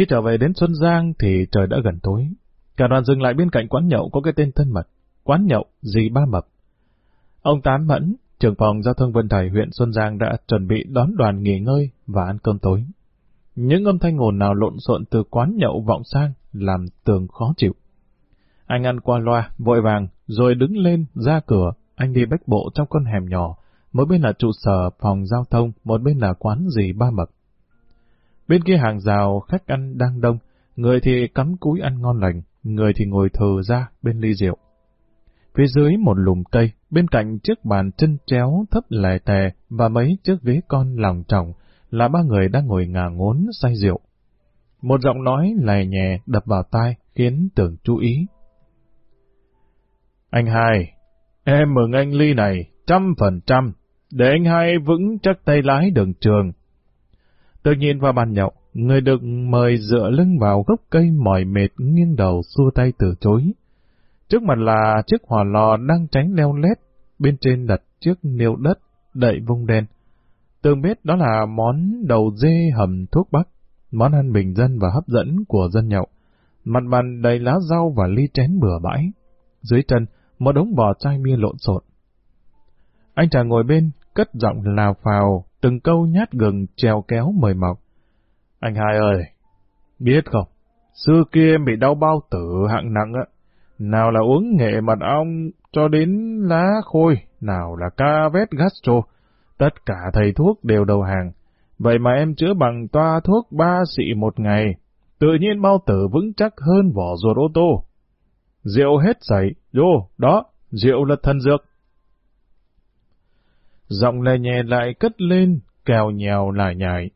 Khi trở về đến Xuân Giang thì trời đã gần tối. Cả đoàn dừng lại bên cạnh quán nhậu có cái tên thân mật, quán nhậu dì ba mập. Ông Tám Mẫn, trưởng phòng giao thông vận tải huyện Xuân Giang đã chuẩn bị đón đoàn nghỉ ngơi và ăn cơm tối. Những âm thanh ồn nào lộn xộn từ quán nhậu vọng sang làm tường khó chịu. Anh ăn qua loa, vội vàng, rồi đứng lên, ra cửa, anh đi bách bộ trong con hẻm nhỏ, mỗi bên là trụ sở phòng giao thông, một bên là quán dì ba mập. Bên kia hàng rào khách ăn đang đông, người thì cắm cúi ăn ngon lành, người thì ngồi thờ ra bên ly rượu. Phía dưới một lùm cây, bên cạnh chiếc bàn chân chéo thấp lè tè và mấy chiếc ghế con lòng trọng là ba người đang ngồi ngả ngốn say rượu. Một giọng nói lè nhẹ đập vào tai khiến tưởng chú ý. Anh hai, em mừng anh ly này, trăm phần trăm, để anh hai vững chắc tay lái đường trường. Tự nhiên vào bàn nhậu, người được mời dựa lưng vào gốc cây mỏi mệt nghiêng đầu xua tay từ chối. Trước mặt là chiếc hỏa lò đang tránh leo lét, bên trên đặt chiếc niêu đất đậy vung đen. Tường biết đó là món đầu dê hầm thuốc bắc, món ăn bình dân và hấp dẫn của dân nhậu. Mặt bàn đầy lá rau và ly chén bừa bãi. Dưới chân, một đống bò chai bia lộn xộn. Anh chàng ngồi bên, cất giọng lào phào, từng câu nhát gừng treo kéo mời mọc. Anh hai ơi, biết không, xưa kia em bị đau bao tử hạng nặng á, nào là uống nghệ mật ong cho đến lá khôi, nào là ca vét gastro, tất cả thầy thuốc đều đầu hàng. Vậy mà em chữa bằng toa thuốc ba xị một ngày, tự nhiên bao tử vững chắc hơn vỏ ruột ô tô. Rượu hết sảy, vô, đó, rượu là thần dược. Giọng lè nhẹ lại cất lên, kèo nhèo lại nhảy.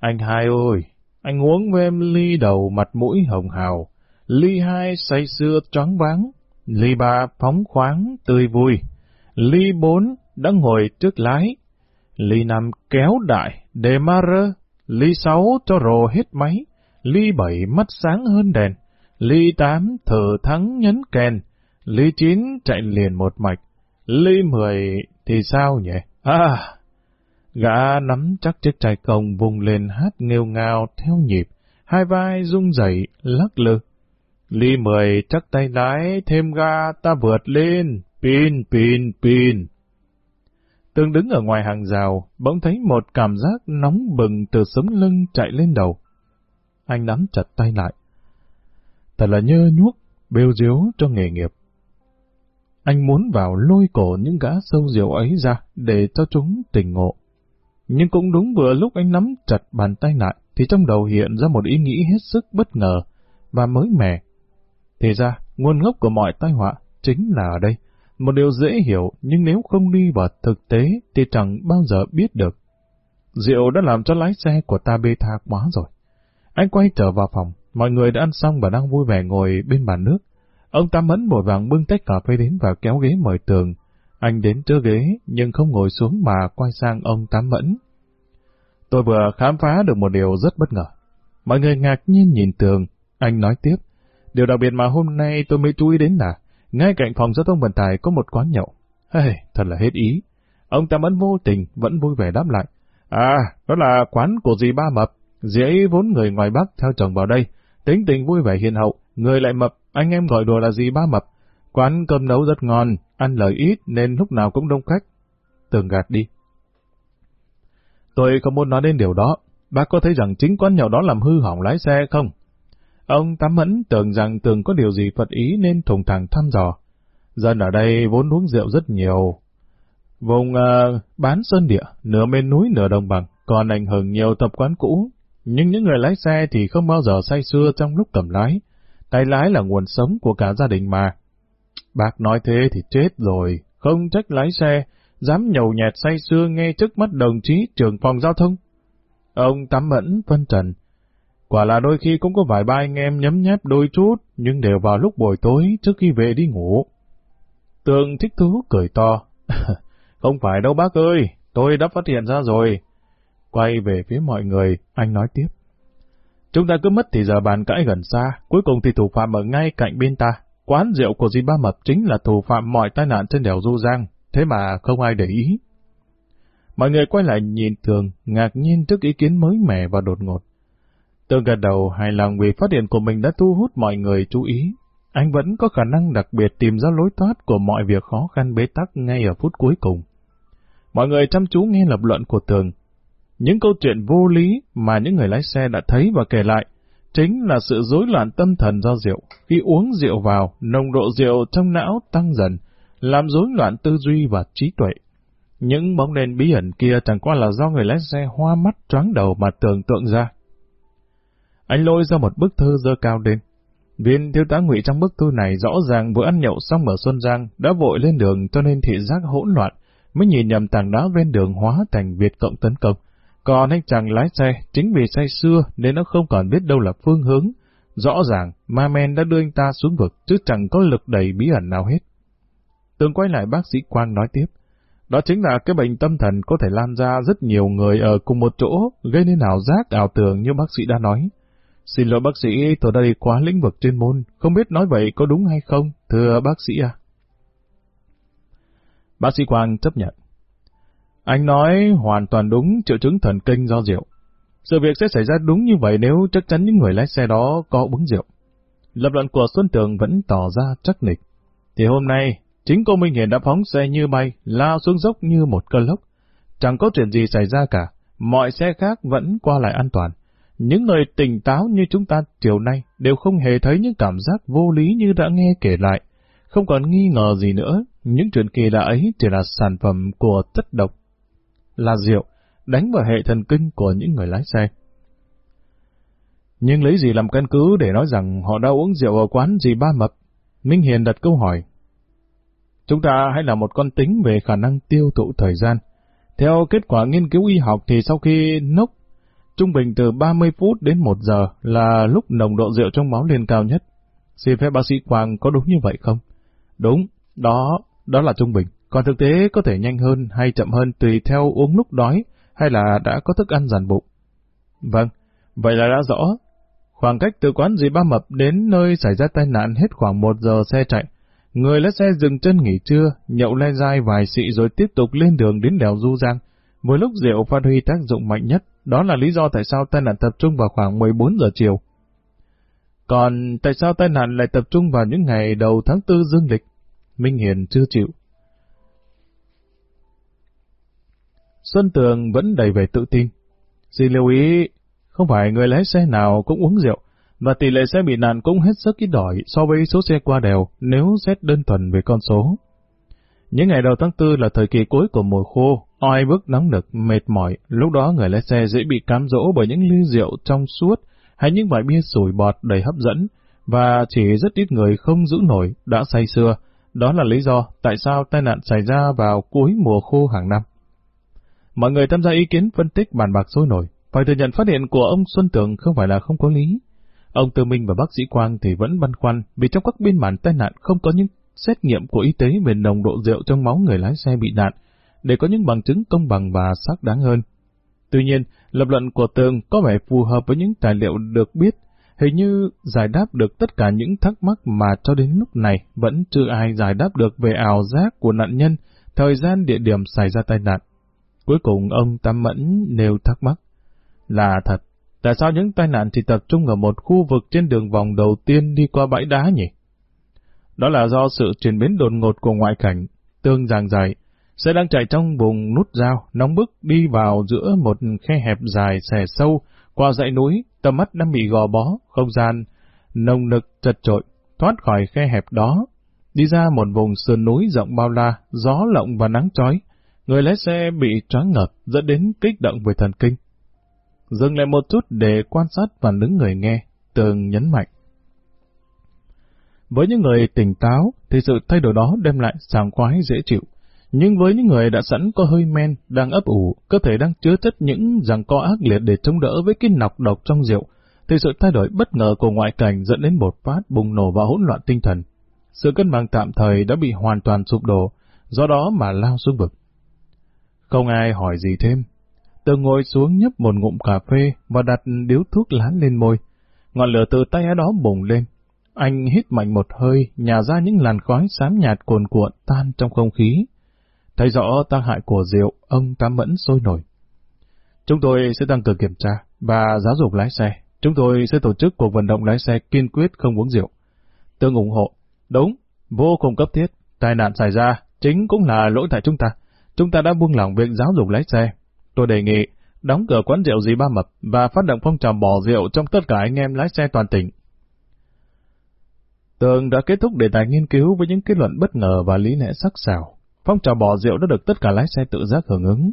Anh hai ơi, anh uống với em ly đầu mặt mũi hồng hào, ly hai say sưa choáng váng, ly ba phóng khoáng tươi vui, ly bốn đã ngồi trước lái, ly năm kéo đại, để ma rơ, ly sáu cho rồ hết máy, ly bảy mắt sáng hơn đèn, ly tám thở thắng nhấn kèn, ly chín chạy liền một mạch, ly mười thì sao nhỉ? À, gã nắm chắc chiếc chai công vùng lên hát nghêu ngao theo nhịp, hai vai rung rẩy lắc lư. Ly mười chắc tay lái, thêm ga ta vượt lên, pin, pin, pin. Tương đứng ở ngoài hàng rào, bỗng thấy một cảm giác nóng bừng từ sống lưng chạy lên đầu. Anh nắm chặt tay lại. Thật là nhơ nhuốc, bêu diếu cho nghề nghiệp. Anh muốn vào lôi cổ những gã sâu diệu ấy ra để cho chúng tỉnh ngộ. Nhưng cũng đúng vừa lúc anh nắm chặt bàn tay lại, thì trong đầu hiện ra một ý nghĩ hết sức bất ngờ và mới mẻ. Thì ra, nguồn gốc của mọi tai họa chính là ở đây. Một điều dễ hiểu, nhưng nếu không đi vào thực tế thì chẳng bao giờ biết được. Rượu đã làm cho lái xe của ta bê tha quá rồi. Anh quay trở vào phòng, mọi người đã ăn xong và đang vui vẻ ngồi bên bàn nước. Ông Tam Mẫn vội vàng bưng tách cà phê đến và kéo ghế mời tường. Anh đến trước ghế, nhưng không ngồi xuống mà quay sang ông Tám Mẫn. Tôi vừa khám phá được một điều rất bất ngờ. Mọi người ngạc nhiên nhìn tường, anh nói tiếp. Điều đặc biệt mà hôm nay tôi mới chú ý đến là, ngay cạnh phòng giao thông vận tải có một quán nhậu. Hey, thật là hết ý. Ông Tam Mẫn vô tình vẫn vui vẻ đáp lại. À, đó là quán của dì Ba Mập. Dì ấy vốn người ngoài Bắc theo chồng vào đây. Tính tình vui vẻ hiền hậu, người lại mập, anh em gọi đùa là gì Ba Mập. Quán cơm nấu rất ngon, ăn lời ít nên lúc nào cũng đông khách. Tường gạt đi. Tôi không muốn nói đến điều đó. Bác có thấy rằng chính quán nhậu đó làm hư hỏng lái xe không? Ông Tám Mẫn tưởng rằng Tường có điều gì phật ý nên thùng thẳng thăm dò. Dân ở đây vốn uống rượu rất nhiều. Vùng uh, bán sơn địa, nửa bên núi nửa đồng bằng, còn ảnh hưởng nhiều tập quán cũ. Nhưng những người lái xe thì không bao giờ say xưa trong lúc cầm lái. Tay lái là nguồn sống của cả gia đình mà. Bác nói thế thì chết rồi, không trách lái xe, dám nhầu nhẹt say sưa nghe trước mắt đồng chí trưởng phòng giao thông. Ông Tám Mẫn phân trần. Quả là đôi khi cũng có vài ba anh em nhấm nháp đôi chút, nhưng đều vào lúc buổi tối trước khi về đi ngủ. Tường thích thú cười to. không phải đâu bác ơi, tôi đã phát hiện ra rồi. Quay về phía mọi người, anh nói tiếp. Chúng ta cứ mất thì giờ bàn cãi gần xa, cuối cùng thì thủ phạm ở ngay cạnh bên ta. Quán rượu của dì Ba Mập chính là thủ phạm mọi tai nạn trên đèo Du Giang, thế mà không ai để ý. Mọi người quay lại nhìn Thường, ngạc nhiên trước ý kiến mới mẻ và đột ngột. Tường gật đầu hài lòng vì phát hiện của mình đã thu hút mọi người chú ý. Anh vẫn có khả năng đặc biệt tìm ra lối thoát của mọi việc khó khăn bế tắc ngay ở phút cuối cùng. Mọi người chăm chú nghe lập luận của Tường. Những câu chuyện vô lý mà những người lái xe đã thấy và kể lại chính là sự rối loạn tâm thần do rượu. Khi uống rượu vào, nồng độ rượu trong não tăng dần, làm rối loạn tư duy và trí tuệ. Những bóng đèn bí ẩn kia chẳng qua là do người lái xe hoa mắt choáng đầu mà tưởng tượng ra. Anh lôi ra một bức thư dơ cao lên. Viên thiếu tá ngụy trong bức thư này rõ ràng vừa ăn nhậu xong ở Xuân Giang đã vội lên đường cho nên thị giác hỗn loạn, mới nhìn nhầm tảng đá ven đường hóa thành Việt Cộng tấn công. Còn anh chàng lái xe, chính vì say xưa nên nó không còn biết đâu là phương hướng. Rõ ràng, ma men đã đưa anh ta xuống vực, chứ chẳng có lực đẩy bí ẩn nào hết. Tường quay lại bác sĩ Quang nói tiếp. Đó chính là cái bệnh tâm thần có thể lan ra rất nhiều người ở cùng một chỗ, gây nên ảo giác ảo tưởng như bác sĩ đã nói. Xin lỗi bác sĩ, tôi đã đi quá lĩnh vực chuyên môn, không biết nói vậy có đúng hay không, thưa bác sĩ à? Bác sĩ Quang chấp nhận. Anh nói hoàn toàn đúng triệu chứng thần kinh do rượu. Sự việc sẽ xảy ra đúng như vậy nếu chắc chắn những người lái xe đó có uống rượu. Lập luận của Xuân Tường vẫn tỏ ra chắc nịch. Thì hôm nay, chính cô Minh Hiền đã phóng xe như bay, lao xuống dốc như một cơn lốc. Chẳng có chuyện gì xảy ra cả, mọi xe khác vẫn qua lại an toàn. Những người tỉnh táo như chúng ta chiều nay đều không hề thấy những cảm giác vô lý như đã nghe kể lại. Không còn nghi ngờ gì nữa, những chuyện kỳ lạ ấy chỉ là sản phẩm của chất độc, là rượu, đánh vào hệ thần kinh của những người lái xe. Nhưng lấy gì làm căn cứ để nói rằng họ đã uống rượu ở quán gì ba mập? Minh Hiền đặt câu hỏi. Chúng ta hãy là một con tính về khả năng tiêu thụ thời gian. Theo kết quả nghiên cứu y học thì sau khi nốc, trung bình từ 30 phút đến 1 giờ là lúc nồng độ rượu trong máu lên cao nhất. Xin phép bác sĩ Quang có đúng như vậy không? Đúng, đó, đó là trung bình. Còn thực tế có thể nhanh hơn hay chậm hơn tùy theo uống lúc đói hay là đã có thức ăn dàn bụng. Vâng, vậy là đã rõ. Khoảng cách từ quán dì ba mập đến nơi xảy ra tai nạn hết khoảng một giờ xe chạy. Người lái xe dừng chân nghỉ trưa, nhậu le dai vài xị rồi tiếp tục lên đường đến đèo Du Giang. Mỗi lúc rượu phát huy tác dụng mạnh nhất, đó là lý do tại sao tai nạn tập trung vào khoảng 14 giờ chiều. Còn tại sao tai nạn lại tập trung vào những ngày đầu tháng 4 dương lịch? Minh Hiền chưa chịu. Xuân Tường vẫn đầy về tự tin. Xin lưu ý, không phải người lái xe nào cũng uống rượu, và tỷ lệ xe bị nạn cũng hết sức ít đòi so với số xe qua đèo nếu xét đơn thuần về con số. Những ngày đầu tháng tư là thời kỳ cuối của mùa khô, oi bức nóng nực, mệt mỏi, lúc đó người lái xe dễ bị cám dỗ bởi những ly rượu trong suốt hay những vài bia sủi bọt đầy hấp dẫn, và chỉ rất ít người không giữ nổi đã say xưa. Đó là lý do tại sao tai nạn xảy ra vào cuối mùa khô hàng năm. Mọi người tham gia ý kiến phân tích bàn bạc sôi nổi, phải thừa nhận phát hiện của ông Xuân Tường không phải là không có lý. Ông Tư Minh và bác sĩ Quang thì vẫn băn khoăn vì trong các biên bản tai nạn không có những xét nghiệm của y tế về nồng độ rượu trong máu người lái xe bị nạn, để có những bằng chứng công bằng và xác đáng hơn. Tuy nhiên, lập luận của Tường có vẻ phù hợp với những tài liệu được biết, hình như giải đáp được tất cả những thắc mắc mà cho đến lúc này vẫn chưa ai giải đáp được về ảo giác của nạn nhân, thời gian địa điểm xảy ra tai nạn. Cuối cùng ông Tam Mẫn nêu thắc mắc. Là thật, tại sao những tai nạn chỉ tập trung ở một khu vực trên đường vòng đầu tiên đi qua bãi đá nhỉ? Đó là do sự chuyển biến đột ngột của ngoại cảnh, tương giảng dài. Xe đang chạy trong vùng nút giao, nóng bức đi vào giữa một khe hẹp dài xẻ sâu, qua dãy núi, tầm mắt đang bị gò bó, không gian, nồng nực chật trội, thoát khỏi khe hẹp đó. Đi ra một vùng sườn núi rộng bao la, gió lộng và nắng chói, người lái xe bị choáng ngợp dẫn đến kích động về thần kinh. Dừng lại một chút để quan sát và đứng người nghe, tường nhấn mạnh. Với những người tỉnh táo thì sự thay đổi đó đem lại sảng khoái dễ chịu. Nhưng với những người đã sẵn có hơi men, đang ấp ủ, cơ thể đang chứa chất những rằng co ác liệt để chống đỡ với cái nọc độc trong rượu, thì sự thay đổi bất ngờ của ngoại cảnh dẫn đến một phát bùng nổ và hỗn loạn tinh thần. Sự cân bằng tạm thời đã bị hoàn toàn sụp đổ, do đó mà lao xuống vực. Không ai hỏi gì thêm. Tớ ngồi xuống nhấp một ngụm cà phê và đặt điếu thuốc lá lên môi. Ngọn lửa từ tay đó bùng lên. Anh hít mạnh một hơi, nhả ra những làn khói xám nhạt cuồn cuộn tan trong không khí. Thấy rõ tác hại của rượu, ông cám mẫn sôi nổi. Chúng tôi sẽ tăng cường kiểm tra và giáo dục lái xe. Chúng tôi sẽ tổ chức cuộc vận động lái xe kiên quyết không uống rượu. Tương ủng hộ. Đúng, vô cùng cấp thiết. Tai nạn xảy ra, chính cũng là lỗi tại chúng ta. Chúng ta đã buông lỏng việc giáo dục lái xe. Tôi đề nghị đóng cửa quán rượu gì ba mập và phát động phong trào bỏ rượu trong tất cả anh em lái xe toàn tỉnh. Tường đã kết thúc đề tài nghiên cứu với những kết luận bất ngờ và lý lẽ sắc sảo. Phong trào bỏ rượu đã được tất cả lái xe tự giác hưởng ứng.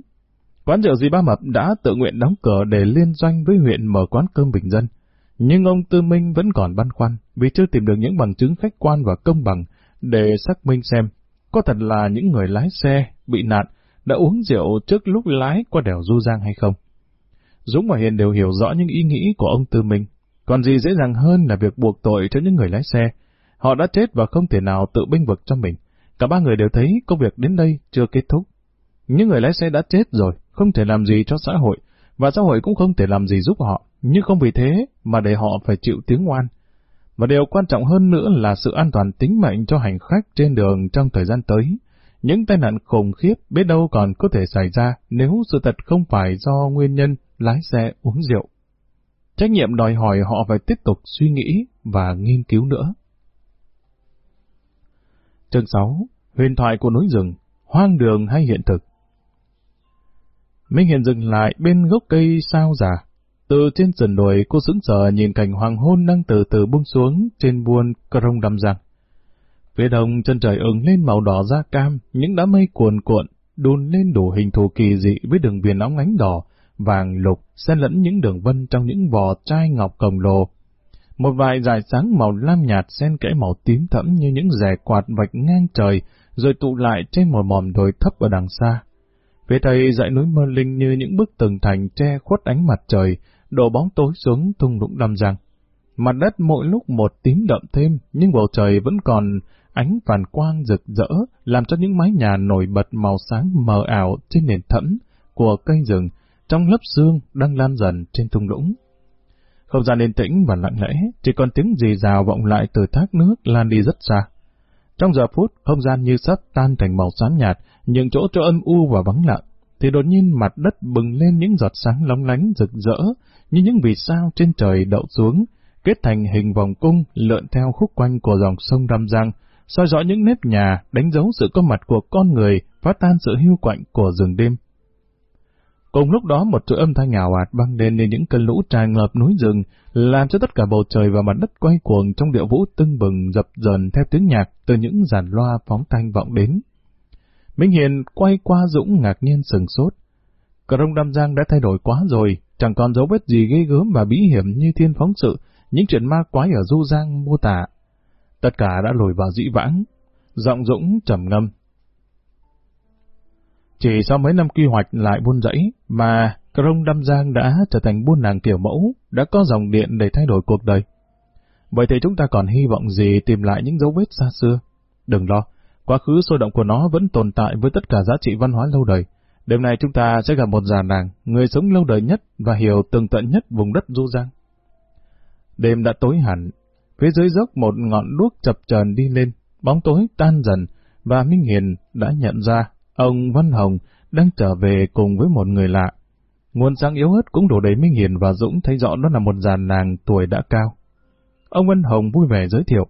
Quán rượu gì ba mập đã tự nguyện đóng cửa để liên doanh với huyện mở quán cơm bình dân. Nhưng ông Tư Minh vẫn còn băn khoăn vì chưa tìm được những bằng chứng khách quan và công bằng để xác minh xem có thật là những người lái xe bị nạn đã uống rượu trước lúc lái qua đèo Du Giang hay không. Dũng và Hiền đều hiểu rõ những ý nghĩ của ông Tư Minh. Còn gì dễ dàng hơn là việc buộc tội cho những người lái xe. Họ đã chết và không thể nào tự binh vực cho mình. Cả ba người đều thấy công việc đến đây chưa kết thúc. Những người lái xe đã chết rồi, không thể làm gì cho xã hội, và xã hội cũng không thể làm gì giúp họ, nhưng không vì thế mà để họ phải chịu tiếng oan. Và điều quan trọng hơn nữa là sự an toàn tính mệnh cho hành khách trên đường trong thời gian tới. Những tai nạn khủng khiếp biết đâu còn có thể xảy ra nếu sự thật không phải do nguyên nhân lái xe uống rượu. Trách nhiệm đòi hỏi họ phải tiếp tục suy nghĩ và nghiên cứu nữa. Chương 6. Huyền thoại của núi rừng, hoang đường hay hiện thực? Minh Hiền dừng lại bên gốc cây sao già. Từ trên sườn đồi cô sững sờ nhìn cảnh hoàng hôn đang từ từ buông xuống trên buôn Crong Đầm Giang. Phía đông chân trời ửng lên màu đỏ da cam, những đám mây cuồn cuộn, đun lên đủ hình thù kỳ dị với đường viền óng ánh đỏ, vàng lục, xen lẫn những đường vân trong những vỏ chai ngọc cồng lồ. Một vài dải sáng màu lam nhạt xen kẽ màu tím thẫm như những rẻ quạt vạch ngang trời, rồi tụ lại trên một mỏm đồi thấp ở đằng xa. Phía tây dãy núi mơ linh như những bức tường thành che khuất ánh mặt trời, đổ bóng tối xuống thung lũng đầm răng. Mặt đất mỗi lúc một tím đậm thêm, nhưng bầu trời vẫn còn ánh phản quang rực rỡ, làm cho những mái nhà nổi bật màu sáng mờ ảo trên nền thẫm của cây rừng, trong lớp xương đang lan dần trên thung lũng. Không gian yên tĩnh và lặng lẽ, chỉ còn tiếng rì rào vọng lại từ thác nước lan đi rất xa. Trong giờ phút, không gian như sắp tan thành màu xám nhạt, những chỗ cho âm u và vắng lặng, thì đột nhiên mặt đất bừng lên những giọt sáng lóng lánh rực rỡ, như những vì sao trên trời đậu xuống, kết thành hình vòng cung lượn theo khúc quanh của dòng sông Đam Giang, soi rõ những nếp nhà, đánh dấu sự có mặt của con người, phá tan sự hưu quạnh của rừng đêm. Cùng lúc đó một chuỗi âm thanh ngào ạt băng lên như những cơn lũ tràn ngập núi rừng, làm cho tất cả bầu trời và mặt đất quay cuồng trong điệu vũ tưng bừng dập dần theo tiếng nhạc từ những giàn loa phóng thanh vọng đến. Minh Hiền quay qua Dũng ngạc nhiên sừng sốt. Cờ rông Đam Giang đã thay đổi quá rồi, chẳng còn dấu vết gì ghê gớm và bí hiểm như thiên phóng sự, những chuyện ma quái ở Du Giang mô tả. Tất cả đã lùi vào dĩ vãng. Giọng Dũng trầm ngâm. Chỉ sau mấy năm quy hoạch lại buôn dãy, mà Krông Đâm Giang đã trở thành buôn nàng kiểu mẫu, đã có dòng điện để thay đổi cuộc đời. Vậy thì chúng ta còn hy vọng gì tìm lại những dấu vết xa xưa? Đừng lo, quá khứ sôi động của nó vẫn tồn tại với tất cả giá trị văn hóa lâu đời. Đêm nay chúng ta sẽ gặp một già nàng, người sống lâu đời nhất và hiểu tường tận nhất vùng đất Du Giang. Đêm đã tối hẳn, phía dưới dốc một ngọn đuốc chập chờn đi lên, bóng tối tan dần, và Minh Hiền đã nhận ra Ông Văn Hồng đang trở về cùng với một người lạ. Nguồn sáng yếu ớt cũng đủ để Minh Hiền và Dũng thấy rõ đó là một già nàng tuổi đã cao. Ông Văn Hồng vui vẻ giới thiệu.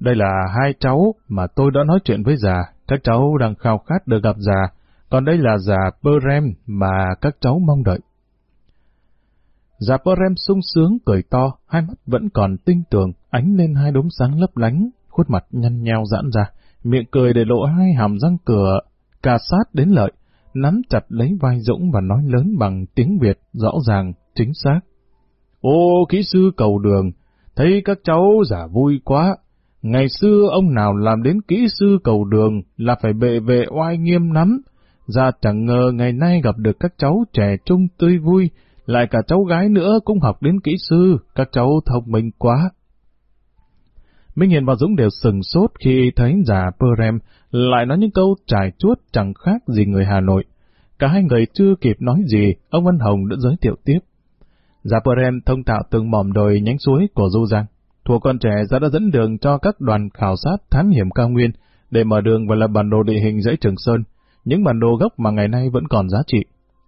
Đây là hai cháu mà tôi đã nói chuyện với già, các cháu đang khao khát được gặp già, còn đây là già Perem mà các cháu mong đợi. Già Perem sung sướng cười to, hai mắt vẫn còn tinh tường, ánh lên hai đốm sáng lấp lánh, khuôn mặt nhăn nheo giãn ra, miệng cười để lộ hai hàm răng cửa cà sát đến lợi, nắm chặt lấy vai Dũng và nói lớn bằng tiếng Việt rõ ràng, chính xác. Ô, kỹ sư cầu đường, thấy các cháu giả vui quá. Ngày xưa ông nào làm đến kỹ sư cầu đường là phải bệ vệ oai nghiêm lắm. Ra chẳng ngờ ngày nay gặp được các cháu trẻ trung tươi vui, lại cả cháu gái nữa cũng học đến kỹ sư, các cháu thông minh quá. Minh Hiền và Dũng đều sừng sốt khi thấy già Perem lại nói những câu trải chuốt chẳng khác gì người Hà Nội. Cả hai người chưa kịp nói gì, ông Văn Hồng đã giới thiệu tiếp. Già Perem thông tạo từng mỏm đồi nhánh suối của Du Giang. Thuộc con trẻ ra đã dẫn đường cho các đoàn khảo sát thám hiểm cao nguyên để mở đường và lập bản đồ địa hình dãy Trường Sơn, những bản đồ gốc mà ngày nay vẫn còn giá trị.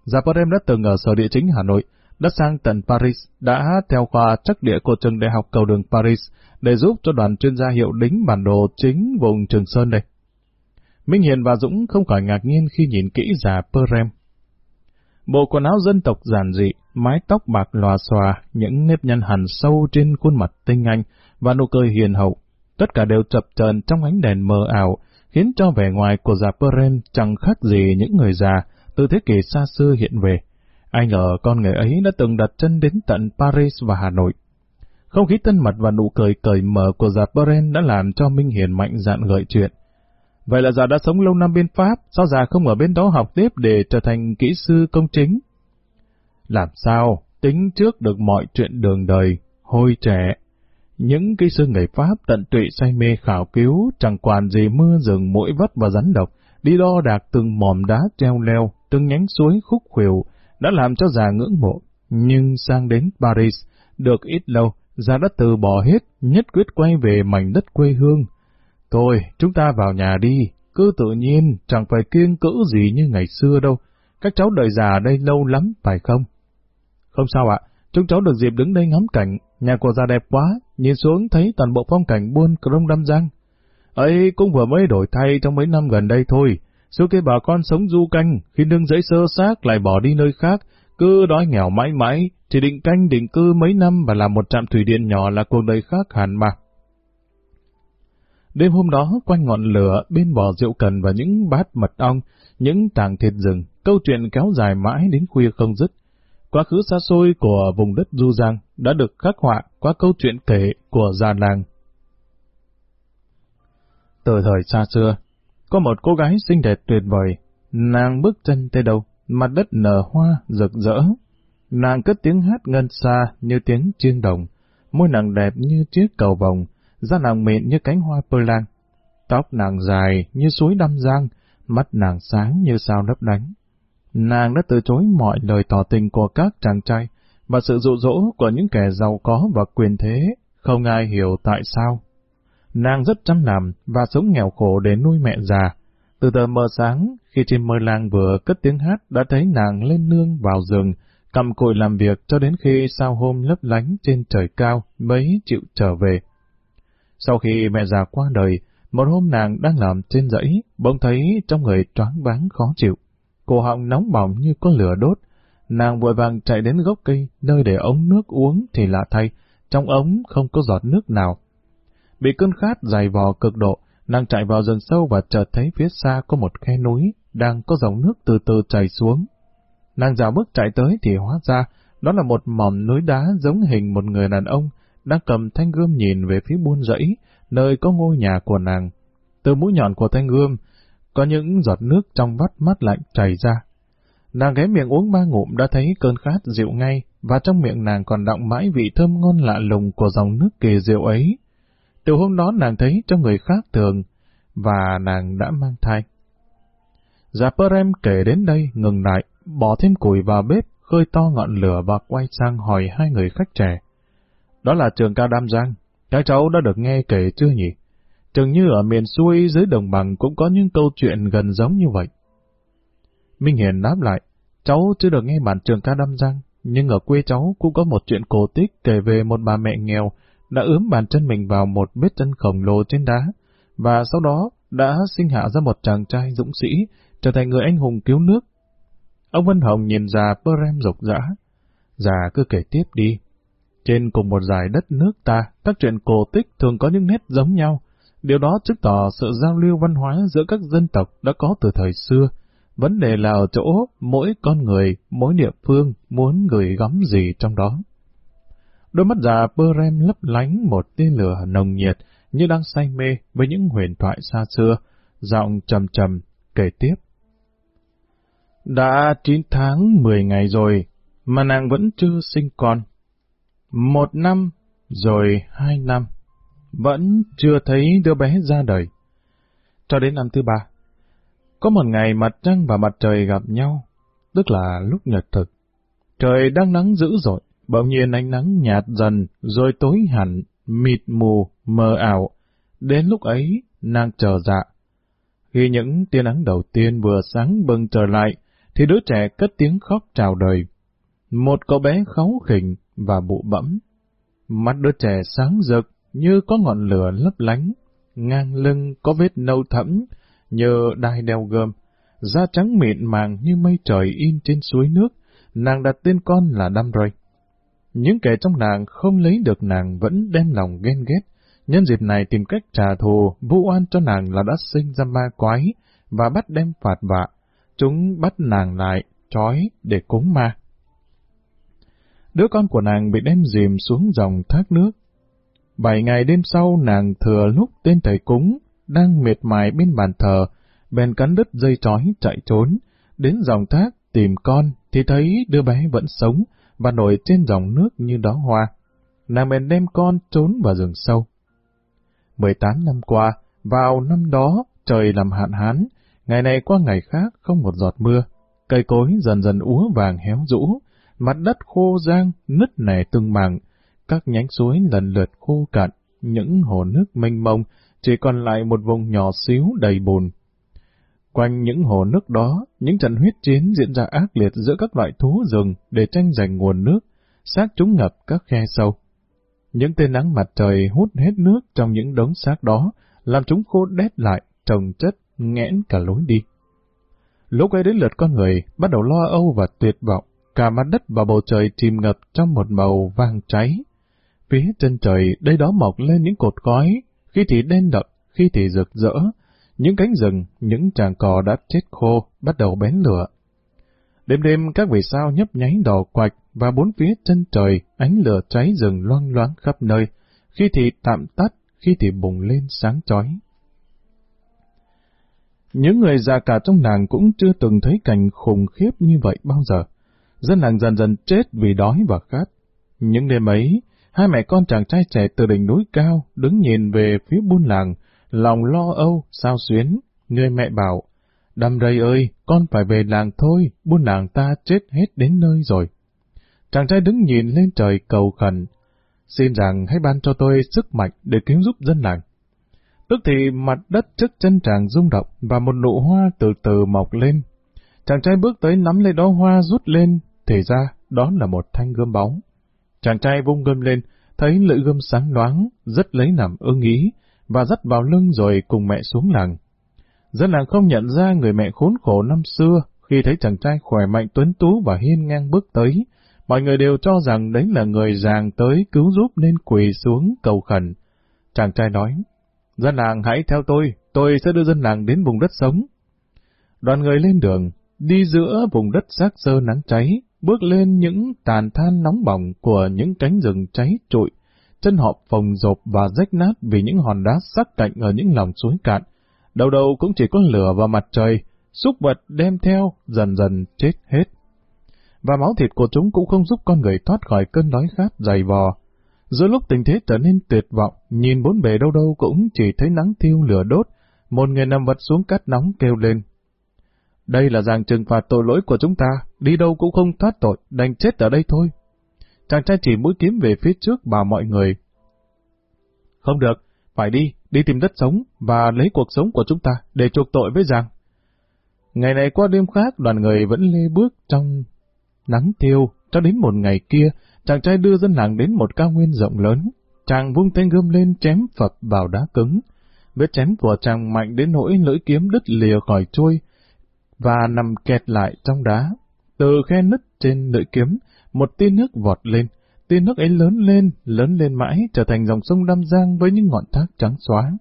Dạ già đã từng ở sở địa chính Hà Nội, đã sang tận Paris, đã theo khoa chắc địa của trường đại học cầu đường Paris để giúp cho đoàn chuyên gia hiệu đính bản đồ chính vùng Trường Sơn đây. Minh Hiền và Dũng không khỏi ngạc nhiên khi nhìn kỹ dạ già Perem. Bộ quần áo dân tộc giản dị, mái tóc bạc lòa xòa, những nếp nhăn hẳn sâu trên khuôn mặt tinh anh và nụ cười hiền hậu, tất cả đều chập chờn trong ánh đèn mờ ảo, khiến cho vẻ ngoài của dạ già Perem chẳng khác gì những người già từ thế kỷ xa xưa hiện về. Ai ngờ con người ấy đã từng đặt chân đến tận Paris và Hà Nội. Không khí tân mật và nụ cười cởi mở của già Beren đã làm cho Minh Hiền mạnh dạn gợi chuyện. Vậy là già đã sống lâu năm bên Pháp, sao già không ở bên đó học tiếp để trở thành kỹ sư công chính? Làm sao tính trước được mọi chuyện đường đời, hồi trẻ. Những kỹ sư người Pháp tận tụy say mê khảo cứu, chẳng quản gì mưa rừng mũi vất và rắn độc, đi đo đạc từng mòm đá treo leo, từng nhánh suối khúc khuỷu, đã làm cho già ngưỡng mộ. Nhưng sang đến Paris, được ít lâu, già đã từ bỏ hết, nhất quyết quay về mảnh đất quê hương, Thôi, chúng ta vào nhà đi, cứ tự nhiên, chẳng phải kiêng cữ gì như ngày xưa đâu. Các cháu đợi già ở đây lâu lắm, phải không? Không sao ạ, chúng cháu được dịp đứng đây ngắm cảnh, nhà của già đẹp quá, nhìn xuống thấy toàn bộ phong cảnh buôn Crong Đâm Giang. ấy cũng vừa mới đổi thay trong mấy năm gần đây thôi, số kia bà con sống du canh, khi nương giấy sơ xác lại bỏ đi nơi khác, cứ đói nghèo mãi mãi, chỉ định canh định cư mấy năm và làm một trạm thủy điện nhỏ là cuộc đời khác hẳn mà. Đêm hôm đó, quanh ngọn lửa, bên bò rượu cần và những bát mật ong, những tàng thịt rừng, câu chuyện kéo dài mãi đến khuya không dứt. Quá khứ xa xôi của vùng đất Du Giang đã được khắc họa qua câu chuyện kể của già làng. Từ thời xa xưa, có một cô gái xinh đẹp tuyệt vời, nàng bước chân tới đâu, mặt đất nở hoa rực rỡ. Nàng cất tiếng hát ngân xa như tiếng chiêng đồng, môi nàng đẹp như chiếc cầu vòng, da nàng mịn như cánh hoa pơ lan. Tóc nàng dài như suối đâm giang, mắt nàng sáng như sao lấp lánh. Nàng đã từ chối mọi lời tỏ tình của các chàng trai và sự dụ dỗ của những kẻ giàu có và quyền thế, không ai hiểu tại sao. Nàng rất chăm làm và sống nghèo khổ để nuôi mẹ già. Từ tờ mờ sáng, khi chim mơ lang vừa cất tiếng hát đã thấy nàng lên nương vào rừng, cầm cội làm việc cho đến khi sao hôm lấp lánh trên trời cao mới chịu trở về. Sau khi mẹ già qua đời, một hôm nàng đang làm trên dãy, bỗng thấy trong người choáng váng khó chịu. Cổ họng nóng bỏng như có lửa đốt. Nàng vội vàng chạy đến gốc cây, nơi để ống nước uống thì lạ thay, trong ống không có giọt nước nào. Bị cơn khát dày vò cực độ, nàng chạy vào rừng sâu và chợt thấy phía xa có một khe núi, đang có dòng nước từ từ chảy xuống. Nàng dạo bước chạy tới thì hóa ra, đó là một mỏm núi đá giống hình một người đàn ông, đang cầm thanh gươm nhìn về phía buôn dãy, nơi có ngôi nhà của nàng. Từ mũi nhọn của thanh gươm, có những giọt nước trong vắt mắt lạnh chảy ra. Nàng ghé miệng uống ba ngụm đã thấy cơn khát dịu ngay, và trong miệng nàng còn đọng mãi vị thơm ngon lạ lùng của dòng nước kỳ diệu ấy. Từ hôm đó nàng thấy trong người khác thường, và nàng đã mang thai. Già Perem kể đến đây ngừng lại, bỏ thêm củi vào bếp, khơi to ngọn lửa và quay sang hỏi hai người khách trẻ. Đó là trường ca Đam Giang. Các cháu đã được nghe kể chưa nhỉ? Chừng như ở miền xuôi dưới đồng bằng cũng có những câu chuyện gần giống như vậy. Minh Hiền đáp lại, cháu chưa được nghe bản trường ca Đam Giang, nhưng ở quê cháu cũng có một chuyện cổ tích kể về một bà mẹ nghèo đã ướm bàn chân mình vào một vết chân khổng lồ trên đá, và sau đó đã sinh hạ ra một chàng trai dũng sĩ, trở thành người anh hùng cứu nước. Ông Vân Hồng nhìn già Perem rục rã. Già cứ kể tiếp đi, trên cùng một dải đất nước ta, các chuyện cổ tích thường có những nét giống nhau. Điều đó chứng tỏ sự giao lưu văn hóa giữa các dân tộc đã có từ thời xưa. Vấn đề là ở chỗ mỗi con người, mỗi địa phương muốn gửi gắm gì trong đó. Đôi mắt già Perem lấp lánh một tia lửa nồng nhiệt như đang say mê với những huyền thoại xa xưa, giọng trầm trầm, kể tiếp. Đã 9 tháng 10 ngày rồi, mà nàng vẫn chưa sinh con. Một năm, rồi hai năm, vẫn chưa thấy đứa bé ra đời. Cho đến năm thứ ba, có một ngày mặt trăng và mặt trời gặp nhau, tức là lúc nhật thực. Trời đang nắng dữ dội, bỗng nhiên ánh nắng nhạt dần, rồi tối hẳn, mịt mù, mờ ảo. Đến lúc ấy, nàng chờ dạ. Khi những tia nắng đầu tiên vừa sáng bừng trở lại, thì đứa trẻ cất tiếng khóc chào đời. một cậu bé kháu khỉnh và bụ bẫm. Mắt đứa trẻ sáng rực như có ngọn lửa lấp lánh, ngang lưng có vết nâu thẫm như đai đeo gươm, da trắng mịn màng như mây trời in trên suối nước, nàng đặt tên con là Đam Rơi. Những kẻ trong nàng không lấy được nàng vẫn đem lòng ghen ghét, nhân dịp này tìm cách trả thù, vu oan cho nàng là đã sinh ra ma quái, và bắt đem phạt vạ. Chúng bắt nàng lại, trói để cúng ma. Đứa con của nàng bị đem dìm xuống dòng thác nước. Bảy ngày đêm sau nàng thừa lúc tên thầy cúng, đang miệt mài bên bàn thờ, bèn cắn đứt dây trói chạy trốn, đến dòng thác tìm con thì thấy đứa bé vẫn sống và nổi trên dòng nước như đó hoa. Nàng bèn đem con trốn vào rừng sâu. 18 năm qua, vào năm đó trời làm hạn hán, ngày này qua ngày khác không một giọt mưa, cây cối dần dần úa vàng héo rũ, mặt đất khô rang, nứt nẻ từng mảng, các nhánh suối lần lượt khô cạn, những hồ nước mênh mông, chỉ còn lại một vùng nhỏ xíu đầy bùn. Quanh những hồ nước đó, những trận huyết chiến diễn ra ác liệt giữa các loại thú rừng để tranh giành nguồn nước, xác chúng ngập các khe sâu. Những tên nắng mặt trời hút hết nước trong những đống xác đó, làm chúng khô đét lại, trồng chất, nghẽn cả lối đi. Lúc ấy đến lượt con người bắt đầu lo âu và tuyệt vọng, cả mặt đất và bầu trời chìm ngập trong một màu vàng cháy. Phía chân trời đây đó mọc lên những cột khói, khi thì đen đậm, khi thì rực rỡ, những cánh rừng, những tràng cò đã chết khô, bắt đầu bén lửa. Đêm đêm các vì sao nhấp nháy đỏ quạch và bốn phía chân trời ánh lửa cháy rừng loang loáng khắp nơi, khi thì tạm tắt, khi thì bùng lên sáng chói. Những người già cả trong làng cũng chưa từng thấy cảnh khủng khiếp như vậy bao giờ. Dân làng dần dần chết vì đói và khát. Những đêm ấy, hai mẹ con chàng trai trẻ từ đỉnh núi cao đứng nhìn về phía buôn làng, lòng lo âu, sao xuyến. Người mẹ bảo, đầm rầy ơi, con phải về làng thôi, buôn làng ta chết hết đến nơi rồi. Chàng trai đứng nhìn lên trời cầu khẩn, xin rằng hãy ban cho tôi sức mạnh để cứu giúp dân làng. Tức thì mặt đất trước chân chàng rung động và một nụ hoa từ từ mọc lên. Chàng trai bước tới nắm lấy đó hoa rút lên, thì ra đó là một thanh gươm bóng. Chàng trai vung gươm lên, thấy lưỡi gươm sáng loáng, rất lấy làm ưng ý, và dắt vào lưng rồi cùng mẹ xuống làng. Dân làng không nhận ra người mẹ khốn khổ năm xưa khi thấy chàng trai khỏe mạnh tuấn tú và hiên ngang bước tới. Mọi người đều cho rằng đấy là người giàng tới cứu giúp nên quỳ xuống cầu khẩn. Chàng trai nói, Dân làng hãy theo tôi, tôi sẽ đưa dân làng đến vùng đất sống. Đoàn người lên đường, đi giữa vùng đất xác sơ nắng cháy, bước lên những tàn than nóng bỏng của những cánh rừng cháy trụi, chân họ phồng rộp và rách nát vì những hòn đá sắc cạnh ở những lòng suối cạn. Đầu đầu cũng chỉ có lửa và mặt trời, xúc vật đem theo, dần dần chết hết. Và máu thịt của chúng cũng không giúp con người thoát khỏi cơn đói khát dày vò, Giữa lúc tình thế trở nên tuyệt vọng, nhìn bốn bề đâu đâu cũng chỉ thấy nắng thiêu lửa đốt, một người nằm vật xuống cát nóng kêu lên. Đây là dạng trừng phạt tội lỗi của chúng ta, đi đâu cũng không thoát tội, đành chết ở đây thôi. Chàng trai chỉ mũi kiếm về phía trước bảo mọi người. Không được, phải đi, đi tìm đất sống và lấy cuộc sống của chúng ta để chuộc tội với Giang. Ngày này qua đêm khác đoàn người vẫn lê bước trong nắng thiêu cho đến một ngày kia Chàng trai đưa dân làng đến một cao nguyên rộng lớn, chàng vung tay gươm lên chém phập vào đá cứng. Vết chém của chàng mạnh đến nỗi lưỡi kiếm đứt lìa khỏi trôi và nằm kẹt lại trong đá. Từ khe nứt trên lưỡi kiếm, một tia nước vọt lên. Tia nước ấy lớn lên, lớn lên mãi, trở thành dòng sông Nam giang với những ngọn thác trắng xóa.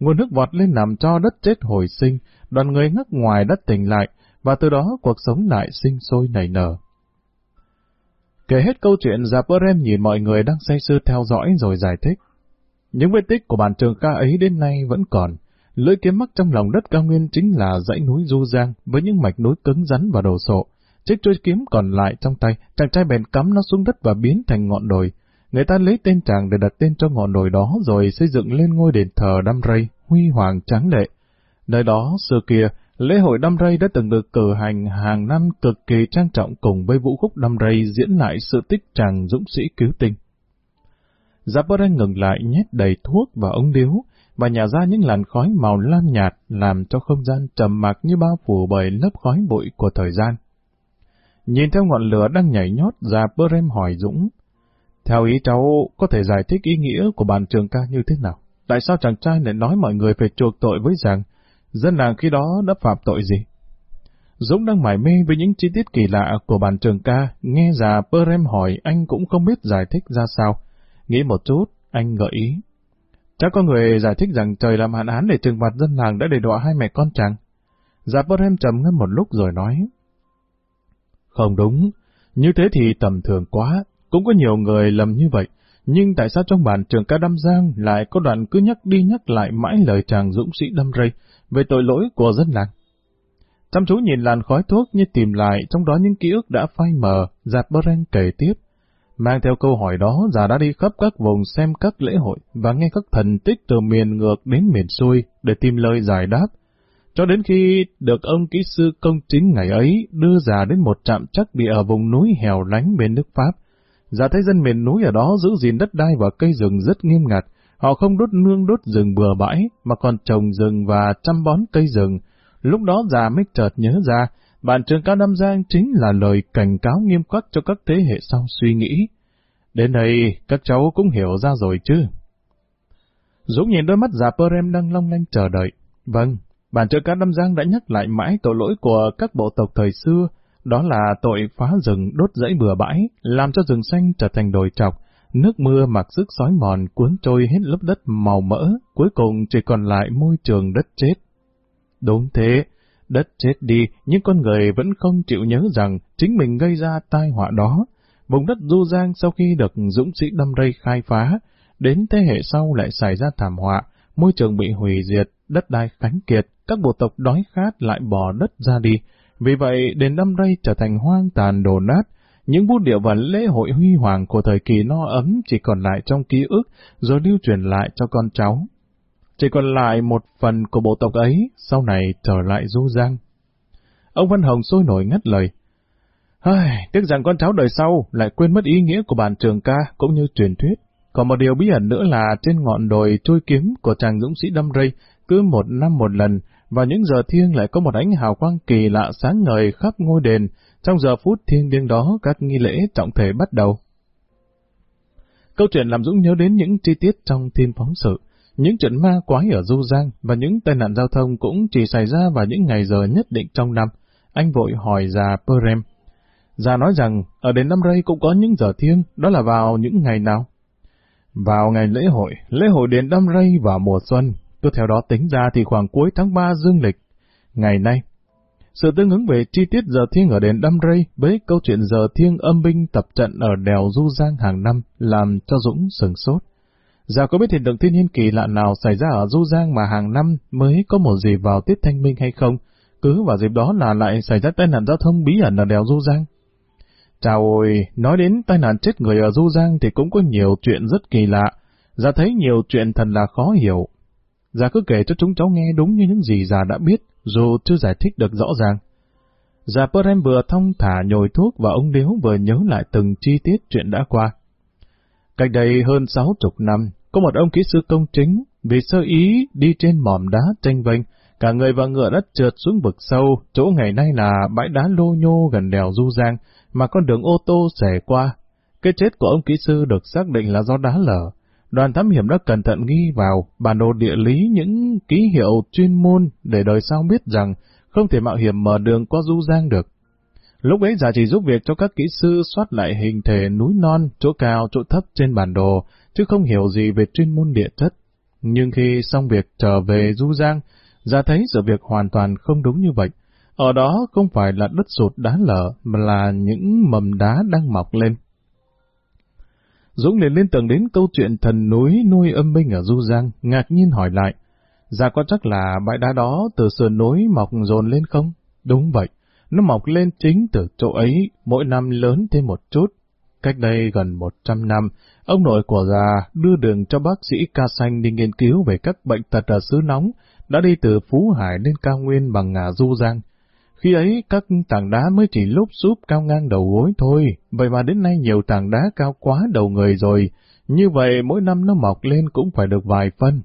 Nguồn nước vọt lên làm cho đất chết hồi sinh, đoàn người ngất ngoài đất tỉnh lại, và từ đó cuộc sống lại sinh sôi nảy nở. Kể hết câu chuyện, Zaporem nhìn mọi người đang say sưa theo dõi rồi giải thích. Những vết tích của bản trường ca ấy đến nay vẫn còn. Lưỡi kiếm mắc trong lòng đất cao nguyên chính là dãy núi Du Giang với những mạch núi cứng rắn và đồ sộ. Chiếc chuôi kiếm còn lại trong tay, chàng trai bèn cắm nó xuống đất và biến thành ngọn đồi. Người ta lấy tên chàng để đặt tên cho ngọn đồi đó rồi xây dựng lên ngôi đền thờ đam rây, huy hoàng tráng lệ. Nơi đó, xưa kia, Lễ hội đam rây đã từng được cử hành hàng năm cực kỳ trang trọng cùng với vũ khúc đam rây diễn lại sự tích chàng dũng sĩ cứu tinh. Zaporen ngừng lại nhét đầy thuốc và ống điếu, và nhả ra những làn khói màu lam nhạt làm cho không gian trầm mặc như bao phủ bởi lớp khói bụi của thời gian. Nhìn theo ngọn lửa đang nhảy nhót, ra Berem hỏi Dũng. Theo ý cháu, có thể giải thích ý nghĩa của bàn trường ca như thế nào? Tại sao chàng trai lại nói mọi người phải chuộc tội với rằng dân làng khi đó đã phạm tội gì? Dũng đang mải mê với những chi tiết kỳ lạ của bàn trường ca, nghe già Berem hỏi anh cũng không biết giải thích ra sao. Nghĩ một chút, anh gợi ý. Chắc có người giải thích rằng trời làm hạn án để trừng phạt dân làng đã để đọa hai mẹ con chàng. Già Berem trầm ngâm một lúc rồi nói. Không đúng, như thế thì tầm thường quá, cũng có nhiều người lầm như vậy. Nhưng tại sao trong bản trường ca đâm giang lại có đoạn cứ nhắc đi nhắc lại mãi lời chàng dũng sĩ đâm rây về tội lỗi của dân làng? Chăm chú nhìn làn khói thuốc như tìm lại trong đó những ký ức đã phai mờ, giạt bơ ranh kể tiếp. Mang theo câu hỏi đó, già đã đi khắp các vùng xem các lễ hội và nghe các thần tích từ miền ngược đến miền xuôi để tìm lời giải đáp. Cho đến khi được ông kỹ sư công chính ngày ấy đưa già đến một trạm chắc bị ở vùng núi hẻo lánh bên nước Pháp. Già thấy dân miền núi ở đó giữ gìn đất đai và cây rừng rất nghiêm ngặt. Họ không đốt nương đốt rừng bừa bãi, mà còn trồng rừng và chăm bón cây rừng, Lúc đó già mới chợt nhớ ra, bản trường cao Nam Giang chính là lời cảnh cáo nghiêm khắc cho các thế hệ sau suy nghĩ. Đến đây, các cháu cũng hiểu ra rồi chứ. Dũng nhìn đôi mắt già Perem đang long lanh chờ đợi. Vâng, bản trường cá Nam Giang đã nhắc lại mãi tội lỗi của các bộ tộc thời xưa, đó là tội phá rừng đốt rẫy bừa bãi, làm cho rừng xanh trở thành đồi trọc, nước mưa mặc sức sói mòn cuốn trôi hết lớp đất màu mỡ, cuối cùng chỉ còn lại môi trường đất chết. Đúng thế, đất chết đi, nhưng con người vẫn không chịu nhớ rằng chính mình gây ra tai họa đó. Vùng đất Du Giang sau khi được dũng sĩ đâm rây khai phá, đến thế hệ sau lại xảy ra thảm họa, môi trường bị hủy diệt, đất đai khánh kiệt, các bộ tộc đói khát lại bỏ đất ra đi. Vì vậy, đền năm nay trở thành hoang tàn đổ nát, những vũ điệu và lễ hội huy hoàng của thời kỳ no ấm chỉ còn lại trong ký ức, rồi lưu truyền lại cho con cháu chỉ còn lại một phần của bộ tộc ấy, sau này trở lại du giang. Ông Văn Hồng sôi nổi ngắt lời. Ai, tiếc rằng con cháu đời sau lại quên mất ý nghĩa của bản trường ca cũng như truyền thuyết. Còn một điều bí ẩn nữa là trên ngọn đồi trôi kiếm của chàng dũng sĩ đâm rây cứ một năm một lần, và những giờ thiêng lại có một ánh hào quang kỳ lạ sáng ngời khắp ngôi đền. Trong giờ phút thiêng liêng đó, các nghi lễ trọng thể bắt đầu. Câu chuyện làm Dũng nhớ đến những chi tiết trong tin phóng sự. Những trận ma quái ở Du Giang và những tai nạn giao thông cũng chỉ xảy ra vào những ngày giờ nhất định trong năm. Anh vội hỏi già Perem. Già nói rằng, ở đền Năm Rây cũng có những giờ thiêng, đó là vào những ngày nào? Vào ngày lễ hội, lễ hội đền Đâm Rây vào mùa xuân, tôi theo đó tính ra thì khoảng cuối tháng 3 dương lịch. Ngày nay, sự tương ứng về chi tiết giờ thiêng ở đền Đâm Rây với câu chuyện giờ thiêng âm binh tập trận ở đèo Du Giang hàng năm làm cho Dũng sừng sốt. Dạ có biết hiện tượng thiên nhiên kỳ lạ nào xảy ra ở Du Giang mà hàng năm mới có một dịp vào Tết Thanh Minh hay không? Cứ vào dịp đó là lại xảy ra tai nạn giao thông bí ẩn ở đèo Du Giang. Chào ôi, nói đến tai nạn chết người ở Du Giang thì cũng có nhiều chuyện rất kỳ lạ. Dạ thấy nhiều chuyện thật là khó hiểu. Dạ cứ kể cho chúng cháu nghe đúng như những gì già đã biết, dù chưa giải thích được rõ ràng. Dạ già Perem vừa thông thả nhồi thuốc và ông Điếu vừa nhớ lại từng chi tiết chuyện đã qua. Cách đây hơn sáu chục năm, có một ông kỹ sư công chính, vì sơ ý đi trên mỏm đá tranh vênh, cả người và ngựa đất trượt xuống vực sâu, chỗ ngày nay là bãi đá lô nhô gần đèo Du Giang, mà con đường ô tô xẻ qua. Cái chết của ông kỹ sư được xác định là do đá lở. Đoàn thám hiểm đã cẩn thận ghi vào bản đồ địa lý những ký hiệu chuyên môn để đời sau biết rằng không thể mạo hiểm mở đường qua Du Giang được. Lúc ấy giả chỉ giúp việc cho các kỹ sư soát lại hình thể núi non, chỗ cao, chỗ thấp trên bản đồ, chứ không hiểu gì về chuyên môn địa chất. Nhưng khi xong việc trở về Du Giang, ra thấy sự việc hoàn toàn không đúng như vậy. Ở đó không phải là đất sụt đá lở, mà là những mầm đá đang mọc lên. Dũng liền liên tưởng đến câu chuyện thần núi nuôi âm binh ở Du Giang, ngạc nhiên hỏi lại. Dạ có chắc là bãi đá đó từ sườn núi mọc dồn lên không? Đúng vậy, nó mọc lên chính từ chỗ ấy, mỗi năm lớn thêm một chút. Cách đây gần một trăm năm, ông nội của già đưa đường cho bác sĩ ca xanh đi nghiên cứu về các bệnh tật ở xứ nóng, đã đi từ Phú Hải lên cao nguyên bằng ngà du giang. Khi ấy, các tảng đá mới chỉ lúc súp cao ngang đầu gối thôi, vậy mà đến nay nhiều tảng đá cao quá đầu người rồi, như vậy mỗi năm nó mọc lên cũng phải được vài phân.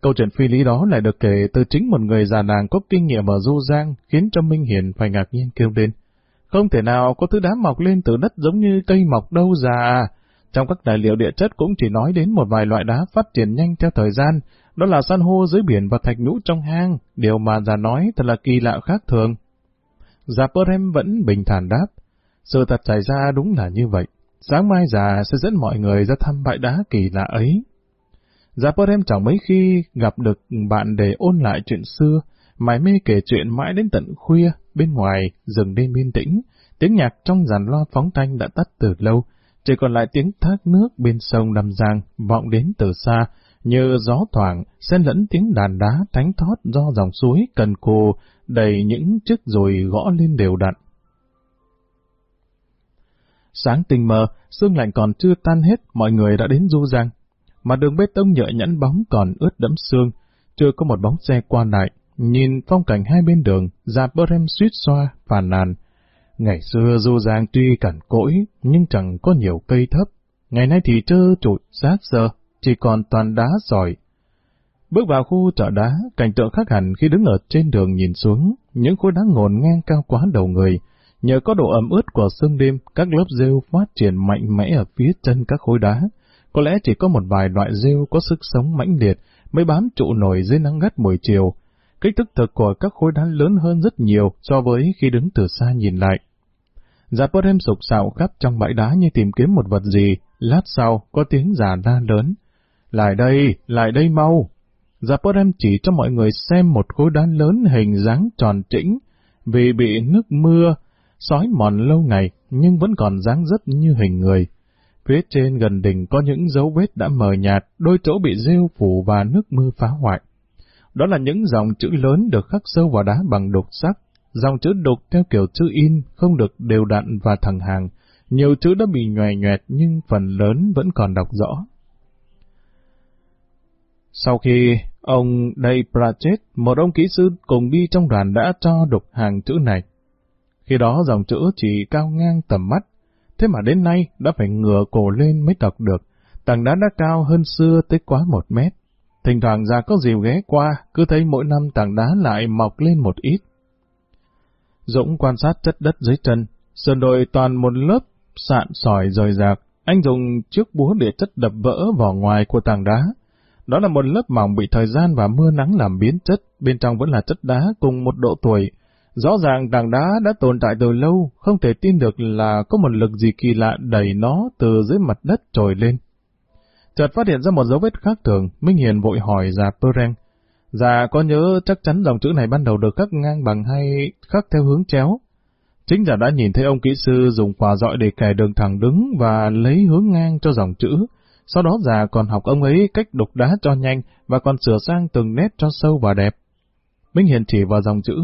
Câu chuyện phi lý đó lại được kể từ chính một người già nàng có kinh nghiệm ở Du Giang, khiến cho Minh Hiền phải ngạc nhiên kêu lên. Không thể nào có thứ đá mọc lên từ đất giống như cây mọc đâu già. Trong các tài liệu địa chất cũng chỉ nói đến một vài loại đá phát triển nhanh theo thời gian, đó là san hô dưới biển và thạch nhũ trong hang, điều mà già nói thật là kỳ lạ khác thường. Già Perem vẫn bình thản đáp, sự thật xảy ra đúng là như vậy. Sáng mai già sẽ dẫn mọi người ra thăm bãi đá kỳ lạ ấy. Già Perem chẳng mấy khi gặp được bạn để ôn lại chuyện xưa, mải mê kể chuyện mãi đến tận khuya, bên ngoài, rừng đêm yên tĩnh, tiếng nhạc trong dàn loa phóng thanh đã tắt từ lâu, chỉ còn lại tiếng thác nước bên sông Đầm Giang vọng đến từ xa, như gió thoảng, xen lẫn tiếng đàn đá thánh thót do dòng suối cần cù đầy những chiếc rồi gõ lên đều đặn. Sáng tình mờ, sương lạnh còn chưa tan hết, mọi người đã đến Du Giang. Mà đường bê tông nhựa nhẫn bóng còn ướt đẫm sương, chưa có một bóng xe qua lại. Nhìn phong cảnh hai bên đường, già Berem suýt xoa, phàn nàn. Ngày xưa Du Giang tuy cằn cỗi, nhưng chẳng có nhiều cây thấp. Ngày nay thì trơ trụi, sát sơ, chỉ còn toàn đá sỏi. Bước vào khu chợ đá, cảnh tượng khác hẳn khi đứng ở trên đường nhìn xuống, những khối đá ngổn ngang cao quá đầu người. Nhờ có độ ẩm ướt của sương đêm, các lớp rêu phát triển mạnh mẽ ở phía chân các khối đá. Có lẽ chỉ có một vài loại rêu có sức sống mãnh liệt mới bám trụ nổi dưới nắng gắt buổi chiều. Kích thước thực của các khối đá lớn hơn rất nhiều so với khi đứng từ xa nhìn lại. Già em sục sạo khắp trong bãi đá như tìm kiếm một vật gì, lát sau có tiếng già la lớn. Lại đây, lại đây mau. Già chỉ cho mọi người xem một khối đá lớn hình dáng tròn trĩnh, vì bị nước mưa, sói mòn lâu ngày, nhưng vẫn còn dáng dấp như hình người. Phía trên gần đỉnh có những dấu vết đã mờ nhạt, đôi chỗ bị rêu phủ và nước mưa phá hoại. Đó là những dòng chữ lớn được khắc sâu vào đá bằng đục sắc. Dòng chữ đục theo kiểu chữ in, không được đều đặn và thẳng hàng. Nhiều chữ đã bị nhòe nhoẹt nhưng phần lớn vẫn còn đọc rõ. Sau khi ông Day Pratchett, một ông kỹ sư cùng đi trong đoàn đã cho đục hàng chữ này. Khi đó dòng chữ chỉ cao ngang tầm mắt, thế mà đến nay đã phải ngửa cổ lên mới đọc được. Tầng đá đã cao hơn xưa tới quá một mét. Thỉnh thoảng ra có dìu ghé qua, cứ thấy mỗi năm tảng đá lại mọc lên một ít. Dũng quan sát chất đất dưới chân, sườn đồi toàn một lớp sạn sỏi rời rạc. Anh dùng chiếc búa để chất đập vỡ vỏ ngoài của tảng đá. Đó là một lớp mỏng bị thời gian và mưa nắng làm biến chất, bên trong vẫn là chất đá cùng một độ tuổi. Rõ ràng tảng đá đã tồn tại từ lâu, không thể tin được là có một lực gì kỳ lạ đẩy nó từ dưới mặt đất trồi lên. Chợt phát hiện ra một dấu vết khác thường, Minh Hiền vội hỏi già Pereng. Già có nhớ chắc chắn dòng chữ này ban đầu được khắc ngang bằng hay khắc theo hướng chéo? Chính giả đã nhìn thấy ông kỹ sư dùng quả dọi để kẻ đường thẳng đứng và lấy hướng ngang cho dòng chữ. Sau đó già còn học ông ấy cách đục đá cho nhanh và còn sửa sang từng nét cho sâu và đẹp. Minh Hiền chỉ vào dòng chữ.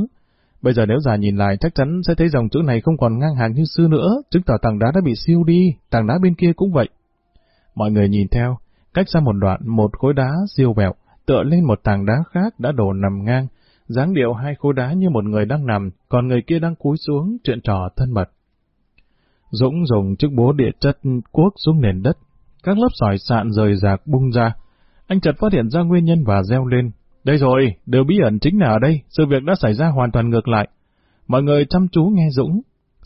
Bây giờ nếu già nhìn lại chắc chắn sẽ thấy dòng chữ này không còn ngang hàng như xưa nữa, chứng tỏ tảng đá đã bị siêu đi, tảng đá bên kia cũng vậy. Mọi người nhìn theo, cách xa một đoạn một khối đá siêu vẹo, tựa lên một tảng đá khác đã đổ nằm ngang, dáng điệu hai khối đá như một người đang nằm, còn người kia đang cúi xuống chuyện trò thân mật. Dũng dùng chiếc búa địa chất cuốc xuống nền đất, các lớp sỏi sạn rời rạc bung ra. Anh chợt phát hiện ra nguyên nhân và reo lên. Đây rồi, điều bí ẩn chính là ở đây, sự việc đã xảy ra hoàn toàn ngược lại. Mọi người chăm chú nghe Dũng.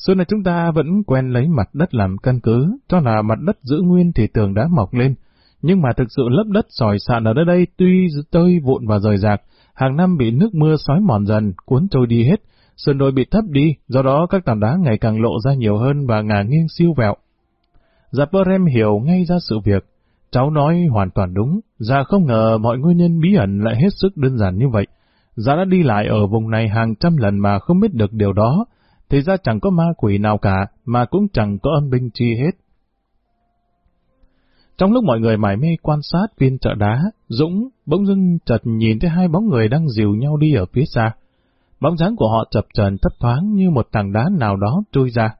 Xưa này chúng ta vẫn quen lấy mặt đất làm căn cứ, cho là mặt đất giữ nguyên thì tường đá mọc lên. Nhưng mà thực sự lớp đất sỏi sạn ở đây tuy tơi vụn và rời rạc, hàng năm bị nước mưa xói mòn dần, cuốn trôi đi hết, sườn đồi bị thấp đi, do đó các tảng đá ngày càng lộ ra nhiều hơn và ngả nghiêng siêu vẹo. Dạ Zaporem hiểu ngay ra sự việc. Cháu nói hoàn toàn đúng, Dạ không ngờ mọi nguyên nhân bí ẩn lại hết sức đơn giản như vậy. Dạ đã đi lại ở vùng này hàng trăm lần mà không biết được điều đó, thì ra chẳng có ma quỷ nào cả, mà cũng chẳng có âm binh chi hết. Trong lúc mọi người mải mê quan sát viên chợ đá, Dũng bỗng dưng chợt nhìn thấy hai bóng người đang dìu nhau đi ở phía xa. Bóng dáng của họ chập chờn thấp thoáng như một tảng đá nào đó trôi ra.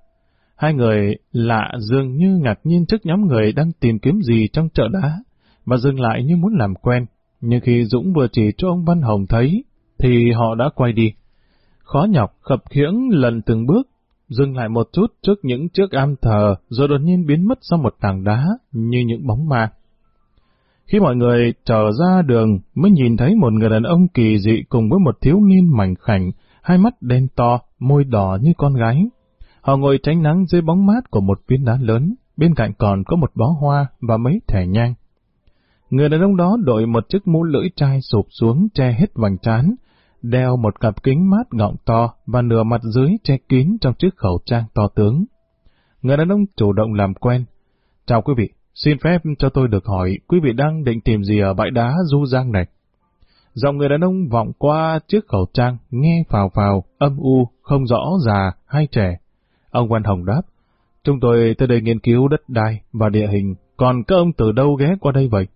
Hai người lạ dường như ngạc nhiên trước nhóm người đang tìm kiếm gì trong chợ đá, và dừng lại như muốn làm quen. Nhưng khi Dũng vừa chỉ cho ông Văn Hồng thấy, thì họ đã quay đi. Khó nhọc, khập khiễng lần từng bước, dừng lại một chút trước những chiếc am thờ, rồi đột nhiên biến mất sau một tảng đá như những bóng ma. Khi mọi người trở ra đường mới nhìn thấy một người đàn ông kỳ dị cùng với một thiếu niên mảnh khảnh, hai mắt đen to, môi đỏ như con gái. Họ ngồi tránh nắng dưới bóng mát của một viên đá lớn, bên cạnh còn có một bó hoa và mấy thẻ nhang. Người đàn ông đó đội một chiếc mũ lưỡi chai sụp xuống che hết vành trán, đeo một cặp kính mát gọng to và nửa mặt dưới che kín trong chiếc khẩu trang to tướng. Người đàn ông chủ động làm quen. Chào quý vị, xin phép cho tôi được hỏi quý vị đang định tìm gì ở bãi đá Du Giang này? Giọng người đàn ông vọng qua chiếc khẩu trang, nghe phào phào, âm u, không rõ già hay trẻ. Ông Văn Hồng đáp, chúng tôi tới đây nghiên cứu đất đai và địa hình, còn các ông từ đâu ghé qua đây vậy?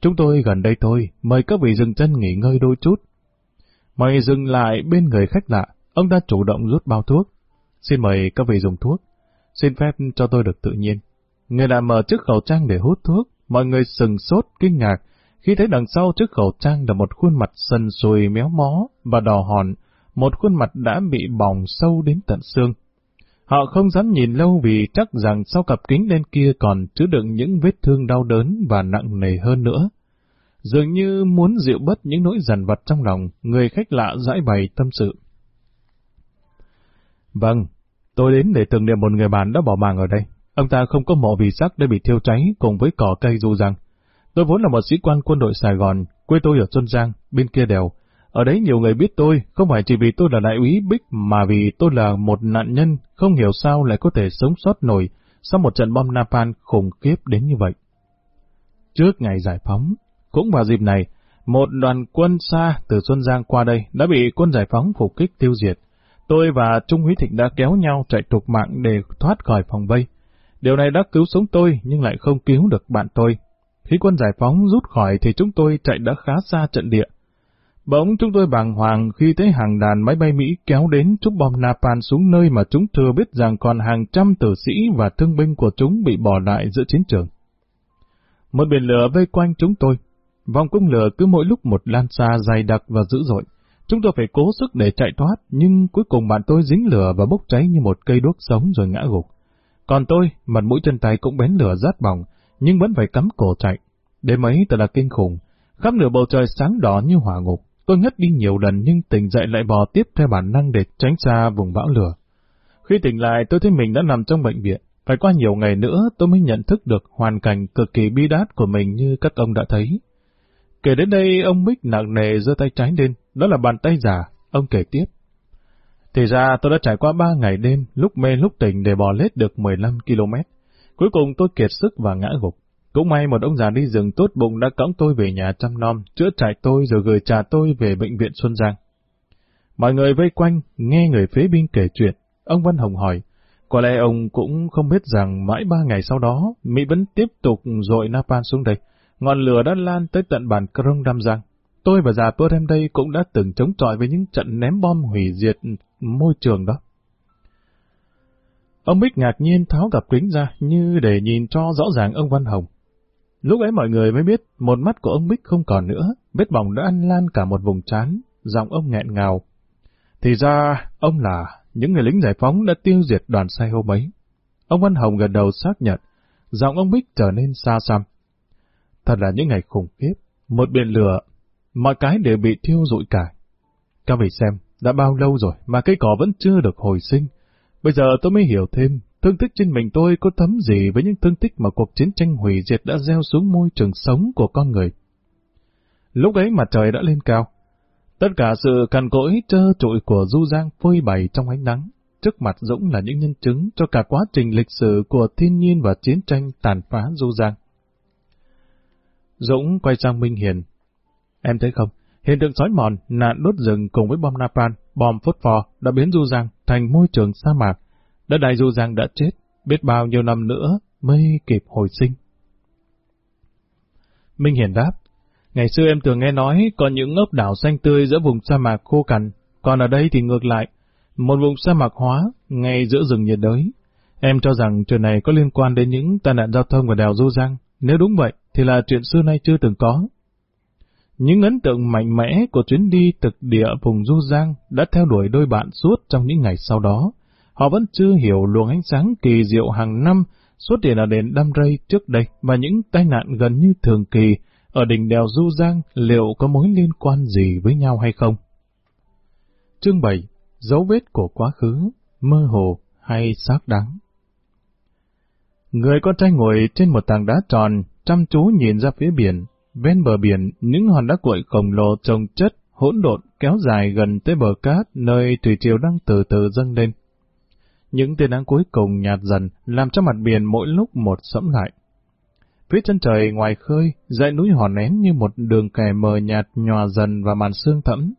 Chúng tôi gần đây thôi, mời các vị dừng chân nghỉ ngơi đôi chút. Mời dừng lại bên người khách lạ, ông ta chủ động rút bao thuốc. Xin mời các vị dùng thuốc. Xin phép cho tôi được tự nhiên. Người đã mở chiếc khẩu trang để hút thuốc, mọi người sừng sốt, kinh ngạc, khi thấy đằng sau chiếc khẩu trang là một khuôn mặt sần sùi méo mó và đỏ hòn, một khuôn mặt đã bị bỏng sâu đến tận xương. Họ không dám nhìn lâu vì chắc rằng sau cặp kính đen kia còn chứa đựng những vết thương đau đớn và nặng nề hơn nữa. Dường như muốn dịu bớt những nỗi dằn vặt trong lòng, người khách lạ giải bày tâm sự. Vâng, tôi đến để tưởng niệm một người bạn đã bỏ mạng ở đây. Ông ta không có mộ vì xác đã bị thiêu cháy cùng với cỏ cây dù rằng. Tôi vốn là một sĩ quan quân đội Sài Gòn, quê tôi ở Xuân Giang, bên kia đèo. Ở đấy nhiều người biết tôi, không phải chỉ vì tôi là đại úy Bích mà vì tôi là một nạn nhân không hiểu sao lại có thể sống sót nổi sau một trận bom Napalm khủng khiếp đến như vậy. Trước ngày giải phóng, cũng vào dịp này, một đoàn quân xa từ Xuân Giang qua đây đã bị quân giải phóng phục kích tiêu diệt. Tôi và Trung Húy Thịnh đã kéo nhau chạy trục mạng để thoát khỏi phòng vây. Điều này đã cứu sống tôi nhưng lại không cứu được bạn tôi. Khi quân giải phóng rút khỏi thì chúng tôi chạy đã khá xa trận địa. Bỗng chúng tôi bàng hoàng khi thấy hàng đàn máy bay Mỹ kéo đến trúc bom Napalm xuống nơi mà chúng thừa biết rằng còn hàng trăm tử sĩ và thương binh của chúng bị bỏ lại giữa chiến trường. Một biển lửa vây quanh chúng tôi. Vòng cung lửa cứ mỗi lúc một lan xa dày đặc và dữ dội. Chúng tôi phải cố sức để chạy thoát, nhưng cuối cùng bạn tôi dính lửa và bốc cháy như một cây đuốc sống rồi ngã gục. Còn tôi, mặt mũi chân tay cũng bén lửa rát bỏng, nhưng vẫn phải cắm cổ chạy. Đêm ấy thật là kinh khủng. Khắp nửa bầu trời sáng đỏ như hỏa ngục. Tôi ngất đi nhiều lần nhưng tỉnh dậy lại bò tiếp theo bản năng để tránh xa vùng bão lửa. Khi tỉnh lại tôi thấy mình đã nằm trong bệnh viện. Phải qua nhiều ngày nữa tôi mới nhận thức được hoàn cảnh cực kỳ bi đát của mình như các ông đã thấy. Kể đến đây ông Bích nặng nề giơ tay trái lên, đó là bàn tay giả, ông kể tiếp. Thì ra tôi đã trải qua ba ngày đêm, lúc mê lúc tỉnh để bò lết được 15 km. Cuối cùng tôi kiệt sức và ngã gục. Cũng may một ông già đi rừng tốt bụng đã cõng tôi về nhà chăm nom, chữa chạy tôi rồi gửi trà tôi về bệnh viện Xuân Giang. Mọi người vây quanh, nghe người phế binh kể chuyện. Ông Văn Hồng hỏi, có lẽ ông cũng không biết rằng mãi ba ngày sau đó, Mỹ vẫn tiếp tục dội napan xuống đây. Ngọn lửa đã lan tới tận bản Krông Đam Giang. Tôi và già tôi em đây cũng đã từng chống chọi với những trận ném bom hủy diệt môi trường đó. Ông Bích ngạc nhiên tháo cặp kính ra như để nhìn cho rõ ràng ông Văn Hồng. Lúc ấy mọi người mới biết một mắt của ông Bích không còn nữa, vết bỏng đã ăn lan cả một vùng trán, giọng ông nghẹn ngào. Thì ra, ông là những người lính giải phóng đã tiêu diệt đoàn xe hôm ấy. Ông Văn Hồng gật đầu xác nhận, giọng ông Bích trở nên xa xăm. Thật là những ngày khủng khiếp, một biển lửa, mọi cái đều bị thiêu rụi cả. Các vị xem, đã bao lâu rồi mà cây cỏ vẫn chưa được hồi sinh. Bây giờ tôi mới hiểu thêm, thương tích trên mình tôi có thấm gì với những thương tích mà cuộc chiến tranh hủy diệt đã gieo xuống môi trường sống của con người. Lúc ấy mặt trời đã lên cao. Tất cả sự cằn cỗi trơ trụi của Du Giang phơi bày trong ánh nắng. Trước mặt Dũng là những nhân chứng cho cả quá trình lịch sử của thiên nhiên và chiến tranh tàn phá Du Giang. Dũng quay sang Minh Hiền. Em thấy không, hiện tượng sói mòn, nạn đốt rừng cùng với bom napalm, bom phốt phò đã biến Du Giang thành môi trường sa mạc. Đất đai Du Giang đã chết, biết bao nhiêu năm nữa mới kịp hồi sinh. Minh Hiền đáp, ngày xưa em thường nghe nói có những ốc đảo xanh tươi giữa vùng sa mạc khô cằn, còn ở đây thì ngược lại, một vùng sa mạc hóa ngay giữa rừng nhiệt đới. Em cho rằng chuyện này có liên quan đến những tai nạn giao thông ở đèo Du Giang. Nếu đúng vậy, thì là chuyện xưa nay chưa từng có. Những ấn tượng mạnh mẽ của chuyến đi thực địa vùng Du Giang đã theo đuổi đôi bạn suốt trong những ngày sau đó. Họ vẫn chưa hiểu luồng ánh sáng kỳ diệu hàng năm xuất hiện ở đền Đam Rây trước đây và những tai nạn gần như thường kỳ ở đỉnh đèo Du Giang liệu có mối liên quan gì với nhau hay không. Chương 7. Dấu vết của quá khứ, mơ hồ, hay xác đáng Người con trai ngồi trên một tảng đá tròn, chăm chú nhìn ra phía biển. Ven bờ biển, những hòn đá cuội khổng lồ trồng chất, hỗn độn kéo dài gần tới bờ cát nơi thủy triều đang từ từ dâng lên. Những tia nắng cuối cùng nhạt dần, làm cho mặt biển mỗi lúc một sẫm lại. Phía chân trời ngoài khơi, dãy núi hòn nén như một đường kẻ mờ nhạt nhòa dần vào màn sương thẫm,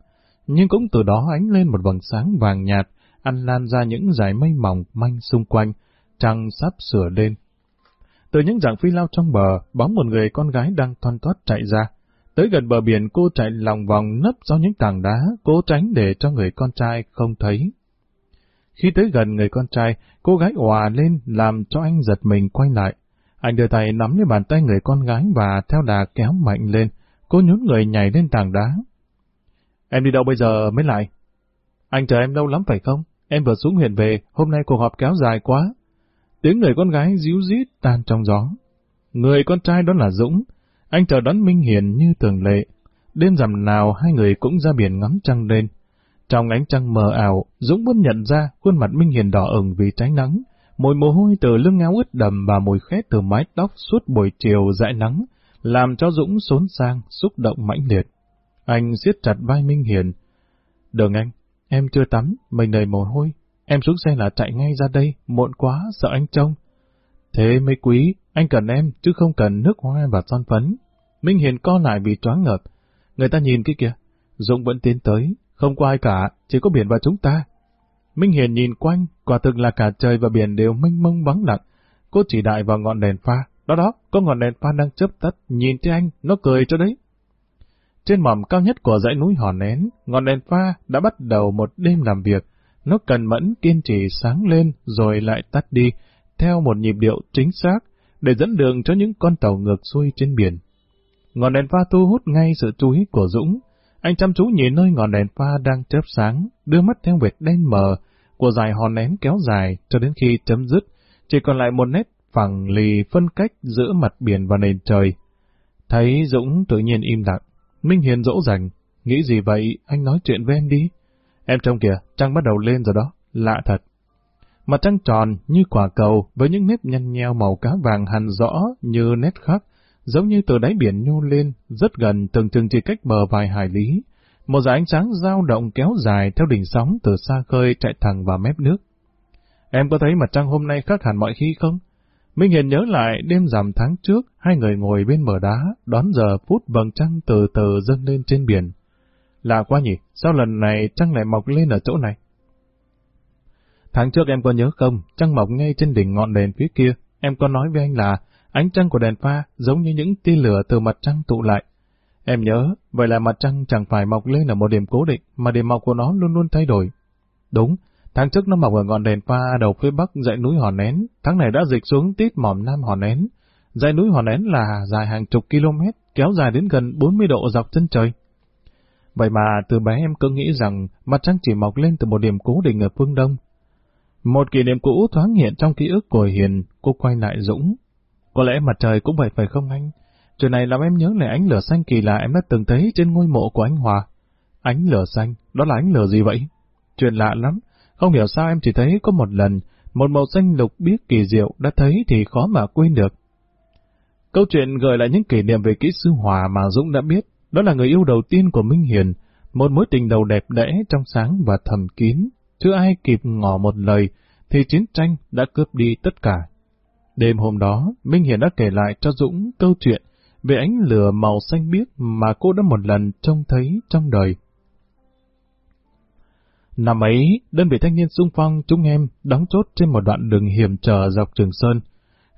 nhưng cũng từ đó ánh lên một vầng sáng vàng nhạt, ăn lan ra những dải mây mỏng manh xung quanh, trăng sắp sửa lên. Từ những dạng phi lao trong bờ, bóng một người con gái đang thoăn thoát chạy ra. Tới gần bờ biển cô chạy lòng vòng nấp sau những tảng đá, cố tránh để cho người con trai không thấy. Khi tới gần người con trai, cô gái òa lên làm cho anh giật mình quay lại. Anh đưa tay nắm lấy bàn tay người con gái và theo đà kéo mạnh lên. Cô nhún người nhảy lên tảng đá. Em đi đâu bây giờ mới lại? Anh chờ em lâu lắm phải không? Em vừa xuống huyện về, hôm nay cuộc họp kéo dài quá. Tiếng người con gái díu dít tan trong gió. Người con trai đó là Dũng. Anh chờ đón Minh Hiền như thường lệ. Đêm rằm nào hai người cũng ra biển ngắm trăng lên. Trong ánh trăng mờ ảo, Dũng vẫn nhận ra khuôn mặt Minh Hiền đỏ ửng vì trái nắng. Mùi mồ hôi từ lưng áo ướt đầm và mùi khét từ mái tóc suốt buổi chiều dãi nắng, làm cho Dũng xốn sang, xúc động mãnh liệt. Anh siết chặt vai Minh Hiền. đừng anh, em chưa tắm, mình đầy mồ hôi. Em xuống xe là chạy ngay ra đây, muộn quá, sợ anh trông. Thế mấy quý, anh cần em, chứ không cần nước hoa và son phấn. Minh Hiền co lại vì choáng ngợp. Người ta nhìn kia kìa, Dũng vẫn tiến tới, không có ai cả, chỉ có biển và chúng ta. Minh Hiền nhìn quanh, quả thực là cả trời và biển đều mênh mông vắng lặng. Cô chỉ đại vào ngọn đèn pha. Đó đó, có ngọn đèn pha đang chớp tắt, nhìn thấy anh, nó cười cho đấy. Trên mỏm cao nhất của dãy núi hòn nén, ngọn đèn pha đã bắt đầu một đêm làm việc. Nó cần mẫn kiên trì sáng lên rồi lại tắt đi, theo một nhịp điệu chính xác, để dẫn đường cho những con tàu ngược xuôi trên biển. Ngọn đèn pha thu hút ngay sự chú ý của Dũng. Anh chăm chú nhìn nơi ngọn đèn pha đang chớp sáng, đưa mắt theo vệt đen mờ của dài hòn nén kéo dài cho đến khi chấm dứt, chỉ còn lại một nét phẳng lì phân cách giữa mặt biển và nền trời. Thấy Dũng tự nhiên im lặng, Minh Hiền dỗ dành, nghĩ gì vậy, anh nói chuyện với em đi. Em trông kìa, trăng bắt đầu lên rồi đó, lạ thật. Mặt trăng tròn như quả cầu với những nếp nhăn nheo màu cá vàng hằn rõ như nét khắc, giống như từ đáy biển nhô lên, rất gần từng chừng chỉ cách bờ vài hải lý. Một dải ánh sáng dao động kéo dài theo đỉnh sóng từ xa khơi chạy thẳng vào mép nước. Em có thấy mặt trăng hôm nay khác hẳn mọi khi không? Minh Hiền nhớ lại đêm rằm tháng trước, hai người ngồi bên bờ đá, đón giờ phút vầng trăng từ từ dâng lên trên biển. Lạ quá nhỉ, sao lần này trăng lại mọc lên ở chỗ này? Tháng trước em có nhớ không, trăng mọc ngay trên đỉnh ngọn đèn phía kia, em có nói với anh là ánh trăng của đèn pha giống như những tia lửa từ mặt trăng tụ lại. Em nhớ, vậy là mặt trăng chẳng phải mọc lên ở một điểm cố định, mà điểm mọc của nó luôn luôn thay đổi. Đúng, tháng trước nó mọc ở ngọn đèn pha đầu phía bắc dãy núi Hòn Nén, tháng này đã dịch xuống tít mỏm nam Hòn Nén. Dãy núi Hòn Nén là dài hàng chục km, kéo dài đến gần 40 độ dọc chân trời. Vậy mà từ bé em cứ nghĩ rằng mặt trăng chỉ mọc lên từ một điểm cố định ở phương Đông. Một kỷ niệm cũ thoáng hiện trong ký ức của Hiền, cô quay lại Dũng. Có lẽ mặt trời cũng vậy phải không anh? Chuyện này làm em nhớ lại ánh lửa xanh kỳ lạ em đã từng thấy trên ngôi mộ của anh Hòa. Ánh lửa xanh, đó là ánh lửa gì vậy? Chuyện lạ lắm, không hiểu sao em chỉ thấy có một lần, một màu xanh lục biết kỳ diệu đã thấy thì khó mà quên được. Câu chuyện gợi lại những kỷ niệm về kỹ sư Hòa mà Dũng đã biết, đó là người yêu đầu tiên của Minh Hiền, một mối tình đầu đẹp đẽ trong sáng và thầm kín, chưa ai kịp ngỏ một lời, thì chiến tranh đã cướp đi tất cả. Đêm hôm đó, Minh Hiền đã kể lại cho Dũng câu chuyện về ánh lửa màu xanh biếc mà cô đã một lần trông thấy trong đời. Năm ấy, đơn vị thanh niên xung phong chúng em đóng chốt trên một đoạn đường hiểm trở dọc Trường Sơn.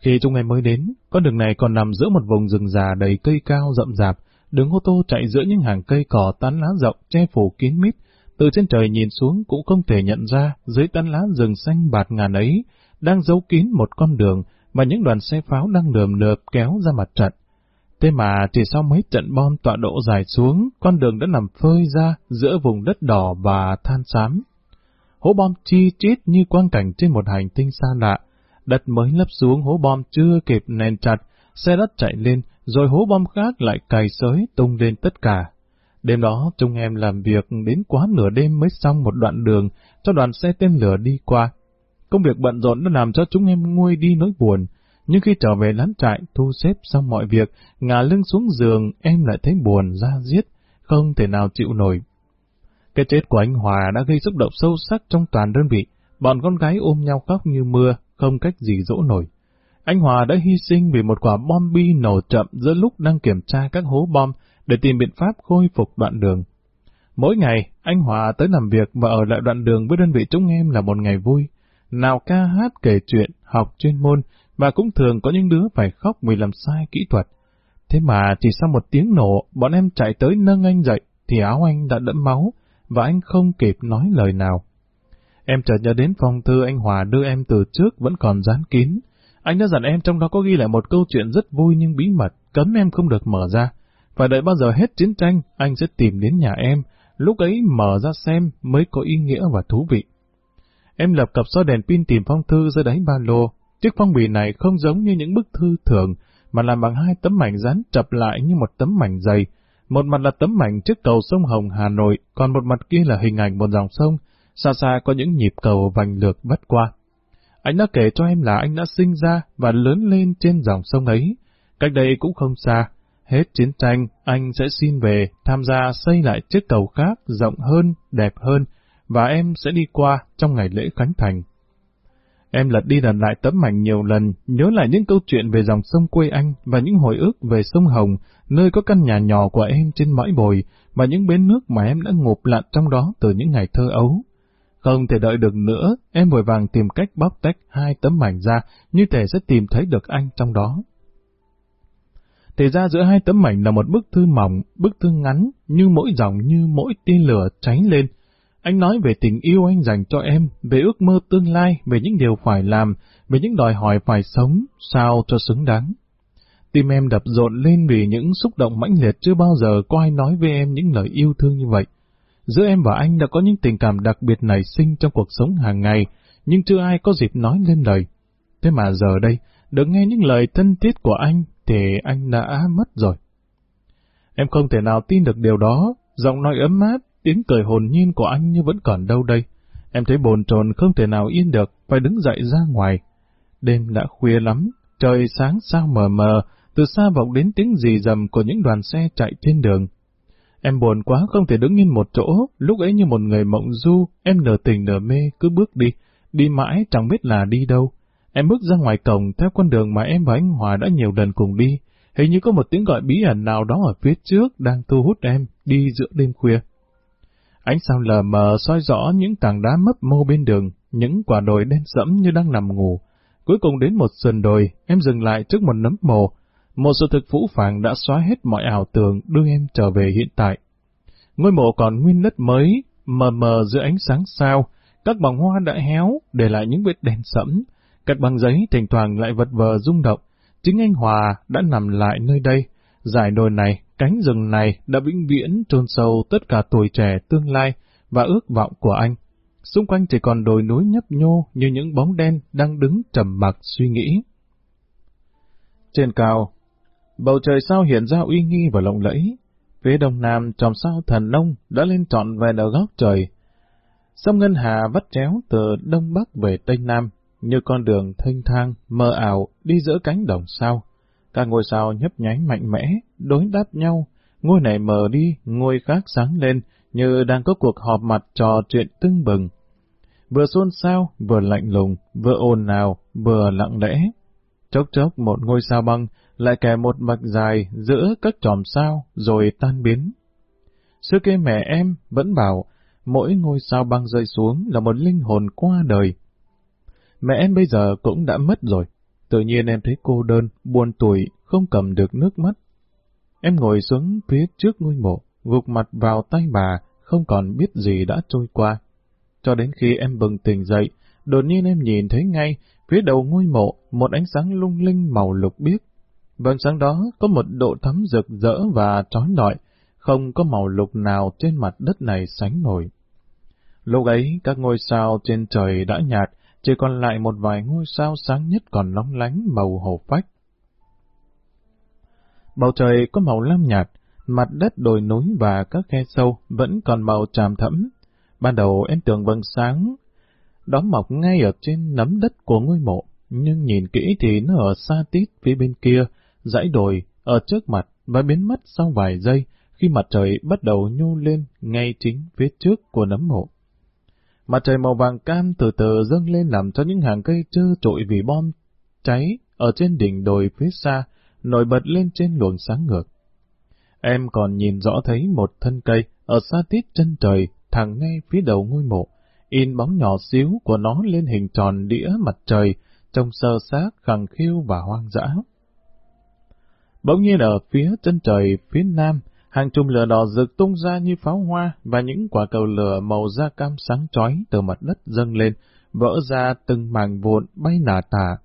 Khi chúng em mới đến, con đường này còn nằm giữa một vùng rừng già đầy cây cao rậm rạp, đường ô tô chạy giữa những hàng cây cỏ tán lá rộng che phủ kín mít, từ trên trời nhìn xuống cũng không thể nhận ra dưới tán lá rừng xanh bạt ngàn ấy đang giấu kín một con đường mà những đoàn xe pháo đang lườm lượp kéo ra mặt trận. Thế mà chỉ sau mấy trận bom tọa độ dài xuống, con đường đã nằm phơi ra giữa vùng đất đỏ và than xám. Hố bom chi chít như quang cảnh trên một hành tinh xa lạ. Đất mới lấp xuống hố bom chưa kịp nền chặt, xe đất chạy lên, rồi hố bom khác lại cày sới tung lên tất cả. Đêm đó, chúng em làm việc đến quá nửa đêm mới xong một đoạn đường cho đoàn xe tên lửa đi qua. Công việc bận rộn đã làm cho chúng em nguôi đi nỗi buồn. Nhưng khi trở về lán trại, thu xếp xong mọi việc, ngả lưng xuống giường, em lại thấy buồn, ra giết, không thể nào chịu nổi. Cái chết của anh Hòa đã gây xúc động sâu sắc trong toàn đơn vị. Bọn con gái ôm nhau khóc như mưa, không cách gì dỗ nổi. Anh Hòa đã hy sinh vì một quả bom bi nổ chậm giữa lúc đang kiểm tra các hố bom để tìm biện pháp khôi phục đoạn đường. Mỗi ngày, anh Hòa tới làm việc và ở lại đoạn đường với đơn vị chúng em là một ngày vui. Nào ca hát kể chuyện, học chuyên môn, và cũng thường có những đứa phải khóc vì làm sai kỹ thuật. Thế mà chỉ sau một tiếng nổ, bọn em chạy tới nâng anh dậy, thì áo anh đã đẫm máu, và anh không kịp nói lời nào. Em chợt nhớ đến phòng thư anh Hòa đưa em từ trước vẫn còn dán kín. Anh đã dặn em trong đó có ghi lại một câu chuyện rất vui nhưng bí mật, cấm em không được mở ra. Phải đợi bao giờ hết chiến tranh, anh sẽ tìm đến nhà em, lúc ấy mở ra xem mới có ý nghĩa và thú vị. Em lập cặp so đèn pin tìm phong thư dưới đáy ba lô. Chiếc phong bì này không giống như những bức thư thường, mà làm bằng hai tấm mảnh dán chập lại như một tấm mảnh dày. Một mặt là tấm mảnh trước cầu sông Hồng Hà Nội, còn một mặt kia là hình ảnh một dòng sông, xa xa có những nhịp cầu vành lược vắt qua. Anh đã kể cho em là anh đã sinh ra và lớn lên trên dòng sông ấy. Cách đây cũng không xa. Hết chiến tranh, anh sẽ xin về, tham gia xây lại chiếc cầu khác, rộng hơn, đẹp hơn, và em sẽ đi qua trong ngày lễ Khánh Thành. Em lật đi lật lại tấm ảnh nhiều lần, nhớ lại những câu chuyện về dòng sông quê anh và những hồi ức về sông Hồng, nơi có căn nhà nhỏ của em trên bãi bồi và những bến nước mà em đã ngụp lặn trong đó từ những ngày thơ ấu. Không thể đợi được nữa, em vội vàng tìm cách bóc tách hai tấm ảnh ra, như thể sẽ tìm thấy được anh trong đó. Thì ra giữa hai tấm ảnh là một bức thư mỏng, bức thư ngắn, như mỗi dòng như mỗi tia lửa cháy lên. Anh nói về tình yêu anh dành cho em, về ước mơ tương lai, về những điều phải làm, về những đòi hỏi phải sống, sao cho xứng đáng. Tim em đập rộn lên vì những xúc động mãnh liệt chưa bao giờ có ai nói với em những lời yêu thương như vậy. Giữa em và anh đã có những tình cảm đặc biệt nảy sinh trong cuộc sống hàng ngày, nhưng chưa ai có dịp nói lên lời. Thế mà giờ đây, được nghe những lời thân thiết của anh, thì anh đã mất rồi. Em không thể nào tin được điều đó, giọng nói ấm áp, tiếng cười hồn nhiên của anh như vẫn còn đâu đây. Em thấy bồn chồn không thể nào yên được, phải đứng dậy ra ngoài. Đêm đã khuya lắm, trời sáng sao mờ mờ, từ xa vọng đến tiếng rì rầm của những đoàn xe chạy trên đường. Em buồn quá không thể đứng yên một chỗ, lúc ấy như một người mộng du, em nửa tình nửa mê cứ bước đi, đi mãi chẳng biết là đi đâu. Em bước ra ngoài cổng theo con đường mà em và anh Hòa đã nhiều lần cùng đi, hình như có một tiếng gọi bí ẩn nào đó ở phía trước đang thu hút em đi giữa đêm khuya. Ánh sao lờ mờ soi rõ những tảng đá mấp mô bên đường, những quả đồi đen sẫm như đang nằm ngủ. Cuối cùng đến một sườn đồi, em dừng lại trước một nấm mồ, một sự thực phũ phàng đã xóa hết mọi ảo tưởng đưa em trở về hiện tại. Ngôi mộ còn nguyên đất mới, mờ mờ giữa ánh sáng sao, các bông hoa đã héo, để lại những vết đen sẫm, các băng giấy thỉnh thoảng lại vật vờ rung động. Chính anh Hòa đã nằm lại nơi đây. Giải đồi này, cánh rừng này đã vĩnh viễn trôn sâu tất cả tuổi trẻ tương lai và ước vọng của anh. Xung quanh chỉ còn đồi núi nhấp nhô như những bóng đen đang đứng trầm mặc suy nghĩ. Trên cao, Bầu trời sao hiện ra uy nghi và lộng lẫy. Phía đông nam tròm sao thần nông đã lên trọn về đầu góc trời. Sông Ngân Hà vắt chéo từ đông bắc về tây nam, như con đường thanh thang, mờ ảo đi giữa cánh đồng sao. Các ngôi sao nhấp nháy mạnh mẽ, đối đáp nhau, ngôi này mờ đi, ngôi khác sáng lên, như đang có cuộc họp mặt trò chuyện tưng bừng. Vừa xôn xao, vừa lạnh lùng, vừa ồn ào, vừa lặng lẽ. Chốc chốc một ngôi sao băng, lại kẻ một mạch dài giữa các chòm sao rồi tan biến. Xưa kia mẹ em vẫn bảo mỗi ngôi sao băng rơi xuống là một linh hồn qua đời. Mẹ em bây giờ cũng đã mất rồi. Tự nhiên em thấy cô đơn, buồn tuổi, không cầm được nước mắt. Em ngồi xuống phía trước ngôi mộ, gục mặt vào tay bà, không còn biết gì đã trôi qua. Cho đến khi em bừng tỉnh dậy, đột nhiên em nhìn thấy ngay, phía đầu ngôi mộ, một ánh sáng lung linh màu lục biếc, Ánh sáng đó có một độ thấm rực rỡ và trói lọi, không có màu lục nào trên mặt đất này sánh nổi. Lúc ấy, các ngôi sao trên trời đã nhạt, chỉ còn lại một vài ngôi sao sáng nhất còn lóng lánh màu hồ phách. Bầu trời có màu lam nhạt, mặt đất đồi núi và các khe sâu vẫn còn màu tràm thẫm. Ban đầu em tưởng vầng sáng đó mọc ngay ở trên nấm đất của ngôi mộ, nhưng nhìn kỹ thì nó ở xa tít phía bên kia, dãy đồi, ở trước mặt và biến mất sau vài giây khi mặt trời bắt đầu nhô lên ngay chính phía trước của nấm mộ. Mặt trời màu vàng cam từ từ dâng lên làm cho những hàng cây trơ trội vì bom cháy ở trên đỉnh đồi phía xa nổi bật lên trên luồng sáng ngược. Em còn nhìn rõ thấy một thân cây ở xa tít chân trời thẳng ngay phía đầu ngôi mộ, in bóng nhỏ xíu của nó lên hình tròn đĩa mặt trời, trông sơ xác, khẳng khiu và hoang dã. Bỗng nhiên ở phía chân trời phía nam, hàng chùm lửa đỏ rực tung ra như pháo hoa và những quả cầu lửa màu da cam sáng chói từ mặt đất dâng lên, vỡ ra từng màng vụn bay nả tả.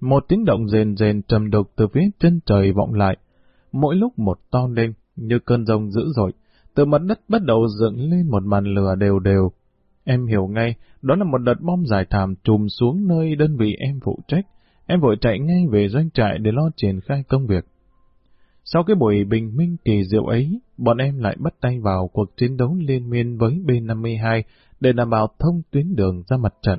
Một tiếng động rền rền trầm đục từ phía chân trời vọng lại, mỗi lúc một to lên như cơn rông dữ dội, từ mặt đất bắt đầu dựng lên một màn lửa đều đều. Em hiểu ngay, đó là một đợt bom giải thảm trùm xuống nơi đơn vị em phụ trách. Em vội chạy ngay về doanh trại để lo triển khai công việc. Sau cái buổi bình minh kỳ diệu ấy, bọn em lại bắt tay vào cuộc chiến đấu liên miên với B-52 để đảm bảo thông tuyến đường ra mặt trận.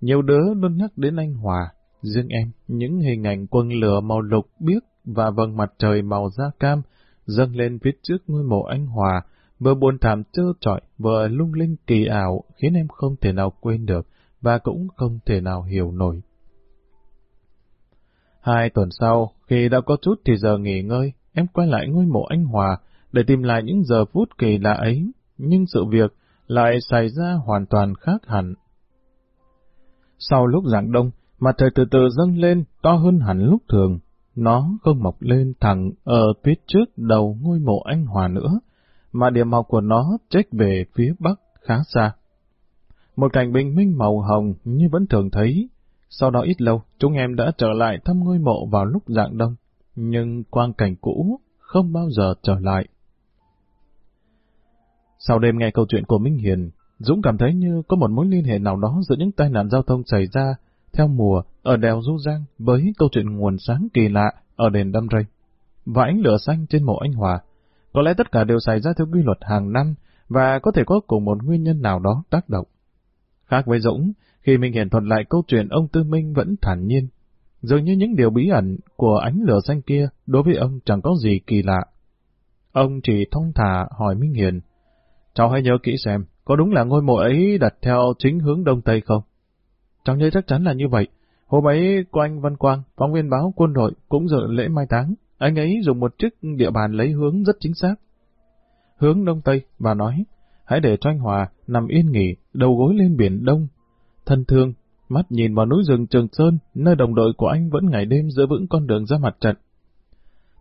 Nhiều đứa luôn nhắc đến anh Hòa, riêng em, những hình ảnh quân lửa màu lục biếc và vầng mặt trời màu da cam dâng lên phía trước ngôi mộ anh Hòa, vừa buồn thảm trơ trọi, vừa lung linh kỳ ảo, khiến em không thể nào quên được, và cũng không thể nào hiểu nổi. Hai tuần sau, khi đã có chút thì giờ nghỉ ngơi, em quay lại ngôi mộ anh Hòa để tìm lại những giờ phút kỳ lạ ấy, nhưng sự việc lại xảy ra hoàn toàn khác hẳn. Sau lúc giảng đông, mặt trời từ từ dâng lên, to hơn hẳn lúc thường. Nó không mọc lên thẳng ở phía trước đầu ngôi mộ anh Hòa nữa, mà điểm mọc của nó trách về phía bắc khá xa. Một cảnh bình minh màu hồng như vẫn thường thấy, sau đó ít lâu, chúng em đã trở lại thăm ngôi mộ vào lúc dạng đông, nhưng quang cảnh cũ không bao giờ trở lại. Sau đêm nghe câu chuyện của Minh Hiền, Dũng cảm thấy như có một mối liên hệ nào đó giữa những tai nạn giao thông xảy ra theo mùa ở đèo Du Giang với câu chuyện nguồn sáng kỳ lạ ở đền Đâm Rây và ánh lửa xanh trên mộ anh Hòa. Có lẽ tất cả đều xảy ra theo quy luật hàng năm và có thể có cùng một nguyên nhân nào đó tác động. Khác với Dũng, khi Minh Hiển thuật lại câu chuyện ông Tư Minh vẫn thản nhiên. Dường như những điều bí ẩn của ánh lửa xanh kia đối với ông chẳng có gì kỳ lạ. Ông chỉ thông thả hỏi Minh Hiền, Cháu hãy nhớ kỹ xem, có đúng là ngôi mộ ấy đặt theo chính hướng Đông Tây không? Cháu nhớ chắc chắn là như vậy. Hôm ấy của anh Văn Quang, phóng viên báo quân đội, cũng dự lễ mai táng. Anh ấy dùng một chiếc địa bàn lấy hướng rất chính xác. Hướng Đông Tây, và nói, hãy để cho anh Hòa nằm yên nghỉ, đầu gối lên biển Đông, thân thương, mắt nhìn vào núi rừng Trường Sơn, nơi đồng đội của anh vẫn ngày đêm giữ vững con đường ra mặt trận.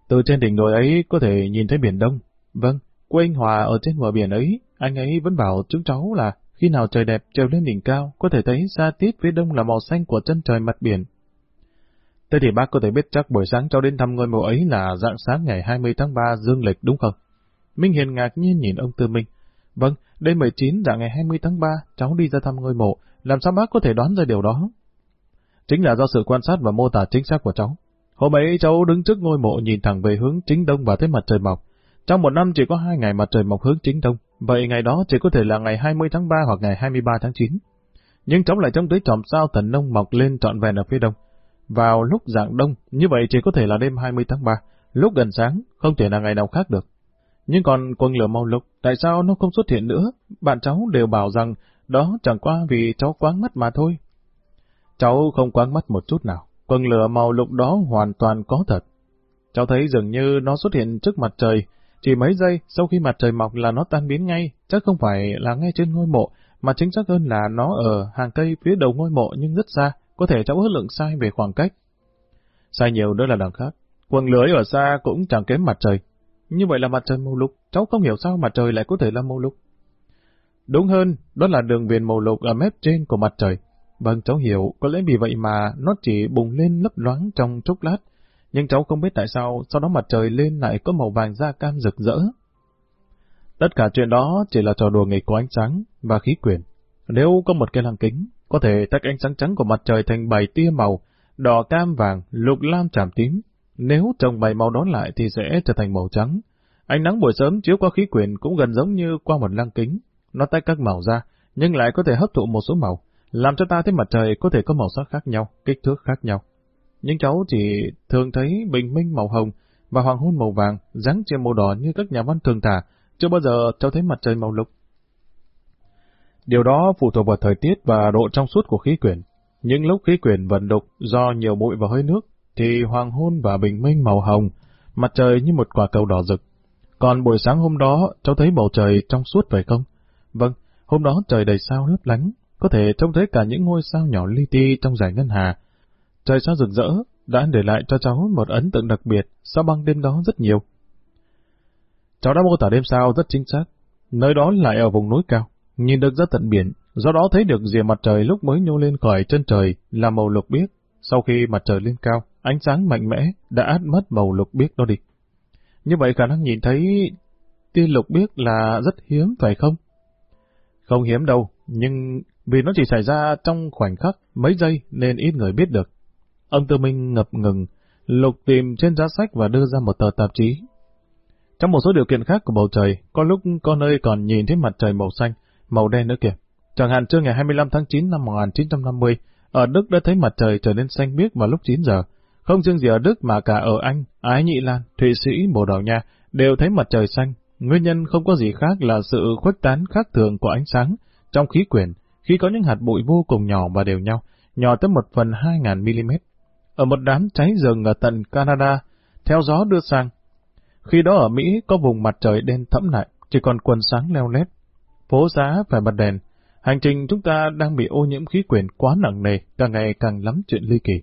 Từ trên đỉnh đồi ấy có thể nhìn thấy biển Đông. Vâng, quê anh Hòa ở trên bờ biển ấy, anh ấy vẫn bảo chúng cháu là khi nào trời đẹp trèo lên đỉnh cao, có thể thấy xa tít phía đông là màu xanh của chân trời mặt biển. Thế thì bác có thể biết chắc buổi sáng cháu đến thăm ngôi mộ ấy là dạng sáng ngày 20 tháng 3 dương lịch đúng không? Minh Hiền ngạc nhiên nhìn ông Tư Minh. Vâng, đêm 19 dạng ngày 20 tháng 3, cháu đi ra thăm ngôi mộ, làm sao bác có thể đoán ra điều đó? Chính là do sự quan sát và mô tả chính xác của cháu. Hôm ấy cháu đứng trước ngôi mộ nhìn thẳng về hướng chính đông và thấy mặt trời mọc. Trong một năm chỉ có hai ngày mặt trời mọc hướng chính đông, vậy ngày đó chỉ có thể là ngày 20 tháng 3 hoặc ngày 23 tháng 9. Nhưng cháu lại trông thấy chòm sao thần nông mọc lên trọn vẹn ở phía đông. Vào lúc dạng đông, như vậy chỉ có thể là đêm 20 tháng 3, lúc gần sáng, không thể là ngày nào khác được. Nhưng còn quân lửa màu lục, tại sao nó không xuất hiện nữa? Bạn cháu đều bảo rằng đó chẳng qua vì cháu quáng mắt mà thôi. Cháu không quáng mắt một chút nào. quân lửa màu lục đó hoàn toàn có thật. Cháu thấy dường như nó xuất hiện trước mặt trời. Chỉ mấy giây sau khi mặt trời mọc là nó tan biến ngay. Chắc không phải là ngay trên ngôi mộ, mà chính xác hơn là nó ở hàng cây phía đầu ngôi mộ nhưng rất xa. Có thể cháu ước lượng sai về khoảng cách. Sai nhiều nữa là đằng khác. Quần lưới ở xa cũng chẳng kém mặt trời. Như vậy là mặt trời màu lục. Cháu không hiểu sao mặt trời lại có thể là màu lục. Đúng hơn, đó là đường viền màu lục ở mép trên của mặt trời. Vâng, cháu hiểu, có lẽ vì vậy mà nó chỉ bùng lên lấp loáng trong chốc lát. Nhưng cháu không biết tại sao sau đó mặt trời lên lại có màu vàng da cam rực rỡ. Tất cả chuyện đó chỉ là trò đùa nghịch của ánh sáng và khí quyển. Nếu có một cái lăng kính, có thể tách ánh sáng trắng của mặt trời thành bảy tia màu, đỏ cam vàng, lục lam chàm tím. Nếu trồng bảy màu đó lại thì sẽ trở thành màu trắng. Ánh nắng buổi sớm chiếu qua khí quyển cũng gần giống như qua một lăng kính, nó tách các màu ra, nhưng lại có thể hấp thụ một số màu, làm cho ta thấy mặt trời có thể có màu sắc khác nhau, kích thước khác nhau. Nhưng cháu chỉ thường thấy bình minh màu hồng và hoàng hôn màu vàng, dáng chiều màu đỏ như các nhà văn thường tả, chưa bao giờ cháu thấy mặt trời màu lục. Điều đó phụ thuộc vào thời tiết và độ trong suốt của khí quyển. Những lúc khí quyển vận đục do nhiều bụi và hơi nước, thì hoàng hôn và bình minh màu hồng, mặt trời như một quả cầu đỏ rực. Còn buổi sáng hôm đó, cháu thấy bầu trời trong suốt phải không? Vâng, hôm đó trời đầy sao lấp lánh, có thể trông thấy cả những ngôi sao nhỏ li ti trong dải ngân hà. Trời sao rực rỡ, đã để lại cho cháu một ấn tượng đặc biệt, sao băng đêm đó rất nhiều. Cháu đã mô tả đêm sao rất chính xác, nơi đó lại ở vùng núi cao, nhìn được ra tận biển, do đó thấy được rìa mặt trời lúc mới nhô lên khỏi chân trời là màu lục biếc, sau khi mặt trời lên cao, ánh sáng mạnh mẽ đã át mất màu lục biếc đó đi. Như vậy khả năng nhìn thấy tia lục biếc là rất hiếm phải không? Không hiếm đâu, nhưng vì nó chỉ xảy ra trong khoảnh khắc mấy giây nên ít người biết được. Ông Tư Minh ngập ngừng, lục tìm trên giá sách và đưa ra một tờ tạp chí. Trong một số điều kiện khác của bầu trời, có lúc có nơi còn nhìn thấy mặt trời màu xanh, màu đen nữa kìa. Chẳng hạn trưa ngày 25 tháng 9 năm 1950, ở Đức đã thấy mặt trời trở nên xanh biếc vào lúc 9 giờ. Không riêng gì ở Đức mà cả ở Anh, Ái Nhị Lan, Thụy Sĩ, Bồ Đào Nha đều thấy mặt trời xanh. Nguyên nhân không có gì khác là sự khuếch tán khác thường của ánh sáng trong khí quyển khi có những hạt bụi vô cùng nhỏ và đều nhau, nhỏ tới một phần 2.000 mm. Ở một đám cháy rừng ở tận Canada, theo gió đưa sang. Khi đó ở Mỹ có vùng mặt trời đen thẫm lại, chỉ còn quần sáng leo lét. Phố giá phải bật đèn, Hành trình chúng ta đang bị ô nhiễm khí quyển quá nặng nề, càng ngày càng lắm chuyện ly kỳ.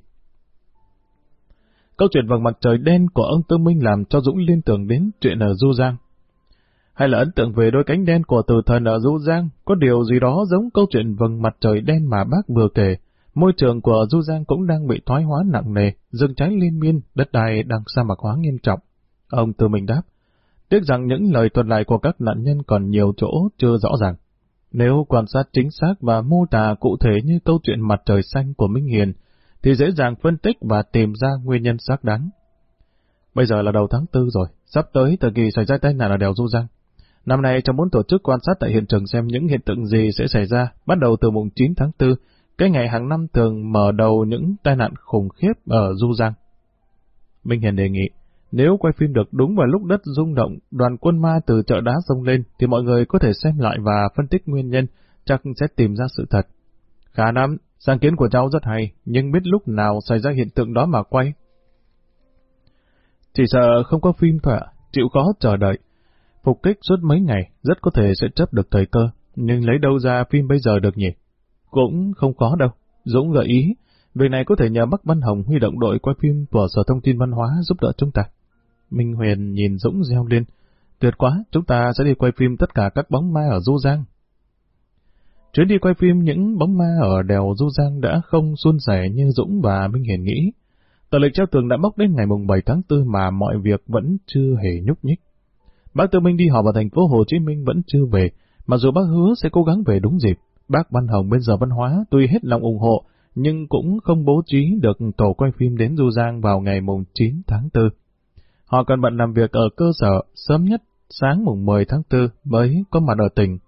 Câu chuyện vầng mặt trời đen của ông Tư Minh làm cho Dũng liên tưởng đến chuyện ở Du Giang. Hay là ấn tượng về đôi cánh đen của từ thần ở Du Giang, có điều gì đó giống câu chuyện vầng mặt trời đen mà bác vừa kể. Môi trường của Du Giang cũng đang bị thoái hóa nặng nề, rừng cháy liên miên, đất đai đang sa mạc hóa nghiêm trọng. Ông tự mình đáp, tiếc rằng những lời thuật lại của các nạn nhân còn nhiều chỗ chưa rõ ràng. Nếu quan sát chính xác và mô tả cụ thể như câu chuyện mặt trời xanh của Minh Hiền, thì dễ dàng phân tích và tìm ra nguyên nhân xác đáng. Bây giờ là đầu tháng tư rồi, sắp tới thời kỳ xảy ra tai nạn ở đèo Du Giang. Năm nay cháu muốn tổ chức quan sát tại hiện trường xem những hiện tượng gì sẽ xảy ra, bắt đầu từ mùng 9 tháng 4, cái ngày hàng năm thường mở đầu những tai nạn khủng khiếp ở Du Giang. Minh Hiền đề nghị, nếu quay phim được đúng vào lúc đất rung động, đoàn quân ma từ chợ đá sông lên, thì mọi người có thể xem lại và phân tích nguyên nhân, chắc sẽ tìm ra sự thật. Khá lắm, sáng kiến của cháu rất hay, nhưng biết lúc nào xảy ra hiện tượng đó mà quay. Chỉ sợ không có phim thôi ạ, chịu khó chờ đợi. Phục kích suốt mấy ngày, rất có thể sẽ chấp được thời cơ, nhưng lấy đâu ra phim bây giờ được nhỉ? Cũng không có đâu. Dũng gợi ý, việc này có thể nhờ Bắc Văn Hồng huy động đội quay phim của Sở Thông tin Văn hóa giúp đỡ chúng ta. Minh Huyền nhìn Dũng reo lên. Tuyệt quá, chúng ta sẽ đi quay phim tất cả các bóng ma ở Du Giang. Chuyến đi quay phim những bóng ma ở đèo Du Giang đã không suôn sẻ như Dũng và Minh Hiền nghĩ. Tờ lịch treo tường đã bốc đến ngày mùng 7 tháng 4 mà mọi việc vẫn chưa hề nhúc nhích. Bác Tư Minh đi họp ở thành phố Hồ Chí Minh vẫn chưa về, mặc dù bác hứa sẽ cố gắng về đúng dịp. Bác Văn Hồng bên giờ văn hóa tuy hết lòng ủng hộ, nhưng cũng không bố trí được tổ quay phim đến Du Giang vào ngày mùng 9 tháng 4. Họ cần bận làm việc ở cơ sở sớm nhất sáng mùng 10 tháng 4 mới có mặt ở tỉnh.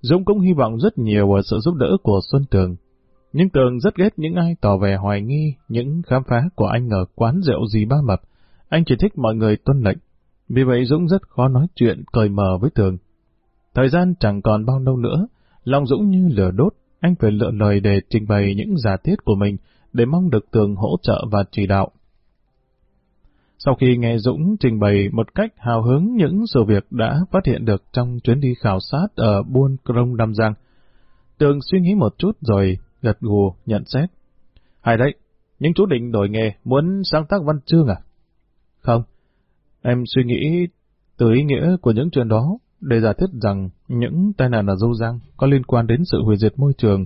Dũng cũng hy vọng rất nhiều vào sự giúp đỡ của Xuân Tường. Nhưng Tường rất ghét những ai tỏ vẻ hoài nghi những khám phá của anh ở quán rượu gì ba mập. Anh chỉ thích mọi người tuân lệnh. Vì vậy Dũng rất khó nói chuyện cởi mở với Tường. Thời gian chẳng còn bao lâu nữa, lòng Dũng như lửa đốt, anh phải lựa lời để trình bày những giả thiết của mình để mong được Tường hỗ trợ và chỉ đạo. Sau khi nghe Dũng trình bày một cách hào hứng những sự việc đã phát hiện được trong chuyến đi khảo sát ở Buôn Crong Nam Giang, Tường suy nghĩ một chút rồi gật gù nhận xét. Hay đấy, nhưng chú định đổi nghề, muốn sáng tác văn chương à? Không, em suy nghĩ từ ý nghĩa của những chuyện đó để giải thích rằng những tai nạn ở Du Giang có liên quan đến sự hủy diệt môi trường,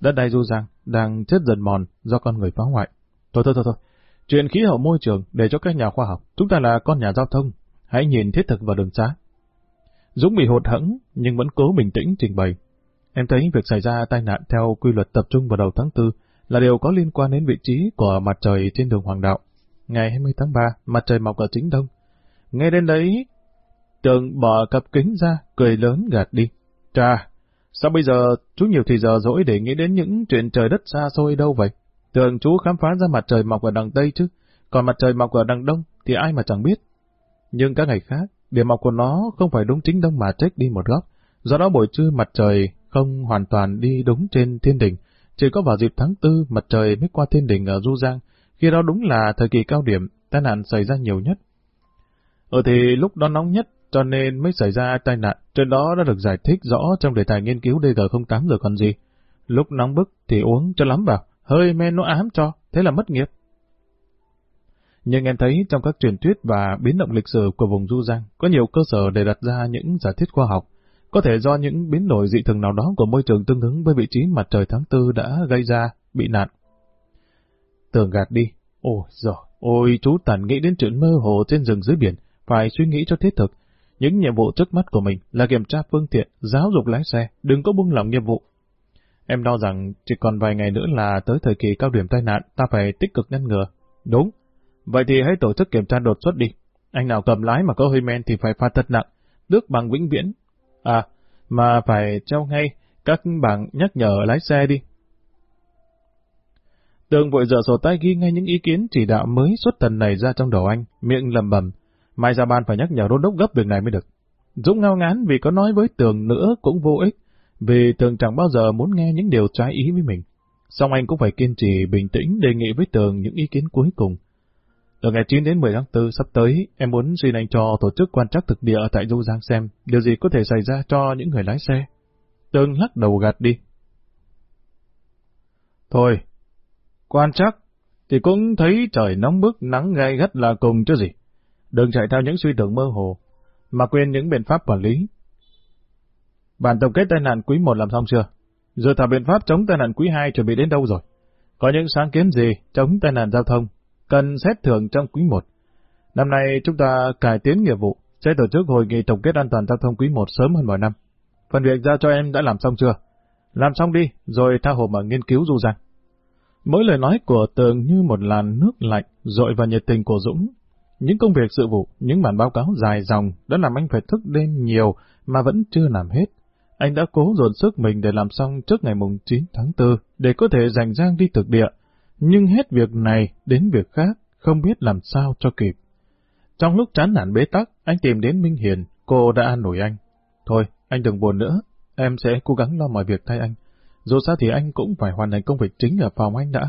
đất đai Du Giang đang chết dần mòn do con người phá hoại. Thôi thôi thôi thôi, Chuyện khí hậu môi trường để cho các nhà khoa học, chúng ta là con nhà giao thông, hãy nhìn thiết thực vào đường xá. Dũng bị hụt hẫng nhưng vẫn cố bình tĩnh trình bày. Em thấy việc xảy ra tai nạn theo quy luật tập trung vào đầu tháng 4 là điều có liên quan đến vị trí của mặt trời trên đường Hoàng Đạo. Ngày 20 tháng 3, mặt trời mọc ở chính đông. Nghe đến đấy, Tường bỏ cặp kính ra, cười lớn gạt đi. Trà, Sao bây giờ chú nhiều thì giờ dỗi để nghĩ đến những chuyện trời đất xa xôi đâu vậy? Tường chú khám phá ra mặt trời mọc ở đằng Tây chứ, còn mặt trời mọc ở đằng Đông thì ai mà chẳng biết. Nhưng các ngày khác, điểm mọc của nó không phải đúng chính Đông mà trách đi một góc, do đó buổi trưa mặt trời không hoàn toàn đi đúng trên thiên đỉnh, chỉ có vào dịp tháng tư mặt trời mới qua thiên đỉnh ở Du Giang, khi đó đúng là thời kỳ cao điểm, tai nạn xảy ra nhiều nhất. Ở thì lúc đó nóng nhất, cho nên mới xảy ra tai nạn, trên đó đã được giải thích rõ trong đề tài nghiên cứu DG08 rồi còn gì. Lúc nóng bức thì uống cho lắm vào, hơi men nó ám cho, thế là mất nghiệp. Nhưng em thấy trong các truyền thuyết và biến động lịch sử của vùng Du Giang có nhiều cơ sở để đặt ra những giả thiết khoa học, có thể do những biến đổi dị thường nào đó của môi trường tương ứng với vị trí mặt trời tháng tư đã gây ra bị nạn. Tưởng gạt đi, ôi giời, ôi chú Tần nghĩ đến chuyện mơ hồ trên rừng dưới biển, phải suy nghĩ cho thiết thực. Những nhiệm vụ trước mắt của mình là kiểm tra phương tiện, giáo dục lái xe, đừng có buông lỏng nhiệm vụ. Em đo rằng chỉ còn vài ngày nữa là tới thời kỳ cao điểm tai nạn, ta phải tích cực ngăn ngừa. Đúng. Vậy thì hãy tổ chức kiểm tra đột xuất đi. Anh nào cầm lái mà có hơi men thì phải phạt thật nặng, tước bằng vĩnh viễn. À, mà phải treo ngay các bảng nhắc nhở lái xe đi. Tường vội dở sổ tay ghi ngay những ý kiến chỉ đạo mới xuất thần này ra trong đầu anh, miệng lầm bầm. Mai ra ban phải nhắc nhở đôn đốc gấp việc này mới được. Dũng ngao ngán vì có nói với Tường nữa cũng vô ích, vì Tường chẳng bao giờ muốn nghe những điều trái ý với mình. Xong anh cũng phải kiên trì bình tĩnh đề nghị với Tường những ý kiến cuối cùng. Từ ngày 9 đến 10 tháng 4 sắp tới, em muốn xin anh cho tổ chức quan trắc thực địa tại Du Giang xem điều gì có thể xảy ra cho những người lái xe. Tường lắc đầu gạt đi. Thôi, quan trắc thì cũng thấy trời nóng bức nắng gai gắt là cùng chứ gì. Đừng chạy theo những suy tưởng mơ hồ, mà quên những biện pháp quản lý. Bản tổng kết tai nạn quý 1 làm xong chưa? Rồi thảo biện pháp chống tai nạn quý 2 chuẩn bị đến đâu rồi? Có những sáng kiến gì chống tai nạn giao thông? Cần xét thưởng trong quý 1. Năm nay chúng ta cải tiến nghiệp vụ, sẽ tổ chức hội nghị tổng kết an toàn giao thông quý 1 sớm hơn mọi năm. Phần việc giao cho em đã làm xong chưa? Làm xong đi, rồi tha hồ mà nghiên cứu du rằng. Mỗi lời nói của Tường như một làn nước lạnh, dội vào nhiệt tình của Dũng, những công việc sự vụ, những bản báo cáo dài dòng đã làm anh phải thức đêm nhiều mà vẫn chưa làm hết. Anh đã cố dồn sức mình để làm xong trước ngày mùng 9 tháng 4 để có thể dành giang đi thực địa. Nhưng hết việc này đến việc khác, không biết làm sao cho kịp. Trong lúc chán nản bế tắc, anh tìm đến Minh Hiền, cô đã an ủi anh. Thôi, anh đừng buồn nữa, em sẽ cố gắng lo mọi việc thay anh. Dù sao thì anh cũng phải hoàn thành công việc chính ở phòng anh đã.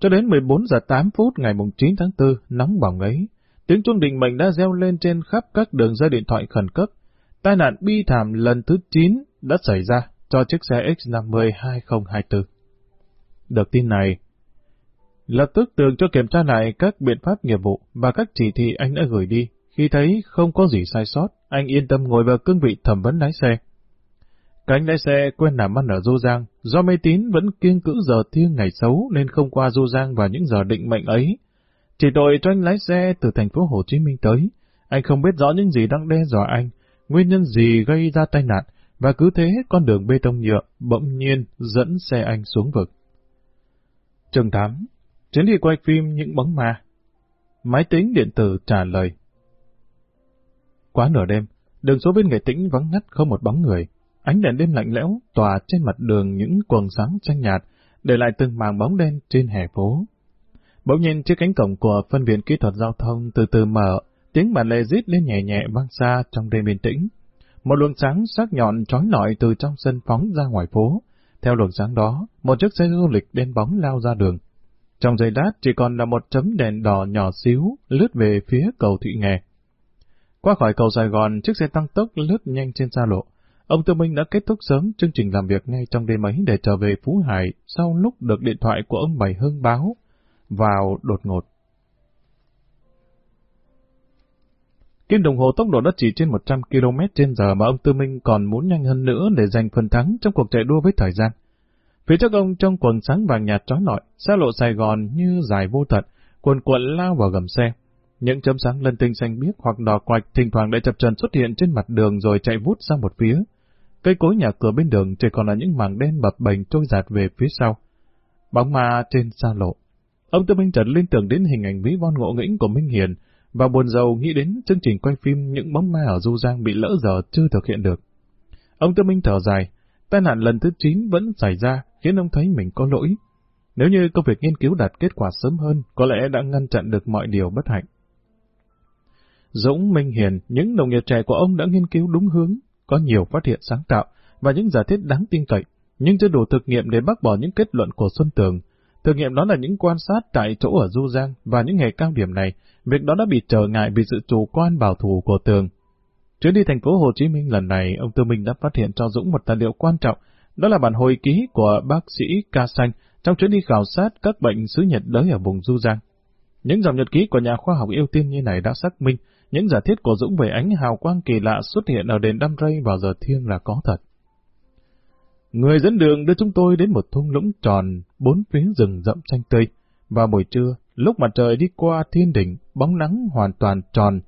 Cho đến 14 giờ 8 phút ngày 9 tháng 4, nóng bỏng ấy, tiếng chuông định mệnh đã reo lên trên khắp các đường dây điện thoại khẩn cấp. Tai nạn bi thảm lần thứ 9 đã xảy ra cho chiếc xe X50 2024. Được tin này, lập tức tường cho kiểm tra lại các biện pháp nghiệp vụ và các chỉ thị anh đã gửi đi. Khi thấy không có gì sai sót, anh yên tâm ngồi vào cương vị thẩm vấn lái xe. Cánh lái xe quen làm ăn ở Du Giang, do mê tín vẫn kiêng cữ giờ thiêng ngày xấu nên không qua Du Giang vào những giờ định mệnh ấy. Chỉ tội cho anh lái xe từ thành phố Hồ Chí Minh tới, anh không biết rõ những gì đang đe dọa anh, nguyên nhân gì gây ra tai nạn, và cứ thế con đường bê tông nhựa bỗng nhiên dẫn xe anh xuống vực. Trường 8 Chuyến đi quay phim những bóng ma Máy tính điện tử trả lời Quá nửa đêm, đường số bên nghệ tĩnh vắng ngắt không một bóng người. Ánh đèn đêm lạnh lẽo tỏa trên mặt đường những quầng sáng xanh nhạt, để lại từng màng bóng đen trên hè phố. Bỗng nhiên chiếc cánh cổng của phân viện kỹ thuật giao thông từ từ mở, tiếng bản lề rít lên nhẹ nhẹ vang xa trong đêm yên tĩnh. Một luồng sáng sắc nhọn trói lọi từ trong sân phóng ra ngoài phố. Theo luồng sáng đó, một chiếc xe du lịch đen bóng lao ra đường. Trong giây lát chỉ còn là một chấm đèn đỏ nhỏ xíu lướt về phía cầu Thụy Nghè. Qua khỏi cầu Sài Gòn, chiếc xe tăng tốc lướt nhanh trên xa lộ. Ông Tư Minh đã kết thúc sớm chương trình làm việc ngay trong đêm ấy để trở về Phú Hải sau lúc được điện thoại của ông Bảy Hưng báo vào đột ngột. Kim đồng hồ tốc độ đã chỉ trên 100 km trên giờ mà ông Tư Minh còn muốn nhanh hơn nữa để giành phần thắng trong cuộc chạy đua với thời gian. Phía trước ông trong quần sáng vàng nhạt trói lọi, xa lộ Sài Gòn như dài vô tận, quần cuộn lao vào gầm xe. Những chấm sáng lân tinh xanh biếc hoặc đỏ quạch thỉnh thoảng lại chập trần xuất hiện trên mặt đường rồi chạy vút sang một phía. Cây cối nhà cửa bên đường chỉ còn là những mảng đen bập bềnh trôi giạt về phía sau. Bóng ma trên xa lộ. Ông Tư Minh Trần liên tưởng đến hình ảnh ví von ngộ nghĩnh của Minh Hiền và buồn giàu nghĩ đến chương trình quay phim những bóng ma ở Du Giang bị lỡ giờ chưa thực hiện được. Ông Tư Minh thở dài, tai nạn lần thứ 9 vẫn xảy ra khiến ông thấy mình có lỗi. Nếu như công việc nghiên cứu đạt kết quả sớm hơn, có lẽ đã ngăn chặn được mọi điều bất hạnh. Dũng Minh Hiền, những đồng nghiệp trẻ của ông đã nghiên cứu đúng hướng, có nhiều phát hiện sáng tạo và những giả thiết đáng tin cậy, nhưng chưa đủ thực nghiệm để bác bỏ những kết luận của Xuân Tường. Thực nghiệm đó là những quan sát tại chỗ ở Du Giang và những ngày cao điểm này, việc đó đã bị trở ngại vì sự chủ quan bảo thủ của Tường. Chuyến đi thành phố Hồ Chí Minh lần này, ông Tư Minh đã phát hiện cho Dũng một tài liệu quan trọng, đó là bản hồi ký của bác sĩ Ca Xanh trong chuyến đi khảo sát các bệnh xứ nhiệt đới ở vùng Du Giang. Những dòng nhật ký của nhà khoa học yêu tiên như này đã xác minh những giả thiết của Dũng về ánh hào quang kỳ lạ xuất hiện ở đền Đam Rây vào giờ thiêng là có thật. Người dẫn đường đưa chúng tôi đến một thung lũng tròn, bốn phía rừng rậm xanh tươi. Vào buổi trưa, lúc mặt trời đi qua thiên đỉnh, bóng nắng hoàn toàn tròn.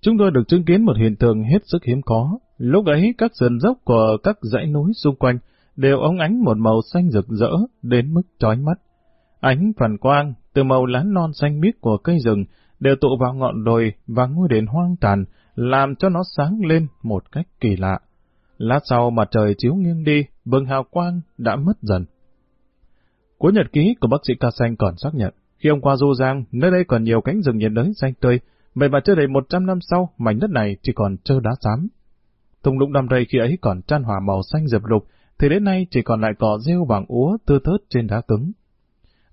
Chúng tôi được chứng kiến một hiện tượng hết sức hiếm có. Lúc ấy, các sườn dốc của các dãy núi xung quanh đều ống ánh một màu xanh rực rỡ đến mức chói mắt. Ánh phản quang từ màu lá non xanh biếc của cây rừng đều tụ vào ngọn đồi và ngôi đền hoang tàn, làm cho nó sáng lên một cách kỳ lạ. Lát sau mặt trời chiếu nghiêng đi, vầng hào quang đã mất dần. Cuối nhật ký của bác sĩ Ca Xanh còn xác nhận, khi ông qua Du Giang, nơi đây còn nhiều cánh rừng nhiệt đới xanh tươi, vậy mà chưa đầy 100 năm sau, mảnh đất này chỉ còn trơ đá xám. Thùng lũng đầm rây khi ấy còn chan hòa màu xanh rực lục, thì đến nay chỉ còn lại cỏ rêu vàng úa tư thớt trên đá cứng.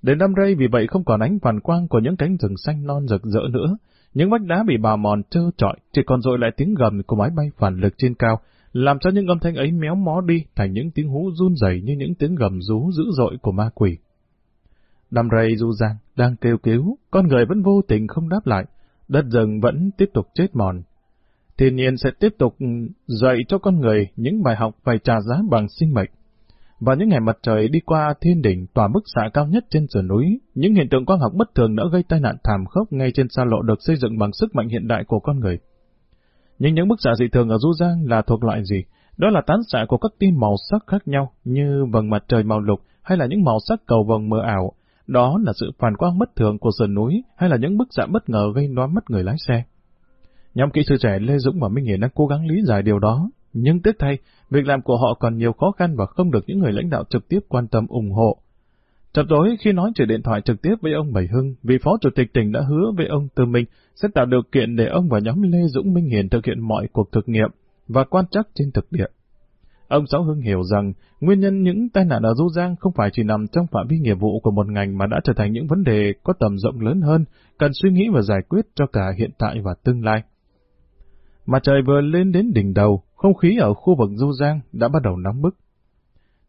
Đến đâm rây vì vậy không còn ánh phản quang của những cánh rừng xanh non rực rỡ nữa, những vách đá bị bào mòn trơ trọi, chỉ còn dội lại tiếng gầm của máy bay phản lực trên cao, làm cho những âm thanh ấy méo mó đi thành những tiếng hú run rẩy như những tiếng gầm rú dữ dội của ma quỷ. Đầm rây du giang, đang kêu cứu, con người vẫn vô tình không đáp lại, đất rừng vẫn tiếp tục chết mòn. Thiên nhiên sẽ tiếp tục dạy cho con người những bài học phải trả giá bằng sinh mệnh. Vào những ngày mặt trời đi qua thiên đỉnh tòa bức xạ cao nhất trên sườn núi, những hiện tượng quang học bất thường đã gây tai nạn thảm khốc ngay trên xa lộ được xây dựng bằng sức mạnh hiện đại của con người. Nhưng những bức xạ dị thường ở Du Giang là thuộc loại gì? Đó là tán xạ của các tia màu sắc khác nhau như vầng mặt trời màu lục hay là những màu sắc cầu vồng mờ ảo. Đó là sự phản quang bất thường của sườn núi hay là những bức xạ bất ngờ gây loa mất người lái xe. Nhóm kỹ sư trẻ Lê Dũng và Minh Hiền đang cố gắng lý giải điều đó, nhưng tiếc thay, việc làm của họ còn nhiều khó khăn và không được những người lãnh đạo trực tiếp quan tâm ủng hộ. Chập tối khi nói chuyện điện thoại trực tiếp với ông Bảy Hưng, vị phó chủ tịch tỉnh đã hứa với ông Tư Minh sẽ tạo điều kiện để ông và nhóm Lê Dũng Minh Hiền thực hiện mọi cuộc thực nghiệm và quan trắc trên thực địa. Ông Sáu Hưng hiểu rằng nguyên nhân những tai nạn ở Du Giang không phải chỉ nằm trong phạm vi nghiệp vụ của một ngành mà đã trở thành những vấn đề có tầm rộng lớn hơn, cần suy nghĩ và giải quyết cho cả hiện tại và tương lai. Mặt trời vừa lên đến đỉnh đầu, không khí ở khu vực Du Giang đã bắt đầu nóng bức.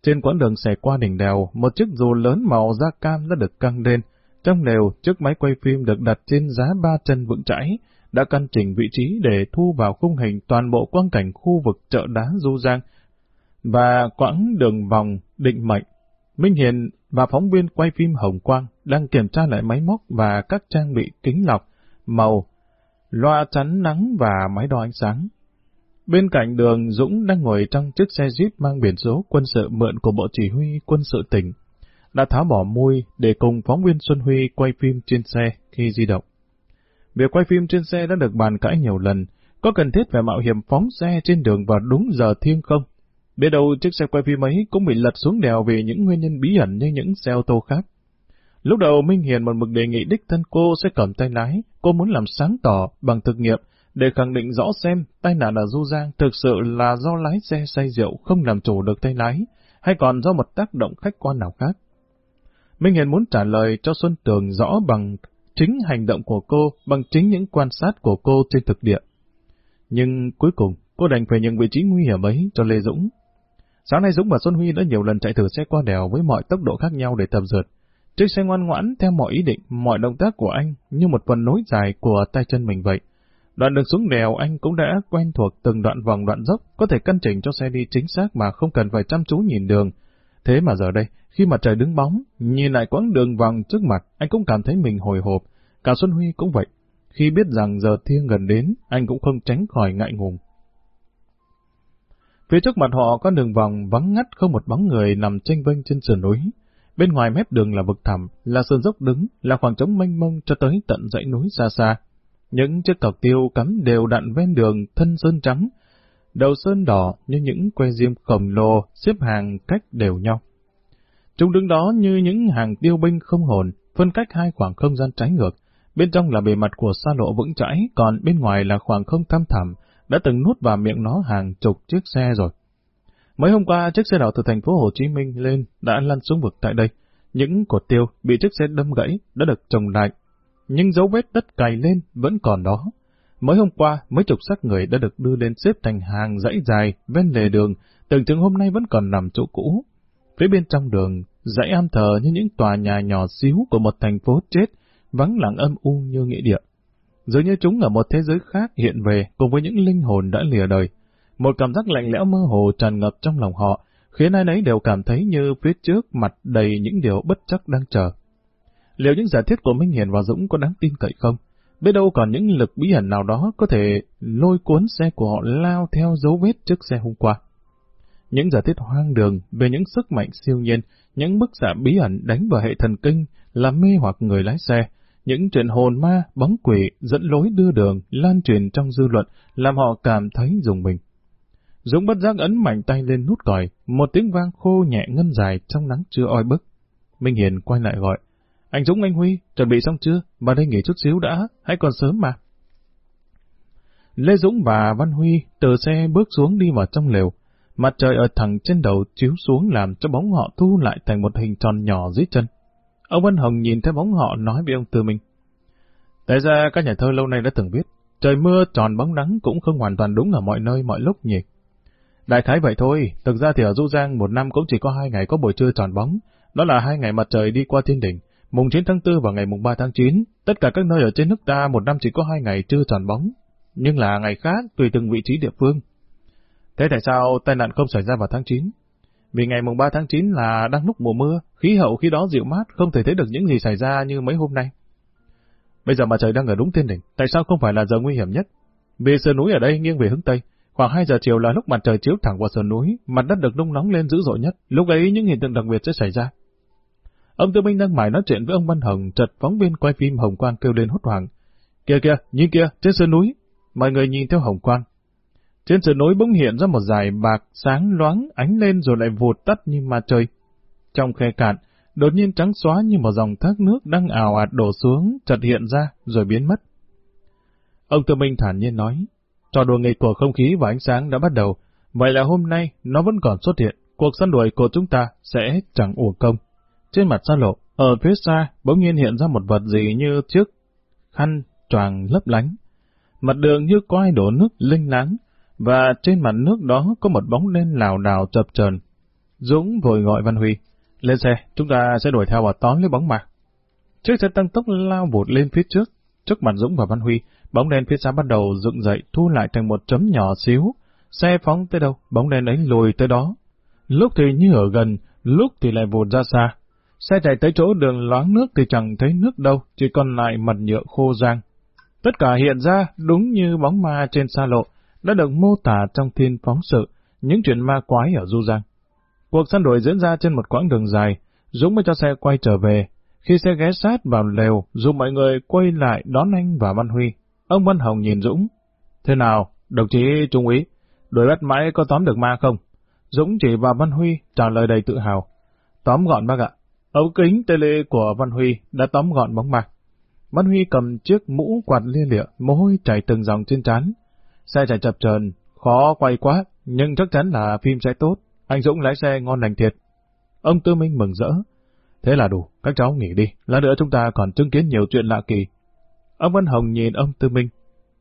Trên quãng đường xẻ qua đỉnh đèo, một chiếc dù lớn màu da cam đã được căng lên. Trong lều, chiếc máy quay phim được đặt trên giá ba chân vững chãi, đã căn chỉnh vị trí để thu vào khung hình toàn bộ quang cảnh khu vực chợ đá Du Giang và quãng đường vòng định mệnh. Minh Hiền và phóng viên quay phim Hồng Quang đang kiểm tra lại máy móc và các trang bị kính lọc, màu, loa chắn nắng và máy đo ánh sáng. Bên cạnh đường Dũng đang ngồi trong chiếc xe Jeep mang biển số quân sự mượn của Bộ Chỉ huy quân sự tỉnh, đã tháo bỏ mui để cùng phóng viên Xuân Huy quay phim trên xe khi di động. Việc quay phim trên xe đã được bàn cãi nhiều lần, có cần thiết phải mạo hiểm phóng xe trên đường vào đúng giờ thiêng không? Biết đâu chiếc xe quay phim ấy cũng bị lật xuống đèo vì những nguyên nhân bí ẩn như những xe ô tô khác. Lúc đầu Minh Hiền một mực đề nghị đích thân cô sẽ cầm tay lái, cô muốn làm sáng tỏ bằng thực nghiệm để khẳng định rõ xem tai nạn ở Du Giang thực sự là do lái xe say rượu không làm chủ được tay lái, hay còn do một tác động khách quan nào khác. Minh Hiền muốn trả lời cho Xuân Tường rõ bằng chính hành động của cô, bằng chính những quan sát của cô trên thực địa. Nhưng cuối cùng, cô đành phải nhận vị trí nguy hiểm ấy cho Lê Dũng. Sáng nay Dũng và Xuân Huy đã nhiều lần chạy thử xe qua đèo với mọi tốc độ khác nhau để tập dượt. Chiếc xe ngoan ngoãn theo mọi ý định, mọi động tác của anh như một phần nối dài của tay chân mình vậy. Đoạn đường xuống đèo anh cũng đã quen thuộc từng đoạn vòng đoạn dốc, có thể căn chỉnh cho xe đi chính xác mà không cần phải chăm chú nhìn đường. Thế mà giờ đây, khi mặt trời đứng bóng, nhìn lại quãng đường vòng trước mặt, anh cũng cảm thấy mình hồi hộp. Cả Xuân Huy cũng vậy. Khi biết rằng giờ thiêng gần đến, anh cũng không tránh khỏi ngại ngùng. Phía trước mặt họ có đường vòng vắng ngắt không một bóng người nằm tranh vênh trên sườn núi. Bên ngoài mép đường là vực thẳm, là sườn dốc đứng, là khoảng trống mênh mông cho tới tận dãy núi xa xa. Những chiếc cọc tiêu cắm đều đặn ven đường thân sơn trắng, đầu sơn đỏ như những que diêm khổng lồ xếp hàng cách đều nhau. Chúng đứng đó như những hàng tiêu binh không hồn, phân cách hai khoảng không gian trái ngược. Bên trong là bề mặt của xa lộ vững chãi, còn bên ngoài là khoảng không thăm thẳm, đã từng nuốt vào miệng nó hàng chục chiếc xe rồi. Mấy hôm qua, chiếc xe đỏ từ thành phố Hồ Chí Minh lên đã lăn xuống vực tại đây. Những cột tiêu bị chiếc xe đâm gãy đã được trồng lại, nhưng dấu vết đất cày lên vẫn còn đó. Mới hôm qua, mấy chục xác người đã được đưa lên xếp thành hàng dãy dài ven lề đường, tưởng chừng hôm nay vẫn còn nằm chỗ cũ. Phía bên trong đường, dãy am thờ như những tòa nhà nhỏ xíu của một thành phố chết, vắng lặng âm u như nghĩa địa. Dường như chúng ở một thế giới khác hiện về cùng với những linh hồn đã lìa đời. Một cảm giác lạnh lẽo mơ hồ tràn ngập trong lòng họ, khiến ai nấy đều cảm thấy như phía trước mặt đầy những điều bất chắc đang chờ. Liệu những giả thiết của Minh Hiền và Dũng có đáng tin cậy không? Biết đâu còn những lực bí ẩn nào đó có thể lôi cuốn xe của họ lao theo dấu vết trước xe hôm qua. Những giả thiết hoang đường về những sức mạnh siêu nhiên, những bức xạ bí ẩn đánh vào hệ thần kinh, làm mê hoặc người lái xe, những chuyện hồn ma, bóng quỷ, dẫn lối đưa đường, lan truyền trong dư luận, làm họ cảm thấy dùng mình. Dũng bất giác ấn mạnh tay lên nút còi, một tiếng vang khô nhẹ ngân dài trong nắng trưa oi bức. Minh Hiền quay lại gọi, anh Dũng anh Huy, chuẩn bị xong chưa? Vào đây nghỉ chút xíu đã, hãy còn sớm mà. Lê Dũng và Văn Huy từ xe bước xuống đi vào trong lều. Mặt trời ở thẳng trên đầu chiếu xuống làm cho bóng họ thu lại thành một hình tròn nhỏ dưới chân. Ông Văn Hồng nhìn thấy bóng họ nói với ông Tư Minh. Tại ra các nhà thơ lâu nay đã từng biết, trời mưa tròn bóng nắng cũng không hoàn toàn đúng ở mọi nơi mọi lúc nhỉ. Đại khái vậy thôi, thực ra thì ở Du Giang một năm cũng chỉ có hai ngày có buổi trưa tròn bóng, đó là hai ngày mặt trời đi qua thiên đỉnh, mùng 9 tháng 4 và ngày mùng 3 tháng 9. Tất cả các nơi ở trên nước ta một năm chỉ có hai ngày trưa tròn bóng, nhưng là ngày khác tùy từng vị trí địa phương. Thế tại sao tai nạn không xảy ra vào tháng 9? Vì ngày mùng 3 tháng 9 là đang lúc mùa mưa, khí hậu khi đó dịu mát, không thể thấy được những gì xảy ra như mấy hôm nay. Bây giờ mà trời đang ở đúng thiên đỉnh, tại sao không phải là giờ nguy hiểm nhất? Vì sườn núi ở đây nghiêng về hướng Tây, khoảng 2 giờ chiều là lúc mặt trời chiếu thẳng vào sườn núi, mặt đất được nung nóng lên dữ dội nhất, lúc ấy những hiện tượng đặc biệt sẽ xảy ra. Ông Tư Minh đang mải nói chuyện với ông Văn Hồng, chợt phóng viên quay phim Hồng Quang kêu lên hốt hoảng. Kìa kìa, nhìn kìa, trên sườn núi. Mọi người nhìn theo Hồng Quang. Trên sườn núi bỗng hiện ra một dải bạc sáng loáng ánh lên rồi lại vụt tắt như ma trời. Trong khe cạn, đột nhiên trắng xóa như một dòng thác nước đang ảo ạt đổ xuống, chợt hiện ra rồi biến mất. Ông Tư Minh thản nhiên nói, trò đùa nghịch của không khí và ánh sáng đã bắt đầu, vậy là hôm nay nó vẫn còn xuất hiện, cuộc săn đuổi của chúng ta sẽ chẳng uổng công. Trên mặt xa lộ, ở phía xa bỗng nhiên hiện ra một vật gì như chiếc khăn choàng lấp lánh. Mặt đường như có ai đổ nước linh láng, và trên mặt nước đó có một bóng đen lào đảo chập chờn. Dũng vội gọi Văn Huy, lên xe, chúng ta sẽ đuổi theo và tóm lấy bóng mà. Chiếc xe tăng tốc lao vụt lên phía trước, trước mặt Dũng và Văn Huy, bóng đen phía xa bắt đầu dựng dậy thu lại thành một chấm nhỏ xíu. Xe phóng tới đâu, bóng đen ấy lùi tới đó. Lúc thì như ở gần, lúc thì lại vụt ra xa. Xe chạy tới chỗ đường loáng nước thì chẳng thấy nước đâu, chỉ còn lại mặt nhựa khô rang. Tất cả hiện ra đúng như bóng ma trên xa lộ, đã được mô tả trong thiên phóng sự, những chuyện ma quái ở Du Giang. Cuộc săn đuổi diễn ra trên một quãng đường dài, Dũng mới cho xe quay trở về. Khi xe ghé sát vào lều, dù mọi người quay lại đón anh và Văn Huy, ông Văn Hồng nhìn Dũng. Thế nào, đồng chí Trung úy, đuổi bắt mãi có tóm được ma không? Dũng chỉ vào Văn Huy trả lời đầy tự hào. Tóm gọn bác ạ. Ống kính tele của Văn Huy đã tóm gọn bóng mặt. Văn Huy cầm chiếc mũ quạt lia lịa, mồ hôi chảy từng dòng trên trán. Xe chạy chập chờn, khó quay quá, nhưng chắc chắn là phim sẽ tốt. Anh Dũng lái xe ngon lành thiệt. Ông Tư Minh mừng rỡ. Thế là đủ, các cháu nghỉ đi, lát nữa chúng ta còn chứng kiến nhiều chuyện lạ kỳ. Ông Văn Hồng nhìn ông Tư Minh.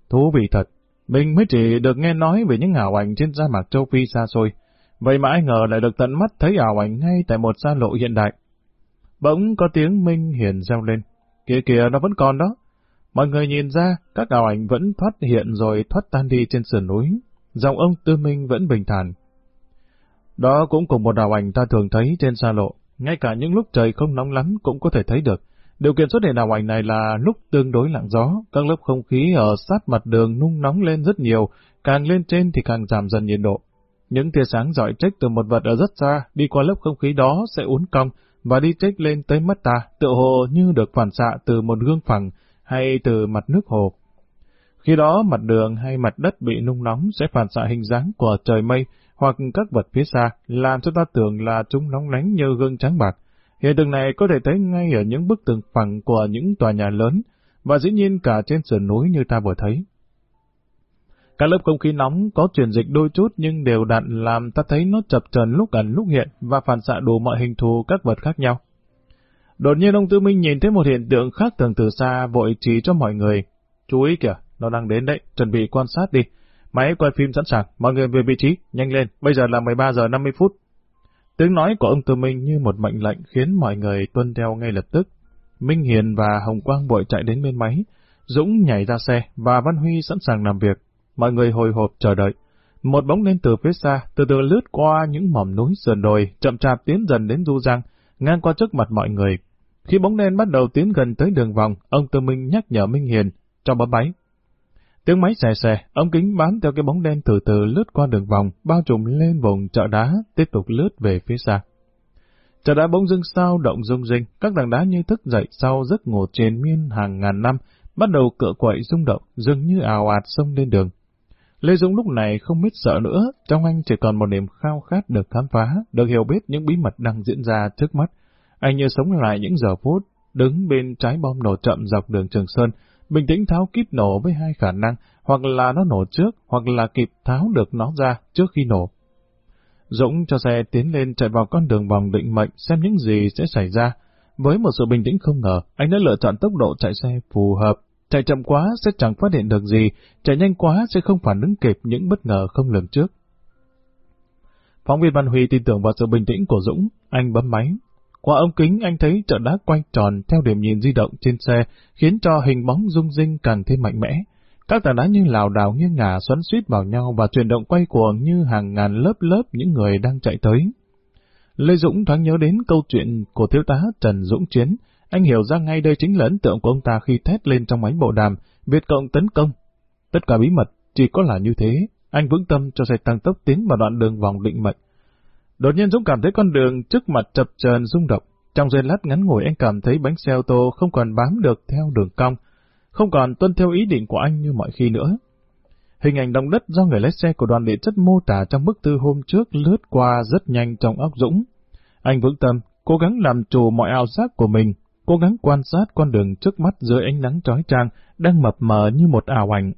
Thú vị thật, mình mới chỉ được nghe nói về những ảo ảnh trên sa mạc châu Phi xa xôi. Vậy mà ai ngờ lại được tận mắt thấy ảo ảnh ngay tại một xa lộ hiện đại. Bỗng có tiếng Minh Hiền reo lên. Kìa kìa, nó vẫn còn đó. Mọi người nhìn ra, các ảo ảnh vẫn thoát hiện rồi thoát tan đi trên sườn núi. Dòng ông Tư Minh vẫn bình thản. Đó cũng cùng một ảo ảnh ta thường thấy trên xa lộ. Ngay cả những lúc trời không nóng lắm cũng có thể thấy được. Điều kiện xuất hiện ảo ảnh này là lúc tương đối lặng gió, các lớp không khí ở sát mặt đường nung nóng lên rất nhiều, càng lên trên thì càng giảm dần nhiệt độ. Những tia sáng giỏi trách từ một vật ở rất xa đi qua lớp không khí đó sẽ uốn cong, và đi trách lên tới mắt ta, tựa hồ như được phản xạ từ một gương phẳng hay từ mặt nước hồ. Khi đó mặt đường hay mặt đất bị nung nóng sẽ phản xạ hình dáng của trời mây hoặc các vật phía xa, làm cho ta tưởng là chúng nóng lánh như gương trắng bạc. Hiện tượng này có thể thấy ngay ở những bức tường phẳng của những tòa nhà lớn, và dĩ nhiên cả trên sườn núi như ta vừa thấy. Các lớp không khí nóng có truyền dịch đôi chút nhưng đều đặn làm ta thấy nó chập chờn lúc ẩn lúc hiện và phản xạ đủ mọi hình thù các vật khác nhau. Đột nhiên ông Tư Minh nhìn thấy một hiện tượng khác thường từ xa vội chỉ cho mọi người. Chú ý kìa, nó đang đến đấy, chuẩn bị quan sát đi. Máy quay phim sẵn sàng, mọi người về vị trí, nhanh lên, bây giờ là 13 giờ 50 phút. Tiếng nói của ông Tư Minh như một mệnh lệnh khiến mọi người tuân theo ngay lập tức. Minh Hiền và Hồng Quang vội chạy đến bên máy, Dũng nhảy ra xe và Văn Huy sẵn sàng làm việc. Mọi người hồi hộp chờ đợi. Một bóng lên từ phía xa, từ từ lướt qua những mỏm núi sườn đồi, chậm chạp tiến dần đến Du Giang, ngang qua trước mặt mọi người. Khi bóng đen bắt đầu tiến gần tới đường vòng, ông Tư Minh nhắc nhở Minh Hiền, cho bấm máy. Tiếng máy xè xè, ống kính bám theo cái bóng đen từ từ lướt qua đường vòng, bao trùm lên vùng chợ đá, tiếp tục lướt về phía xa. Chợ đá bỗng dưng sao động rung rinh, các đằng đá như thức dậy sau giấc ngủ triền miên hàng ngàn năm, bắt đầu cựa quậy rung động, dường như ào ạt sông lên đường. Lê Dũng lúc này không biết sợ nữa, trong anh chỉ còn một niềm khao khát được khám phá, được hiểu biết những bí mật đang diễn ra trước mắt. Anh như sống lại những giờ phút, đứng bên trái bom nổ chậm dọc đường Trường Sơn, bình tĩnh tháo kíp nổ với hai khả năng, hoặc là nó nổ trước, hoặc là kịp tháo được nó ra trước khi nổ. Dũng cho xe tiến lên chạy vào con đường vòng định mệnh xem những gì sẽ xảy ra. Với một sự bình tĩnh không ngờ, anh đã lựa chọn tốc độ chạy xe phù hợp. Chạy chậm quá sẽ chẳng phát hiện được gì, chạy nhanh quá sẽ không phản ứng kịp những bất ngờ không lường trước. Phóng viên Văn Huy tin tưởng vào sự bình tĩnh của Dũng, anh bấm máy, qua ống kính anh thấy trận đá quay tròn theo điểm nhìn di động trên xe, khiến cho hình bóng rung rinh càng thêm mạnh mẽ. Các tảng đá như lào đảo nghiêng ngả xoắn suýt vào nhau và chuyển động quay cuồng như hàng ngàn lớp lớp những người đang chạy tới. Lê Dũng thoáng nhớ đến câu chuyện của thiếu tá Trần Dũng Chiến. Anh hiểu ra ngay đây chính là ấn tượng của ông ta khi thét lên trong máy bộ đàm, Việt Cộng tấn công. Tất cả bí mật chỉ có là như thế. Anh vững tâm cho xe tăng tốc tiến vào đoạn đường vòng định mệnh. Đột nhiên Dũng cảm thấy con đường trước mặt chập chờn rung động. Trong giây lát ngắn ngủi anh cảm thấy bánh xe ô tô không còn bám được theo đường cong, không còn tuân theo ý định của anh như mọi khi nữa. Hình ảnh động đất do người lái xe của đoàn địa chất mô tả trong bức thư hôm trước lướt qua rất nhanh trong óc Dũng. Anh vững tâm, cố gắng làm chủ mọi ao giác của mình, cố gắng quan sát con đường trước mắt dưới ánh nắng trói trang, đang mập mờ như một ảo ảnh.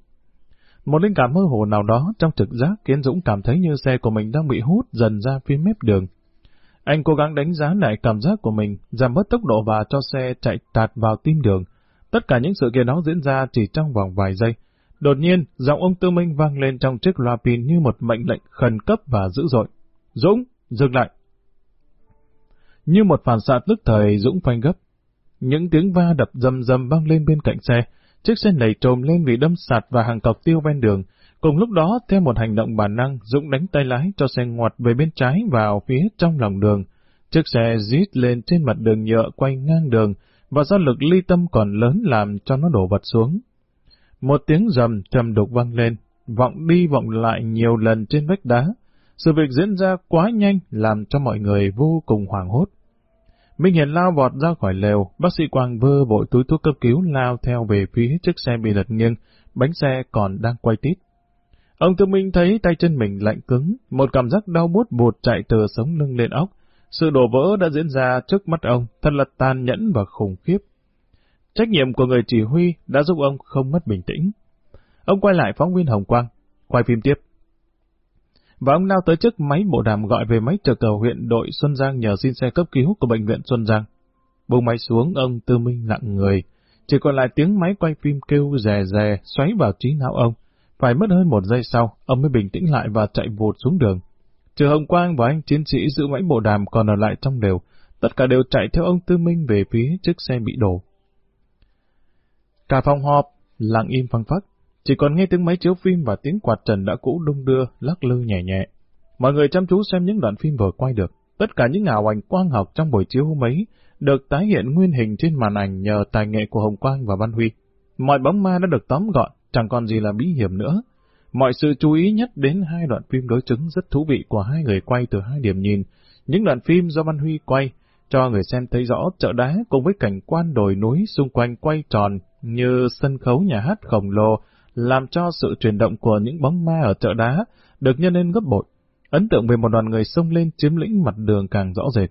Một linh cảm mơ hồ nào đó trong trực giác khiến Dũng cảm thấy như xe của mình đang bị hút dần ra phía mép đường. Anh cố gắng đánh giá lại cảm giác của mình, giảm bớt tốc độ và cho xe chạy tạt vào tim đường. Tất cả những sự kiện đó diễn ra chỉ trong vòng vài giây. Đột nhiên, giọng ông Tư Minh vang lên trong chiếc loa pin như một mệnh lệnh khẩn cấp và dữ dội. Dũng, dừng lại! Như một phản xạ tức thời Dũng phanh gấp. Những tiếng va đập rầm rầm vang lên bên cạnh xe, Chiếc xe này trồm lên vì đâm sạt và hàng cọc tiêu ven đường. Cùng lúc đó, theo một hành động bản năng, Dũng đánh tay lái cho xe ngoặt về bên trái vào phía trong lòng đường. Chiếc xe rít lên trên mặt đường nhựa quay ngang đường, và do lực ly tâm còn lớn làm cho nó đổ vật xuống. Một tiếng rầm trầm đục vang lên, vọng đi vọng lại nhiều lần trên vách đá. Sự việc diễn ra quá nhanh làm cho mọi người vô cùng hoảng hốt. Minh Hiền lao vọt ra khỏi lều, bác sĩ Quang vơ vội túi thuốc cấp cứu lao theo về phía chiếc xe bị lật nghiêng, bánh xe còn đang quay tít. Ông Tư Minh thấy tay chân mình lạnh cứng, một cảm giác đau bút bột chạy từ sống lưng lên óc. Sự đổ vỡ đã diễn ra trước mắt ông, thật là tàn nhẫn và khủng khiếp. Trách nhiệm của người chỉ huy đã giúp ông không mất bình tĩnh. Ông quay lại phóng viên Hồng Quang, quay phim tiếp và ông lao tới trước máy bộ đàm gọi về máy trực cầu huyện đội Xuân Giang nhờ xin xe cấp cứu của bệnh viện Xuân Giang. Buông máy xuống, ông Tư Minh lặng người, chỉ còn lại tiếng máy quay phim kêu rè rè xoáy vào trí não ông. Phải mất hơn một giây sau, ông mới bình tĩnh lại và chạy vụt xuống đường. Trừ Hồng Quang và anh chiến sĩ giữ máy bộ đàm còn ở lại trong đều, tất cả đều chạy theo ông Tư Minh về phía chiếc xe bị đổ. Cả phòng họp, lặng im phăng phắc, chỉ còn nghe tiếng máy chiếu phim và tiếng quạt trần đã cũ đung đưa, lắc lư nhẹ nhẹ. Mọi người chăm chú xem những đoạn phim vừa quay được. Tất cả những ảo ảnh quang học trong buổi chiếu hôm ấy được tái hiện nguyên hình trên màn ảnh nhờ tài nghệ của Hồng Quang và Văn Huy. Mọi bóng ma đã được tóm gọn, chẳng còn gì là bí hiểm nữa. Mọi sự chú ý nhất đến hai đoạn phim đối chứng rất thú vị của hai người quay từ hai điểm nhìn. Những đoạn phim do Văn Huy quay, cho người xem thấy rõ chợ đá cùng với cảnh quan đồi núi xung quanh quay tròn như sân khấu nhà hát khổng lồ làm cho sự chuyển động của những bóng ma ở chợ đá được nhân lên gấp bội. Ấn tượng về một đoàn người xông lên chiếm lĩnh mặt đường càng rõ rệt.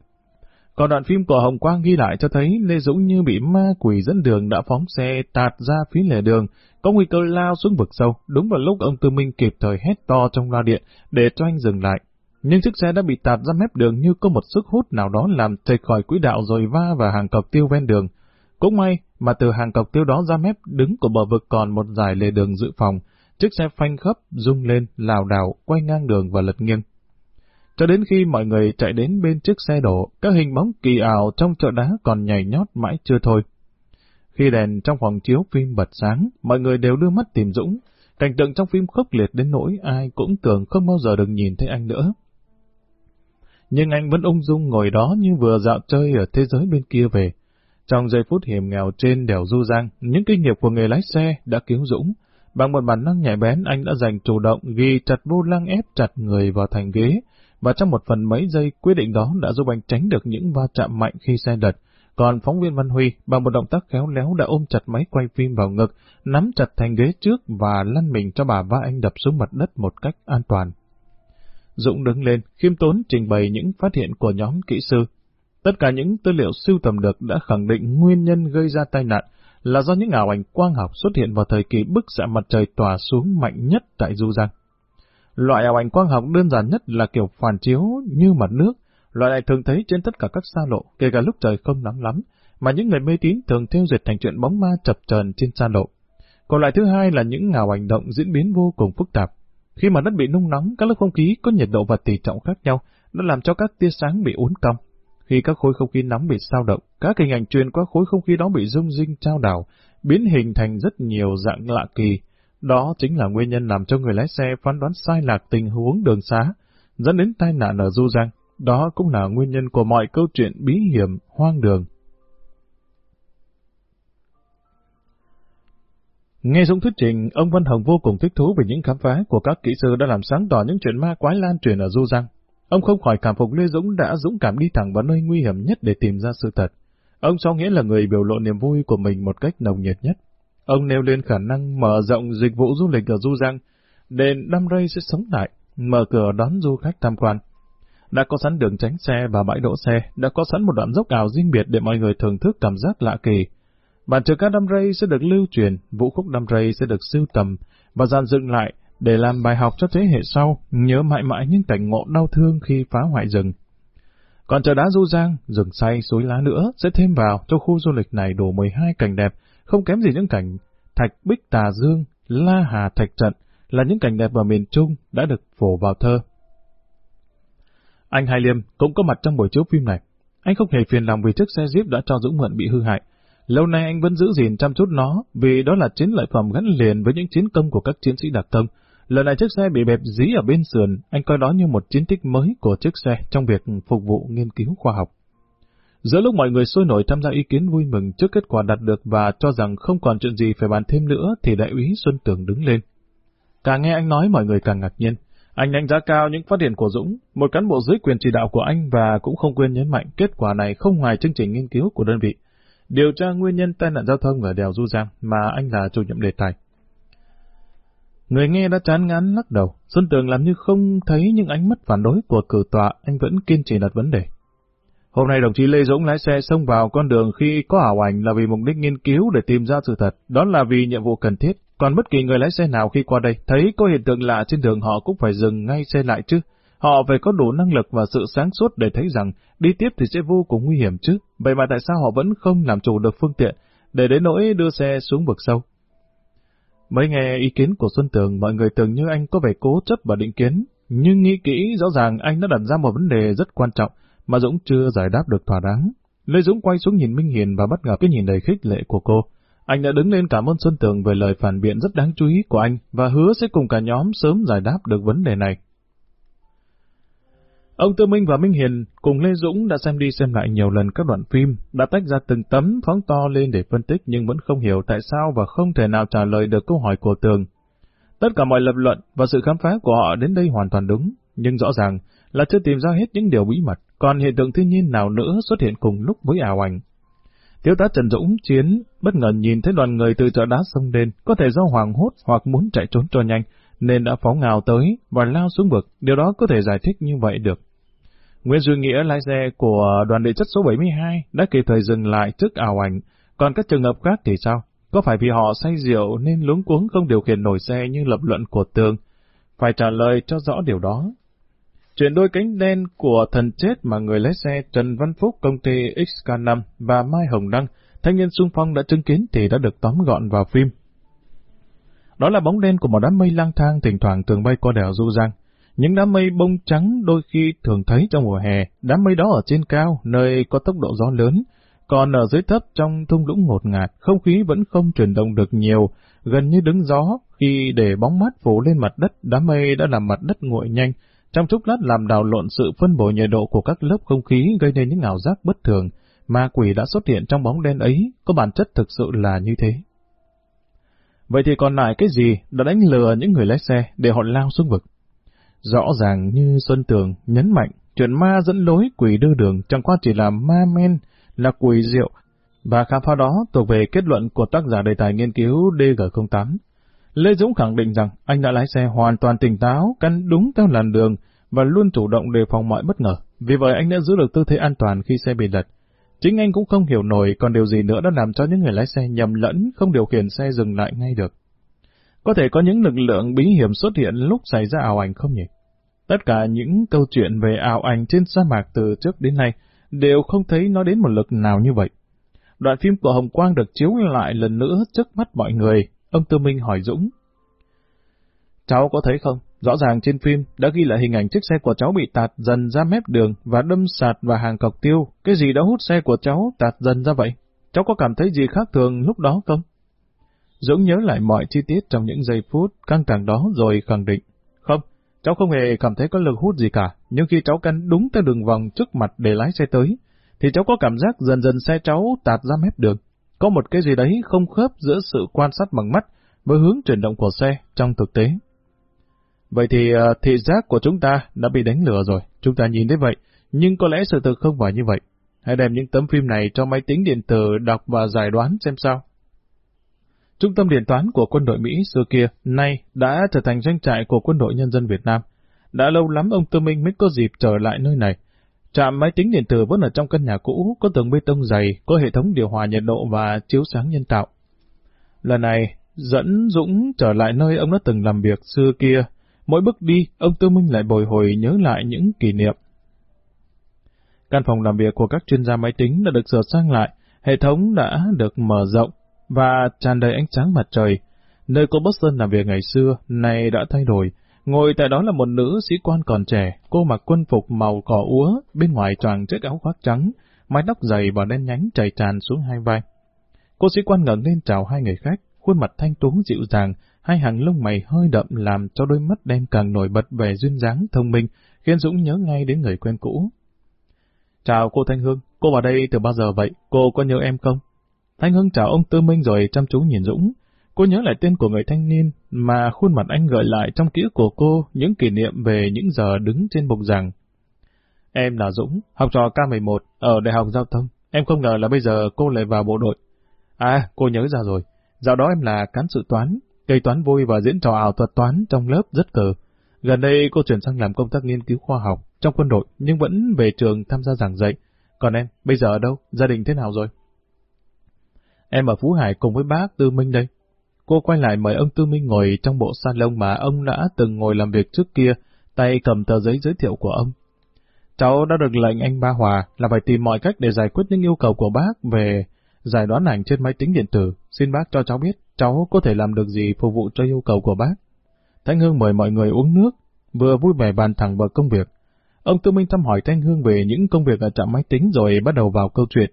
Còn đoạn phim của Hồng Quang ghi lại cho thấy Lê Dũng như bị ma quỷ dẫn đường đã phóng xe tạt ra phía lề đường, có nguy cơ lao xuống vực sâu, đúng vào lúc ông Tư Minh kịp thời hét to trong loa điện để cho anh dừng lại. Nhưng chiếc xe đã bị tạt ra mép đường như có một sức hút nào đó làm trệch khỏi quỹ đạo rồi va vào hàng cọc tiêu ven đường. Cũng may mà từ hàng cọc tiêu đó ra mép đứng của bờ vực còn một dải lề đường dự phòng, chiếc xe phanh khấp, rung lên, lào đảo, quay ngang đường và lật nghiêng. Cho đến khi mọi người chạy đến bên chiếc xe đổ, các hình bóng kỳ ảo trong chợ đá còn nhảy nhót mãi chưa thôi. Khi đèn trong phòng chiếu phim bật sáng, mọi người đều đưa mắt tìm Dũng. Cảnh tượng trong phim khốc liệt đến nỗi ai cũng tưởng không bao giờ được nhìn thấy anh nữa. Nhưng anh vẫn ung dung ngồi đó như vừa dạo chơi ở thế giới bên kia về. Trong giây phút hiểm nghèo trên đèo Du Giang, những kinh nghiệm của người lái xe đã cứu Dũng. Bằng một bản năng nhạy bén, anh đã giành chủ động ghi chặt vô lăng ép chặt người vào thành ghế, và trong một phần mấy giây quyết định đó đã giúp anh tránh được những va chạm mạnh khi xe lật. Còn phóng viên Văn Huy, bằng một động tác khéo léo đã ôm chặt máy quay phim vào ngực, nắm chặt thành ghế trước và lăn mình cho bà va anh đập xuống mặt đất một cách an toàn. Dũng đứng lên, khiêm tốn trình bày những phát hiện của nhóm kỹ sư. Tất cả những tư liệu siêu tầm được đã khẳng định nguyên nhân gây ra tai nạn là do những ảo ảnh quang học xuất hiện vào thời kỳ bức xạ mặt trời tỏa xuống mạnh nhất tại Du Giang. Loại ảo ảnh quang học đơn giản nhất là kiểu phản chiếu như mặt nước, loại này thường thấy trên tất cả các xa lộ, kể cả lúc trời không nắng lắm, mà những người mê tín thường theo dệt thành chuyện bóng ma chập chờn trên xa lộ. Còn loại thứ hai là những ảo ảnh động diễn biến vô cùng phức tạp. Khi mà đất bị nung nóng, các lớp không khí có nhiệt độ và tỷ trọng khác nhau, nó làm cho các tia sáng bị uốn cong. Khi các khối không khí nóng bị sao động, các hình ảnh truyền qua khối không khí đó bị rung rinh trao đảo, biến hình thành rất nhiều dạng lạ kỳ, đó chính là nguyên nhân làm cho người lái xe phán đoán sai lạc tình huống đường xá, dẫn đến tai nạn ở Du Giang. Đó cũng là nguyên nhân của mọi câu chuyện bí hiểm, hoang đường. Nghe Dũng thuyết trình, ông Văn Hồng vô cùng thích thú về những khám phá của các kỹ sư đã làm sáng tỏ những chuyện ma quái lan truyền ở Du Giang. Ông không khỏi cảm phục Lê Dũng đã dũng cảm đi thẳng vào nơi nguy hiểm nhất để tìm ra sự thật. Ông so nghĩa là người biểu lộ niềm vui của mình một cách nồng nhiệt nhất. Ông nêu lên khả năng mở rộng dịch vụ du lịch ở Du Giang, đền Đam Rây sẽ sống lại, mở cửa đón du khách tham quan. Đã có sẵn đường tránh xe và bãi đỗ xe, đã có sẵn một đoạn dốc ảo riêng biệt để mọi người thưởng thức cảm giác lạ kỳ. Bản trường ca Đam Rây sẽ được lưu truyền, vũ khúc Đam Rây sẽ được sưu tầm và dàn dựng lại để làm bài học cho thế hệ sau, nhớ mãi mãi những cảnh ngộ đau thương khi phá hoại rừng. Còn chợ đá Du Giang, rừng say, suối lá nữa sẽ thêm vào cho khu du lịch này đủ 12 cảnh đẹp, không kém gì những cảnh Thạch Bích Tà Dương, La Hà Thạch Trận là những cảnh đẹp ở miền Trung đã được phổ vào thơ. Anh Hai Liêm cũng có mặt trong buổi chiếu phim này. Anh không hề phiền lòng vì chiếc xe Jeep đã cho Dũng Mượn bị hư hại. Lâu nay anh vẫn giữ gìn chăm chút nó vì đó là chiến lợi phẩm gắn liền với những chiến công của các chiến sĩ đặc công. Lần này chiếc xe bị bẹp dí ở bên sườn, anh coi đó như một chiến tích mới của chiếc xe trong việc phục vụ nghiên cứu khoa học. Giữa lúc mọi người sôi nổi tham gia ý kiến vui mừng trước kết quả đạt được và cho rằng không còn chuyện gì phải bàn thêm nữa thì đại úy Xuân Tường đứng lên. Càng nghe anh nói mọi người càng ngạc nhiên. Anh đánh giá cao những phát hiện của Dũng, một cán bộ dưới quyền chỉ đạo của anh và cũng không quên nhấn mạnh kết quả này không ngoài chương trình nghiên cứu của đơn vị. Điều tra nguyên nhân tai nạn giao thông ở đèo Du Giang mà anh là chủ nhiệm đề tài. Người nghe đã chán ngán lắc đầu, Xuân Tường làm như không thấy những ánh mắt phản đối của cử tọa, anh vẫn kiên trì đặt vấn đề. Hôm nay đồng chí Lê Dũng lái xe xông vào con đường khi có ảo ảnh là vì mục đích nghiên cứu để tìm ra sự thật, đó là vì nhiệm vụ cần thiết. Còn bất kỳ người lái xe nào khi qua đây thấy có hiện tượng lạ trên đường họ cũng phải dừng ngay xe lại chứ. Họ phải có đủ năng lực và sự sáng suốt để thấy rằng đi tiếp thì sẽ vô cùng nguy hiểm chứ. Vậy mà tại sao họ vẫn không làm chủ được phương tiện để đến nỗi đưa xe xuống vực sâu? Mới nghe ý kiến của Xuân Tường, mọi người tưởng như anh có vẻ cố chấp và định kiến. Nhưng nghĩ kỹ, rõ ràng anh đã đặt ra một vấn đề rất quan trọng mà Dũng chưa giải đáp được thỏa đáng. Lê Dũng quay xuống nhìn Minh Hiền và bắt gặp cái nhìn đầy khích lệ của cô. Anh đã đứng lên cảm ơn Xuân Tường về lời phản biện rất đáng chú ý của anh và hứa sẽ cùng cả nhóm sớm giải đáp được vấn đề này. Ông Tư Minh và Minh Hiền cùng Lê Dũng đã xem đi xem lại nhiều lần các đoạn phim, đã tách ra từng tấm phóng to lên để phân tích nhưng vẫn không hiểu tại sao và không thể nào trả lời được câu hỏi của Tường. Tất cả mọi lập luận và sự khám phá của họ đến đây hoàn toàn đúng, nhưng rõ ràng là chưa tìm ra hết những điều bí mật, còn hiện tượng thiên nhiên nào nữa xuất hiện cùng lúc với ảo ảnh. Thiếu tá Trần Dũng Chiến bất ngờ nhìn thấy đoàn người từ chợ đá sông lên, có thể do hoàng hốt hoặc muốn chạy trốn cho nhanh, nên đã phóng ngào tới và lao xuống vực. Điều đó có thể giải thích như vậy được. Nguyễn Duy Nghĩa lái xe của đoàn địa chất số 72 đã kịp thời dừng lại trước ảo ảnh, còn các trường hợp khác thì sao? Có phải vì họ say rượu nên luống cuống không điều khiển nổi xe như lập luận của Tường? Phải trả lời cho rõ điều đó. Chuyện đôi cánh đen của thần chết mà người lái xe Trần Văn Phúc công ty XK5 và Mai Hồng Đăng, thanh niên sung phong đã chứng kiến thì đã được tóm gọn vào phim. Đó là bóng đen của một đám mây lang thang thỉnh thoảng thường bay qua đèo Du Giang. Những đám mây bông trắng đôi khi thường thấy trong mùa hè, đám mây đó ở trên cao, nơi có tốc độ gió lớn, còn ở dưới thấp trong thung lũng ngột ngạt, không khí vẫn không chuyển động được nhiều, gần như đứng gió, khi để bóng mát phủ lên mặt đất, đám mây đã làm mặt đất nguội nhanh, trong chốc lát làm đảo lộn sự phân bổ nhiệt độ của các lớp không khí gây nên những ảo giác bất thường, ma quỷ đã xuất hiện trong bóng đen ấy, có bản chất thực sự là như thế. Vậy thì còn lại cái gì đã đánh lừa những người lái xe để họ lao xuống vực? Rõ ràng như Xuân Tường nhấn mạnh, chuyện ma dẫn lối quỷ đưa đường chẳng qua chỉ là ma men, là quỷ rượu, và khám phá đó thuộc về kết luận của tác giả đề tài nghiên cứu DG08. Lê Dũng khẳng định rằng anh đã lái xe hoàn toàn tỉnh táo, căn đúng theo làn đường và luôn chủ động đề phòng mọi bất ngờ. Vì vậy anh đã giữ được tư thế an toàn khi xe bị lật. Chính anh cũng không hiểu nổi còn điều gì nữa đã làm cho những người lái xe nhầm lẫn không điều khiển xe dừng lại ngay được. Có thể có những lực lượng bí hiểm xuất hiện lúc xảy ra ảo ảnh không nhỉ? Tất cả những câu chuyện về ảo ảnh trên sa mạc từ trước đến nay đều không thấy nói đến một lực nào như vậy. Đoạn phim của Hồng Quang được chiếu lại lần nữa trước mắt mọi người, ông Tư Minh hỏi Dũng. Cháu có thấy không? Rõ ràng trên phim đã ghi lại hình ảnh chiếc xe của cháu bị tạt dần ra mép đường và đâm sạt vào hàng cọc tiêu. Cái gì đã hút xe của cháu tạt dần ra vậy? Cháu có cảm thấy gì khác thường lúc đó không? Dũng nhớ lại mọi chi tiết trong những giây phút căng thẳng đó rồi khẳng định. Không, cháu không hề cảm thấy có lực hút gì cả, nhưng khi cháu căn đúng theo đường vòng trước mặt để lái xe tới, thì cháu có cảm giác dần dần xe cháu tạt ra mép đường. Có một cái gì đấy không khớp giữa sự quan sát bằng mắt với hướng chuyển động của xe trong thực tế. Vậy thì ờ, thị giác của chúng ta đã bị đánh lừa rồi, chúng ta nhìn thấy vậy, nhưng có lẽ sự thực không phải như vậy. Hãy đem những tấm phim này cho máy tính điện tử đọc và giải đoán xem sao. Trung tâm điện toán của quân đội Mỹ xưa kia nay đã trở thành doanh trại của quân đội nhân dân Việt Nam. Đã lâu lắm ông Tư Minh mới có dịp trở lại nơi này. Trạm máy tính điện tử vẫn ở trong căn nhà cũ, có tường bê tông dày, có hệ thống điều hòa nhiệt độ và chiếu sáng nhân tạo. Lần này, dẫn Dũng trở lại nơi ông đã từng làm việc xưa kia. Mỗi bước đi, ông Tư Minh lại bồi hồi nhớ lại những kỷ niệm. Căn phòng làm việc của các chuyên gia máy tính đã được sửa sang lại, hệ thống đã được mở rộng, và tràn đầy ánh sáng mặt trời. Nơi cô Boston làm việc ngày xưa, nay đã thay đổi. Ngồi tại đó là một nữ sĩ quan còn trẻ, cô mặc quân phục màu cỏ úa, bên ngoài choàng chiếc áo khoác trắng, mái tóc dày và đen nhánh chảy tràn xuống hai vai. Cô sĩ quan ngẩng lên chào hai người khách, khuôn mặt thanh tú dịu dàng, hai hàng lông mày hơi đậm làm cho đôi mắt đen càng nổi bật về duyên dáng thông minh, khiến Dũng nhớ ngay đến người quen cũ. Chào cô Thanh Hương, cô vào đây từ bao giờ vậy? Cô có nhớ em không? Thanh Hưng chào ông Tư Minh rồi chăm chú nhìn Dũng. Cô nhớ lại tên của người thanh niên mà khuôn mặt anh gợi lại trong ký ức của cô những kỷ niệm về những giờ đứng trên bục giảng. Em là Dũng, học trò K11 ở Đại học Giao thông. Em không ngờ là bây giờ cô lại vào bộ đội. À, cô nhớ ra rồi. Dạo đó em là cán sự toán, cây toán vui và diễn trò ảo thuật toán trong lớp rất cờ. Gần đây cô chuyển sang làm công tác nghiên cứu khoa học trong quân đội nhưng vẫn về trường tham gia giảng dạy. Còn em, bây giờ ở đâu? Gia đình thế nào rồi? Em ở Phú Hải cùng với bác Tư Minh đây. Cô quay lại mời ông Tư Minh ngồi trong bộ salon mà ông đã từng ngồi làm việc trước kia, tay cầm tờ giấy giới thiệu của ông. Cháu đã được lệnh anh Ba Hòa là phải tìm mọi cách để giải quyết những yêu cầu của bác về giải đoán ảnh trên máy tính điện tử. Xin bác cho cháu biết cháu có thể làm được gì phục vụ cho yêu cầu của bác. Thanh Hương mời mọi người uống nước, vừa vui vẻ bàn thẳng vào công việc. Ông Tư Minh thăm hỏi Thanh Hương về những công việc ở trạm máy tính rồi bắt đầu vào câu chuyện.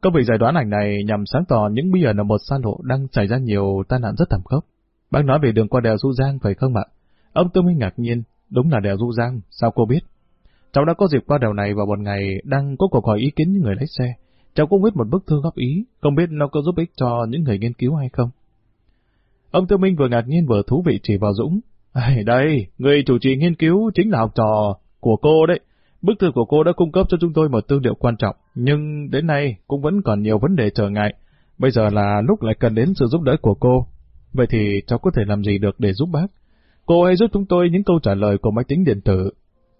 Công việc giải đoán ảnh này nhằm sáng tỏ những bí ẩn ở một san hộ đang xảy ra nhiều tai nạn rất thảm khốc. Bác nói về đường qua đèo Du Giang phải không ạ? Ông Tư Minh ngạc nhiên, đúng là đèo Du Giang, sao cô biết? Cháu đã có dịp qua đèo này vào một ngày đang có cuộc hỏi ý kiến những người lái xe. Cháu cũng viết một bức thư góp ý, không biết nó có giúp ích cho những người nghiên cứu hay không? Ông Tư Minh vừa ngạc nhiên vừa thú vị chỉ vào Dũng. À, đây, người chủ trì nghiên cứu chính là học trò của cô đấy. Bức thư của cô đã cung cấp cho chúng tôi một tư liệu quan trọng, nhưng đến nay cũng vẫn còn nhiều vấn đề trở ngại. Bây giờ là lúc lại cần đến sự giúp đỡ của cô. Vậy thì cháu có thể làm gì được để giúp bác? Cô hãy giúp chúng tôi những câu trả lời của máy tính điện tử.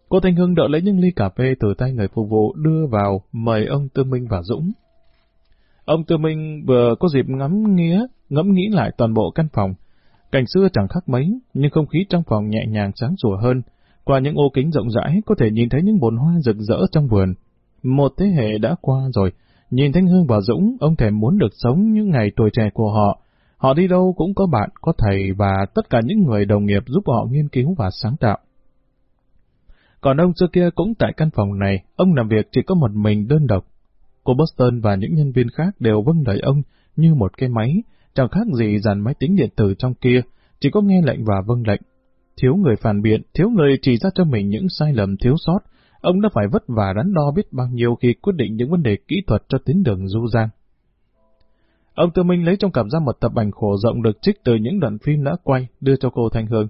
Cô Thanh Hưng đỡ lấy những ly cà phê từ tay người phục vụ đưa vào, mời ông Tư Minh và Dũng. Ông Tư Minh vừa có dịp ngắm nghía, ngẫm nghĩ lại toàn bộ căn phòng. Cảnh xưa chẳng khác mấy, nhưng không khí trong phòng nhẹ nhàng sáng sủa hơn. Qua những ô kính rộng rãi có thể nhìn thấy những bồn hoa rực rỡ trong vườn. Một thế hệ đã qua rồi, nhìn Thanh Hương và Dũng, ông thèm muốn được sống những ngày tuổi trẻ của họ. Họ đi đâu cũng có bạn, có thầy và tất cả những người đồng nghiệp giúp họ nghiên cứu và sáng tạo. Còn ông xưa kia cũng tại căn phòng này, ông làm việc chỉ có một mình đơn độc. Cô Boston và những nhân viên khác đều vâng lời ông như một cái máy, chẳng khác gì dàn máy tính điện tử trong kia, chỉ có nghe lệnh và vâng lệnh. Thiếu người phản biện, thiếu người chỉ ra cho mình những sai lầm thiếu sót, ông đã phải vất vả đắn đo biết bao nhiêu khi quyết định những vấn đề kỹ thuật cho tuyến đường du giang. Ông Tư Minh lấy trong cặp ra một tập ảnh khổ rộng được trích từ những đoạn phim đã quay đưa cho cô Thanh Hương.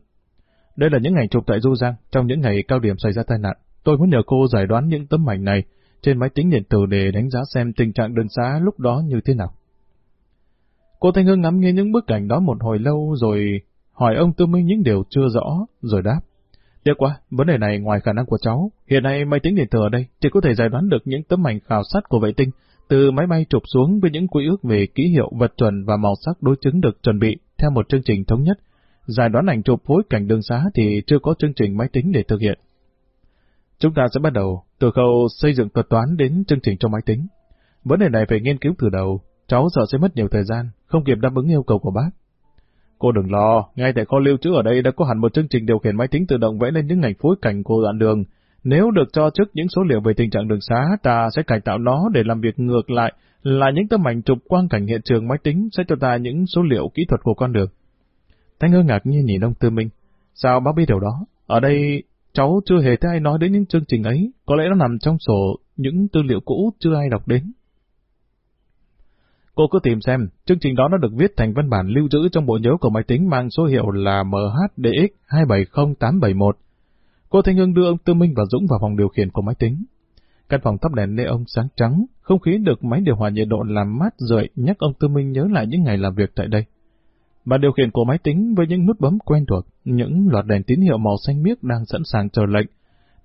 Đây là những ngày chụp tại Du Giang, trong những ngày cao điểm xảy ra tai nạn. Tôi muốn nhờ cô giải đoán những tấm ảnh này trên máy tính điện tử để đánh giá xem tình trạng đường xá lúc đó như thế nào. Cô Thanh Hương ngắm nghe những bức ảnh đó một hồi lâu rồi hỏi ông Tư Minh những điều chưa rõ, rồi đáp. Tiếc quá, vấn đề này ngoài khả năng của cháu. Hiện nay máy tính điện tử ở đây chỉ có thể giải đoán được những tấm ảnh khảo sát của vệ tinh từ máy bay chụp xuống với những quy ước về ký hiệu vật chuẩn và màu sắc đối chứng được chuẩn bị theo một chương trình thống nhất. Giải đoán ảnh chụp phối cảnh đường xá thì chưa có chương trình máy tính để thực hiện. Chúng ta sẽ bắt đầu từ khâu xây dựng thuật toán đến chương trình trong máy tính. Vấn đề này phải nghiên cứu từ đầu, cháu sợ sẽ mất nhiều thời gian, không kịp đáp ứng yêu cầu của bác. Cô đừng lo, ngay tại kho lưu trữ ở đây đã có hẳn một chương trình điều khiển máy tính tự động vẽ lên những ngành phối cảnh của đoạn đường. Nếu được cho trước những số liệu về tình trạng đường xá, ta sẽ cải tạo nó để làm việc ngược lại, là những tấm ảnh chụp quang cảnh hiện trường máy tính sẽ cho ta những số liệu kỹ thuật của con đường. Thanh ngơ ngạc nhiên nhìn ông Tư Minh. Sao bác biết điều đó? Ở đây, cháu chưa hề thấy ai nói đến những chương trình ấy, có lẽ nó nằm trong sổ những tư liệu cũ chưa ai đọc đến. Cô cứ tìm xem, chương trình đó nó được viết thành văn bản lưu trữ trong bộ nhớ của máy tính mang số hiệu là MHDX270871. Cô Thanh Hương đưa ông Tư Minh và Dũng vào phòng điều khiển của máy tính. Căn phòng thắp đèn neon sáng trắng, không khí được máy điều hòa nhiệt độ làm mát rượi nhắc ông Tư Minh nhớ lại những ngày làm việc tại đây. Bàn điều khiển của máy tính với những nút bấm quen thuộc, những loạt đèn tín hiệu màu xanh biếc đang sẵn sàng chờ lệnh.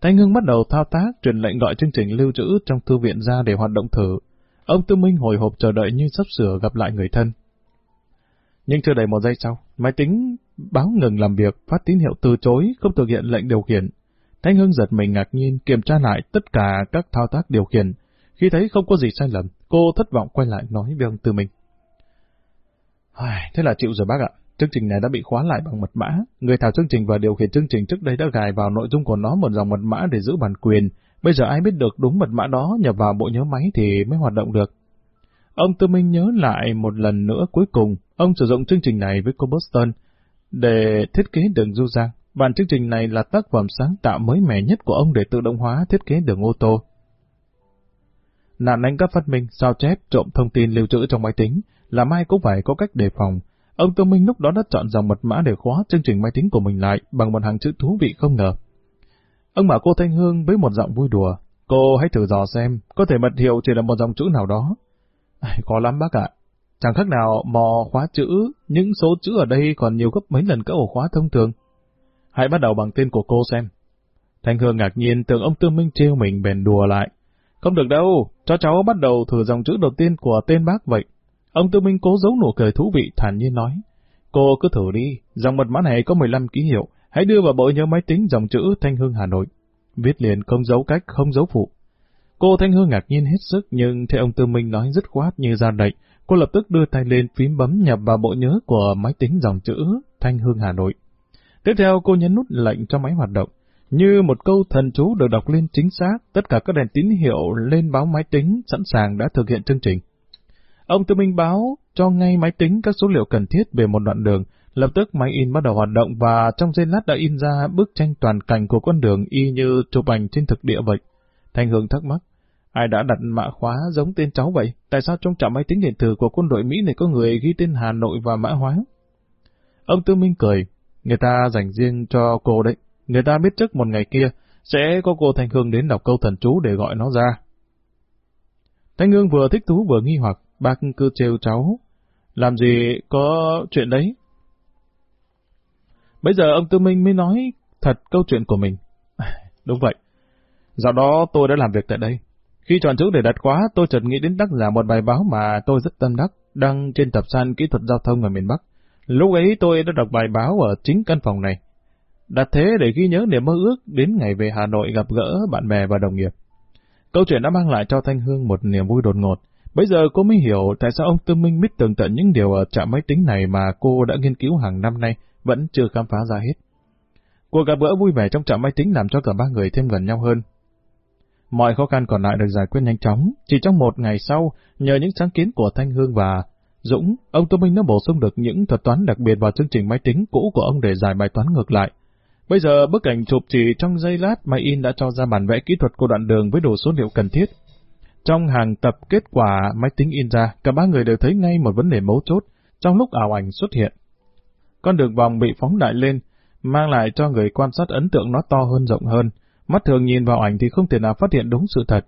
Thanh Hương bắt đầu thao tác truyền lệnh gọi chương trình lưu trữ trong thư viện ra để hoạt động thử. Ông Tư Minh hồi hộp chờ đợi như sắp sửa gặp lại người thân. Nhưng chưa đầy một giây sau, máy tính báo ngừng làm việc, phát tín hiệu từ chối, không thực hiện lệnh điều khiển. Thanh Hương giật mình ngạc nhiên kiểm tra lại tất cả các thao tác điều khiển. Khi thấy không có gì sai lầm, cô thất vọng quay lại nói với ông Tư Minh. Thế là chịu rồi bác ạ. Chương trình này đã bị khóa lại bằng mật mã. Người thảo chương trình và điều khiển chương trình trước đây đã gài vào nội dung của nó một dòng mật mã để giữ bản quyền, Bây giờ ai biết được đúng mật mã đó nhập vào bộ nhớ máy thì mới hoạt động được. Ông Tư Minh nhớ lại một lần nữa cuối cùng, ông sử dụng chương trình này với cô Boston để thiết kế đường du giang. Bản chương trình này là tác phẩm sáng tạo mới mẻ nhất của ông để tự động hóa thiết kế đường ô tô. Nạn đánh cắp phát minh, sao chép, trộm thông tin lưu trữ trong máy tính, làm ai cũng phải có cách đề phòng. Ông Tư Minh lúc đó đã chọn dòng mật mã để khóa chương trình máy tính của mình lại bằng một hàng chữ thú vị không ngờ. Ông bảo cô Thanh Hương với một giọng vui đùa, cô hãy thử dò xem, có thể mật hiệu chỉ là một dòng chữ nào đó. À, khó lắm bác ạ. Chẳng khác nào mò khóa chữ, những số chữ ở đây còn nhiều gấp mấy lần các ổ khóa thông thường. Hãy bắt đầu bằng tên của cô xem. Thanh Hương ngạc nhiên tưởng ông Tư Minh trêu mình bèn đùa lại. Không được đâu, cho cháu bắt đầu thử dòng chữ đầu tiên của tên bác vậy. Ông Tư Minh cố giấu nụ cười thú vị thản nhiên nói. Cô cứ thử đi, dòng mật mã này có 15 ký hiệu, Hãy đưa vào bộ nhớ máy tính dòng chữ Thanh Hương Hà Nội. Viết liền không dấu cách, không dấu phụ. Cô Thanh Hương ngạc nhiên hết sức, nhưng theo ông Tư Minh nói dứt khoát như ra lệnh, cô lập tức đưa tay lên phím bấm nhập vào bộ nhớ của máy tính dòng chữ Thanh Hương Hà Nội. Tiếp theo cô nhấn nút lệnh cho máy hoạt động. Như một câu thần chú được đọc lên chính xác, tất cả các đèn tín hiệu lên báo máy tính sẵn sàng đã thực hiện chương trình. Ông Tư Minh báo cho ngay máy tính các số liệu cần thiết về một đoạn đường, Lập tức máy in bắt đầu hoạt động và trong giây lát đã in ra bức tranh toàn cảnh của con đường y như chụp ảnh trên thực địa vậy. Thanh Hương thắc mắc, ai đã đặt mã khóa giống tên cháu vậy? Tại sao trong trạm máy tính điện tử của quân đội Mỹ này có người ghi tên Hà Nội và mã hóa? Ông Tư Minh cười, người ta dành riêng cho cô đấy. Người ta biết trước một ngày kia, sẽ có cô Thanh Hương đến đọc câu thần chú để gọi nó ra. Thanh Hương vừa thích thú vừa nghi hoặc, bác cứ trêu cháu. Làm gì có chuyện đấy? Bây giờ ông Tư Minh mới nói thật câu chuyện của mình. Đúng vậy. Dạo đó tôi đã làm việc tại đây. Khi chọn chữ để đặt quá, tôi chợt nghĩ đến tác giả một bài báo mà tôi rất tâm đắc, đăng trên tập san kỹ thuật giao thông ở miền Bắc. Lúc ấy tôi đã đọc bài báo ở chính căn phòng này. Đặt thế để ghi nhớ niềm mơ ước đến ngày về Hà Nội gặp gỡ bạn bè và đồng nghiệp. Câu chuyện đã mang lại cho Thanh Hương một niềm vui đột ngột. Bây giờ cô mới hiểu tại sao ông Tư Minh biết tường tận những điều ở trạm máy tính này mà cô đã nghiên cứu hàng năm nay, vẫn chưa khám phá ra hết. Cuộc gặp gỡ vui vẻ trong trạm máy tính làm cho cả ba người thêm gần nhau hơn. Mọi khó khăn còn lại được giải quyết nhanh chóng. Chỉ trong một ngày sau, nhờ những sáng kiến của Thanh Hương và Dũng, ông Tô Minh đã bổ sung được những thuật toán đặc biệt vào chương trình máy tính cũ của ông để giải bài toán ngược lại. Bây giờ bức ảnh chụp chỉ trong giây lát máy in đã cho ra bản vẽ kỹ thuật của đoạn đường với đủ số liệu cần thiết. Trong hàng tập kết quả máy tính in ra, cả ba người đều thấy ngay một vấn đề mấu chốt trong lúc ảo ảnh xuất hiện. Con đường vòng bị phóng đại lên, mang lại cho người quan sát ấn tượng nó to hơn rộng hơn. Mắt thường nhìn vào ảnh thì không thể nào phát hiện đúng sự thật.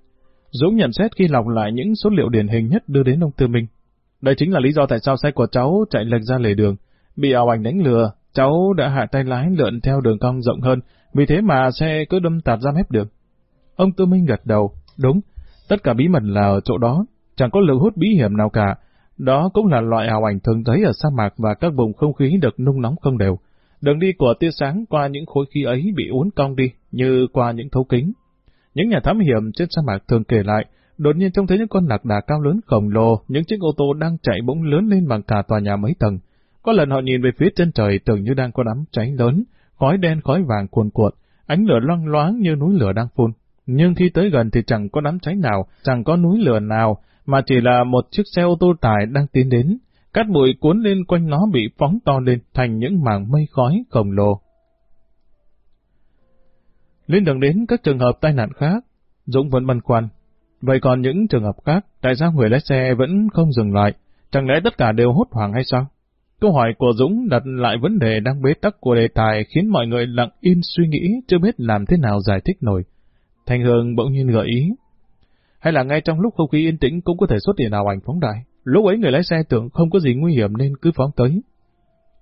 Dũng nhận xét khi lọc lại những số liệu điển hình nhất đưa đến ông Tư Minh. Đây chính là lý do tại sao xe của cháu chạy lệch ra lề đường, bị ảo ảnh đánh lừa, cháu đã hạ tay lái lượn theo đường cong rộng hơn, vì thế mà xe cứ đâm tạt ra mép đường. Ông Tư Minh gật đầu, đúng, tất cả bí mật là ở chỗ đó, chẳng có lực hút bí hiểm nào cả. Đó cũng là loại ảo ảnh thường thấy ở sa mạc và các vùng không khí được nung nóng không đều. Đường đi của tia sáng qua những khối khí ấy bị uốn cong đi, như qua những thấu kính. Những nhà thám hiểm trên sa mạc thường kể lại, đột nhiên trông thấy những con lạc đà cao lớn khổng lồ, những chiếc ô tô đang chạy bỗng lớn lên bằng cả tòa nhà mấy tầng. Có lần họ nhìn về phía chân trời tưởng như đang có đám cháy lớn, khói đen khói vàng cuồn cuộn, ánh lửa loang loáng như núi lửa đang phun. Nhưng khi tới gần thì chẳng có đám cháy nào, chẳng có núi lửa nào, mà chỉ là một chiếc xe ô tô tải đang tiến đến. Cát bụi cuốn lên quanh nó bị phóng to lên thành những mảng mây khói khổng lồ. Liên đường đến các trường hợp tai nạn khác, Dũng vẫn băn khoăn. Vậy còn những trường hợp khác, tại sao người lái xe vẫn không dừng lại? Chẳng lẽ tất cả đều hốt hoảng hay sao? Câu hỏi của Dũng đặt lại vấn đề đang bế tắc của đề tài khiến mọi người lặng im suy nghĩ chưa biết làm thế nào giải thích nổi. Thành Hương bỗng nhiên gợi ý. Hay là ngay trong lúc không khí yên tĩnh cũng có thể xuất hiện ảo ảnh phóng đại. Lúc ấy người lái xe tưởng không có gì nguy hiểm nên cứ phóng tới.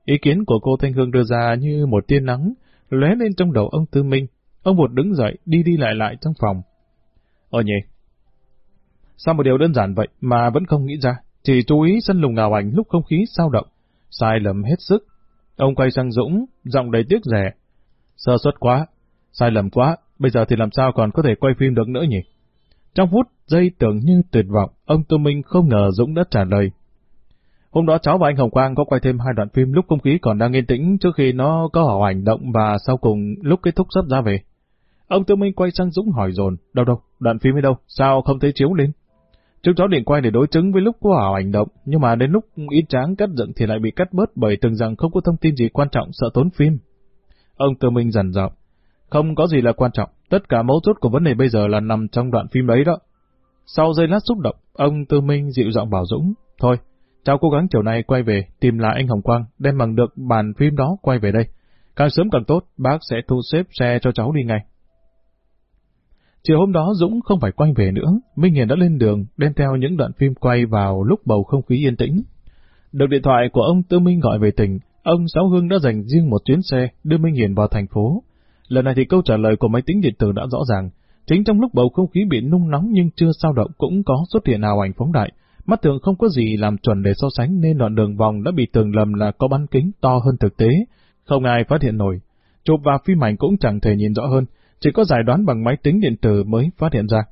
Ý kiến của cô Thanh Hương đưa ra như một tia nắng, lóe lên trong đầu ông Tư Minh. Ông vụt đứng dậy, đi đi lại lại trong phòng. Ờ nhỉ? Sao một điều đơn giản vậy mà vẫn không nghĩ ra? Chỉ chú ý sân lùng ảo ảnh lúc không khí sao động. Sai lầm hết sức. Ông quay sang Dũng, giọng đầy tiếc rẻ. Sơ suất quá, sai lầm quá, bây giờ thì làm sao còn có thể quay phim được nữa nhỉ? Trong phút giây tưởng như tuyệt vọng, ông Tô Minh không ngờ Dũng đã trả lời. Hôm đó cháu và anh Hồng Quang có quay thêm hai đoạn phim lúc không khí còn đang yên tĩnh trước khi nó có hảo ảnh động và sau cùng lúc kết thúc sắp ra về. Ông Tô Minh quay sang Dũng hỏi dồn, đâu đâu, đoạn phim ở đâu, sao không thấy chiếu lên? Chúng cháu định quay để đối chứng với lúc có hảo ảnh động, nhưng mà đến lúc ít tráng cắt dựng thì lại bị cắt bớt bởi từng rằng không có thông tin gì quan trọng sợ tốn phim. Ông Tô Minh dần giọng, không có gì là quan trọng, tất cả mấu chốt của vấn đề bây giờ là nằm trong đoạn phim đấy đó. Sau giây lát xúc động, ông Tư Minh dịu giọng bảo Dũng, thôi, cháu cố gắng chiều nay quay về, tìm lại anh Hồng Quang, đem bằng được bản phim đó quay về đây. Càng sớm càng tốt, bác sẽ thu xếp xe cho cháu đi ngay. Chiều hôm đó Dũng không phải quay về nữa, Minh Hiền đã lên đường, đem theo những đoạn phim quay vào lúc bầu không khí yên tĩnh. Được điện thoại của ông Tư Minh gọi về tỉnh, ông Sáu Hương đã dành riêng một chuyến xe đưa Minh Hiền vào thành phố. Lần này thì câu trả lời của máy tính điện tử đã rõ ràng. Chính trong lúc bầu không khí bị nung nóng nhưng chưa sao động cũng có xuất hiện ảo ảnh phóng đại. Mắt thường không có gì làm chuẩn để so sánh nên đoạn đường vòng đã bị tường lầm là có bán kính to hơn thực tế. Không ai phát hiện nổi. Chụp và phim ảnh cũng chẳng thể nhìn rõ hơn, chỉ có giải đoán bằng máy tính điện tử mới phát hiện ra.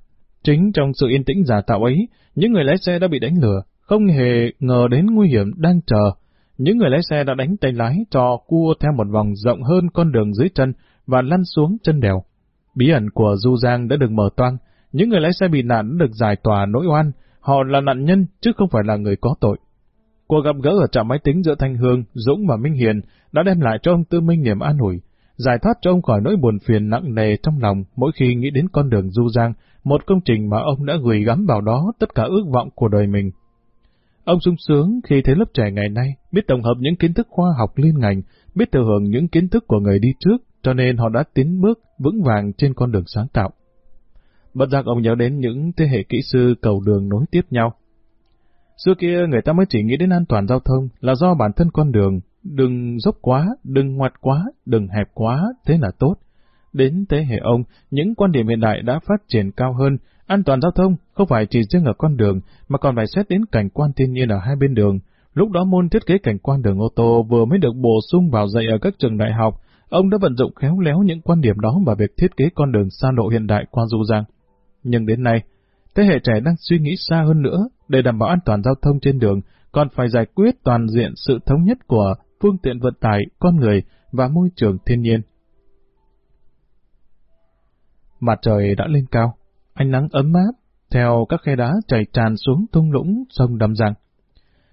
Chính trong sự yên tĩnh giả tạo ấy, những người lái xe đã bị đánh lừa, không hề ngờ đến nguy hiểm đang chờ. Những người lái xe đã đánh tay lái cho cua theo một vòng rộng hơn con đường dưới chân và lăn xuống chân đèo. Bí ẩn của Du Giang đã được mở toang, những người lái xe bị nạn đã được giải tỏa nỗi oan, họ là nạn nhân chứ không phải là người có tội. Cuộc gặp gỡ ở trạm máy tính giữa Thanh Hương, Dũng và Minh Hiền đã đem lại cho ông Tư Minh niềm an ủi, giải thoát cho ông khỏi nỗi buồn phiền nặng nề trong lòng mỗi khi nghĩ đến con đường Du Giang, một công trình mà ông đã gửi gắm vào đó tất cả ước vọng của đời mình. Ông sung sướng khi thấy lớp trẻ ngày nay biết tổng hợp những kiến thức khoa học liên ngành, biết thừa hưởng những kiến thức của người đi trước, cho nên họ đã tiến bước vững vàng trên con đường sáng tạo. Bất giác ông nhớ đến những thế hệ kỹ sư cầu đường nối tiếp nhau. Xưa kia người ta mới chỉ nghĩ đến an toàn giao thông là do bản thân con đường, đừng dốc quá, đừng ngoặt quá, đừng hẹp quá, thế là tốt. Đến thế hệ ông, những quan điểm hiện đại đã phát triển cao hơn, an toàn giao thông không phải chỉ riêng ở con đường, mà còn phải xét đến cảnh quan thiên nhiên ở hai bên đường. Lúc đó môn thiết kế cảnh quan đường ô tô vừa mới được bổ sung vào dạy ở các trường đại học, ông đã vận dụng khéo léo những quan điểm đó vào việc thiết kế con đường xa lộ hiện đại qua Du Giang. Nhưng đến nay, thế hệ trẻ đang suy nghĩ xa hơn nữa để đảm bảo an toàn giao thông trên đường, còn phải giải quyết toàn diện sự thống nhất của phương tiện vận tải, con người và môi trường thiên nhiên. Mặt trời đã lên cao, ánh nắng ấm áp, theo các khe đá chảy tràn xuống thung lũng sông đầm giang.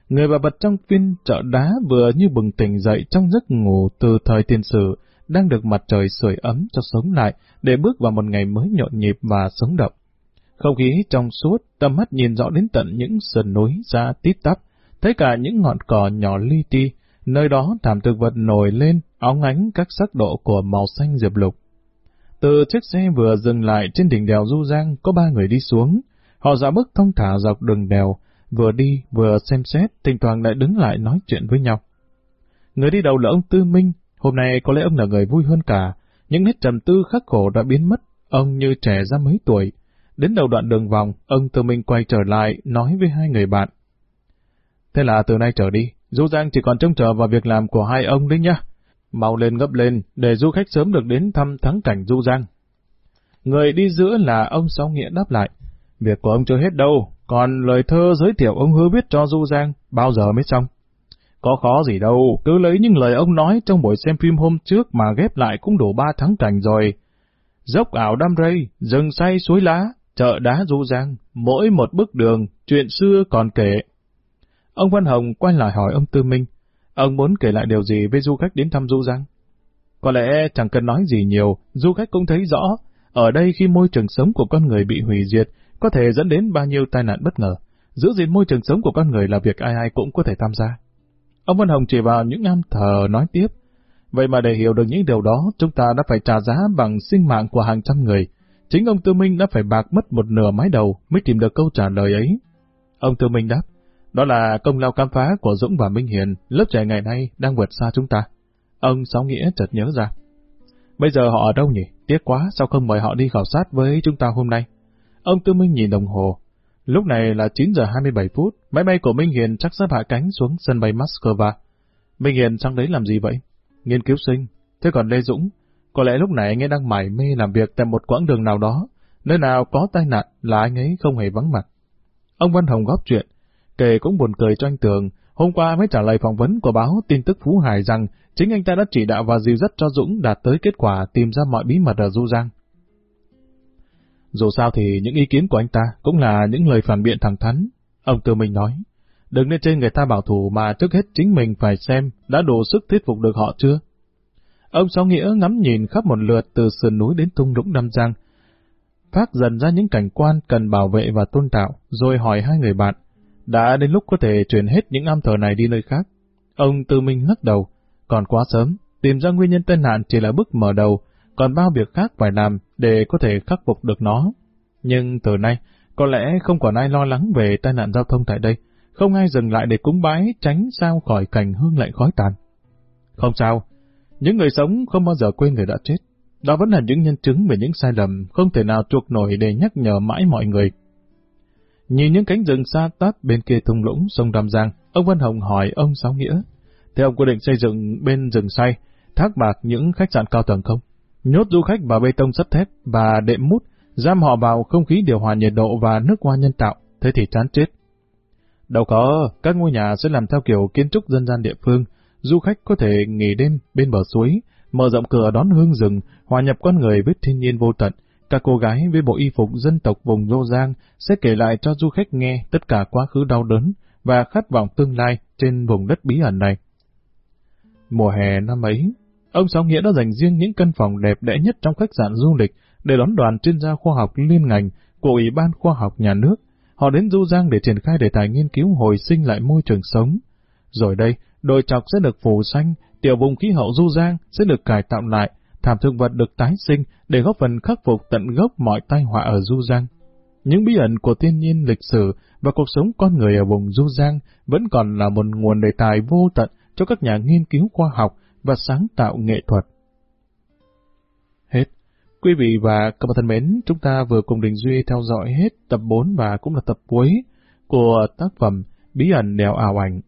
Người bà vật trong phiên chợ đá vừa như bừng tỉnh dậy trong giấc ngủ từ thời tiền sử, đang được mặt trời sưởi ấm cho sống lại để bước vào một ngày mới nhộn nhịp và sống động. Không khí trong suốt, tầm mắt nhìn rõ đến tận những sườn núi ra tít tắp, thấy cả những ngọn cỏ nhỏ li ti, nơi đó thảm thực vật nổi lên, óng ánh các sắc độ của màu xanh diệp lục. Từ chiếc xe vừa dừng lại trên đỉnh đèo Du Giang có ba người đi xuống, họ dạo bước thông thả dọc đường đèo, vừa đi vừa xem xét, thỉnh thoảng lại đứng lại nói chuyện với nhau. Người đi đầu là ông Tư Minh, hôm nay có lẽ ông là người vui hơn cả, những nét trầm tư khắc khổ đã biến mất, ông như trẻ ra mấy tuổi, Đến đầu đoạn đường vòng, ông tự mình quay trở lại, nói với hai người bạn. Thế là từ nay trở đi, Du Giang chỉ còn trông chờ vào việc làm của hai ông đấy nhá. Mau lên gấp lên, để du khách sớm được đến thăm thắng cảnh Du Giang. Người đi giữa là ông Sáu Nghĩa đáp lại. Việc của ông chưa hết đâu, còn lời thơ giới thiệu ông hứa viết cho Du Giang, bao giờ mới xong? Có khó gì đâu, cứ lấy những lời ông nói trong buổi xem phim hôm trước mà ghép lại cũng đủ ba tháng cảnh rồi. Dốc ảo đam rây, rừng say suối lá, chợ đá du giang, mỗi một bước đường, chuyện xưa còn kể. Ông Văn Hồng quay lại hỏi ông Tư Minh, ông muốn kể lại điều gì với du khách đến thăm du giang? Có lẽ chẳng cần nói gì nhiều, du khách cũng thấy rõ, ở đây khi môi trường sống của con người bị hủy diệt, có thể dẫn đến bao nhiêu tai nạn bất ngờ. Giữ gìn môi trường sống của con người là việc ai ai cũng có thể tham gia. Ông Văn Hồng chỉ vào những am thờ nói tiếp, vậy mà để hiểu được những điều đó, chúng ta đã phải trả giá bằng sinh mạng của hàng trăm người, Chính ông Tư Minh đã phải bạc mất một nửa mái đầu mới tìm được câu trả lời ấy. Ông Tư Minh đáp, đó là công lao khám phá của Dũng và Minh Hiền, lớp trẻ ngày nay đang vượt xa chúng ta. Ông Sáu Nghĩa chợt nhớ ra. Bây giờ họ ở đâu nhỉ? Tiếc quá, sao không mời họ đi khảo sát với chúng ta hôm nay? Ông Tư Minh nhìn đồng hồ. Lúc này là 9 giờ 27 phút, máy bay của Minh Hiền chắc sắp hạ cánh xuống sân bay Moscow. Minh Hiền sang đấy làm gì vậy? Nghiên cứu sinh. Thế còn Lê Dũng, có lẽ lúc này anh ấy đang mải mê làm việc tại một quãng đường nào đó, nơi nào có tai nạn là anh ấy không hề vắng mặt. Ông Văn Hồng góp chuyện, kể cũng buồn cười cho anh Tường, hôm qua mới trả lời phỏng vấn của báo tin tức Phú Hải rằng chính anh ta đã chỉ đạo và dìu dắt cho Dũng đạt tới kết quả tìm ra mọi bí mật ở Du Giang. Dù sao thì những ý kiến của anh ta cũng là những lời phản biện thẳng thắn. Ông Tư Minh nói, đừng nên trên người ta bảo thủ mà trước hết chính mình phải xem đã đủ sức thuyết phục được họ chưa. Ông Sáu Nghĩa ngắm nhìn khắp một lượt từ sườn núi đến thung lũng Nam Giang, phát dần ra những cảnh quan cần bảo vệ và tôn tạo, rồi hỏi hai người bạn, đã đến lúc có thể chuyển hết những am thờ này đi nơi khác. Ông Tư Minh lắc đầu, còn quá sớm, tìm ra nguyên nhân tai nạn chỉ là bước mở đầu, còn bao việc khác phải làm để có thể khắc phục được nó. Nhưng từ nay, có lẽ không còn ai lo lắng về tai nạn giao thông tại đây, không ai dừng lại để cúng bái tránh sao khỏi cảnh hương lạnh khói tàn. Không sao, những người sống không bao giờ quên người đã chết. Đó vẫn là những nhân chứng về những sai lầm không thể nào chuộc nổi để nhắc nhở mãi mọi người. Nhìn những cánh rừng xa tát bên kia thung lũng sông Đàm Giang, ông Văn Hồng hỏi ông Sáu Nghĩa, theo ông có định xây dựng bên rừng say, thác bạc những khách sạn cao tầng không? Nhốt du khách vào bê tông sắt thép và đệm mút, giam họ vào không khí điều hòa nhiệt độ và nước hoa nhân tạo, thế thì chán chết. Đâu có, các ngôi nhà sẽ làm theo kiểu kiến trúc dân gian địa phương, du khách có thể nghỉ đêm bên bờ suối, mở rộng cửa đón hương rừng, hòa nhập con người với thiên nhiên vô tận. Các cô gái với bộ y phục dân tộc vùng Dô Giang sẽ kể lại cho du khách nghe tất cả quá khứ đau đớn và khát vọng tương lai trên vùng đất bí ẩn này. Mùa hè năm ấy, ông Sáu Nghĩa đã dành riêng những căn phòng đẹp đẽ nhất trong khách sạn du lịch để đón đoàn chuyên gia khoa học liên ngành của Ủy ban Khoa học Nhà nước. Họ đến Du Giang để triển khai đề tài nghiên cứu hồi sinh lại môi trường sống. Rồi đây, đồi chọc sẽ được phủ xanh, tiểu vùng khí hậu du giang sẽ được cải tạo lại, thảm thực vật được tái sinh để góp phần khắc phục tận gốc mọi tai họa ở Du Giang. Những bí ẩn của thiên nhiên lịch sử và cuộc sống con người ở vùng Du Giang vẫn còn là một nguồn đề tài vô tận cho các nhà nghiên cứu khoa học và sáng tạo nghệ thuật. Hết. Quý vị và các bạn thân mến, chúng ta vừa cùng Đình Duy theo dõi hết tập 4 và cũng là tập cuối của tác phẩm Bí ẩn đèo ảo ảnh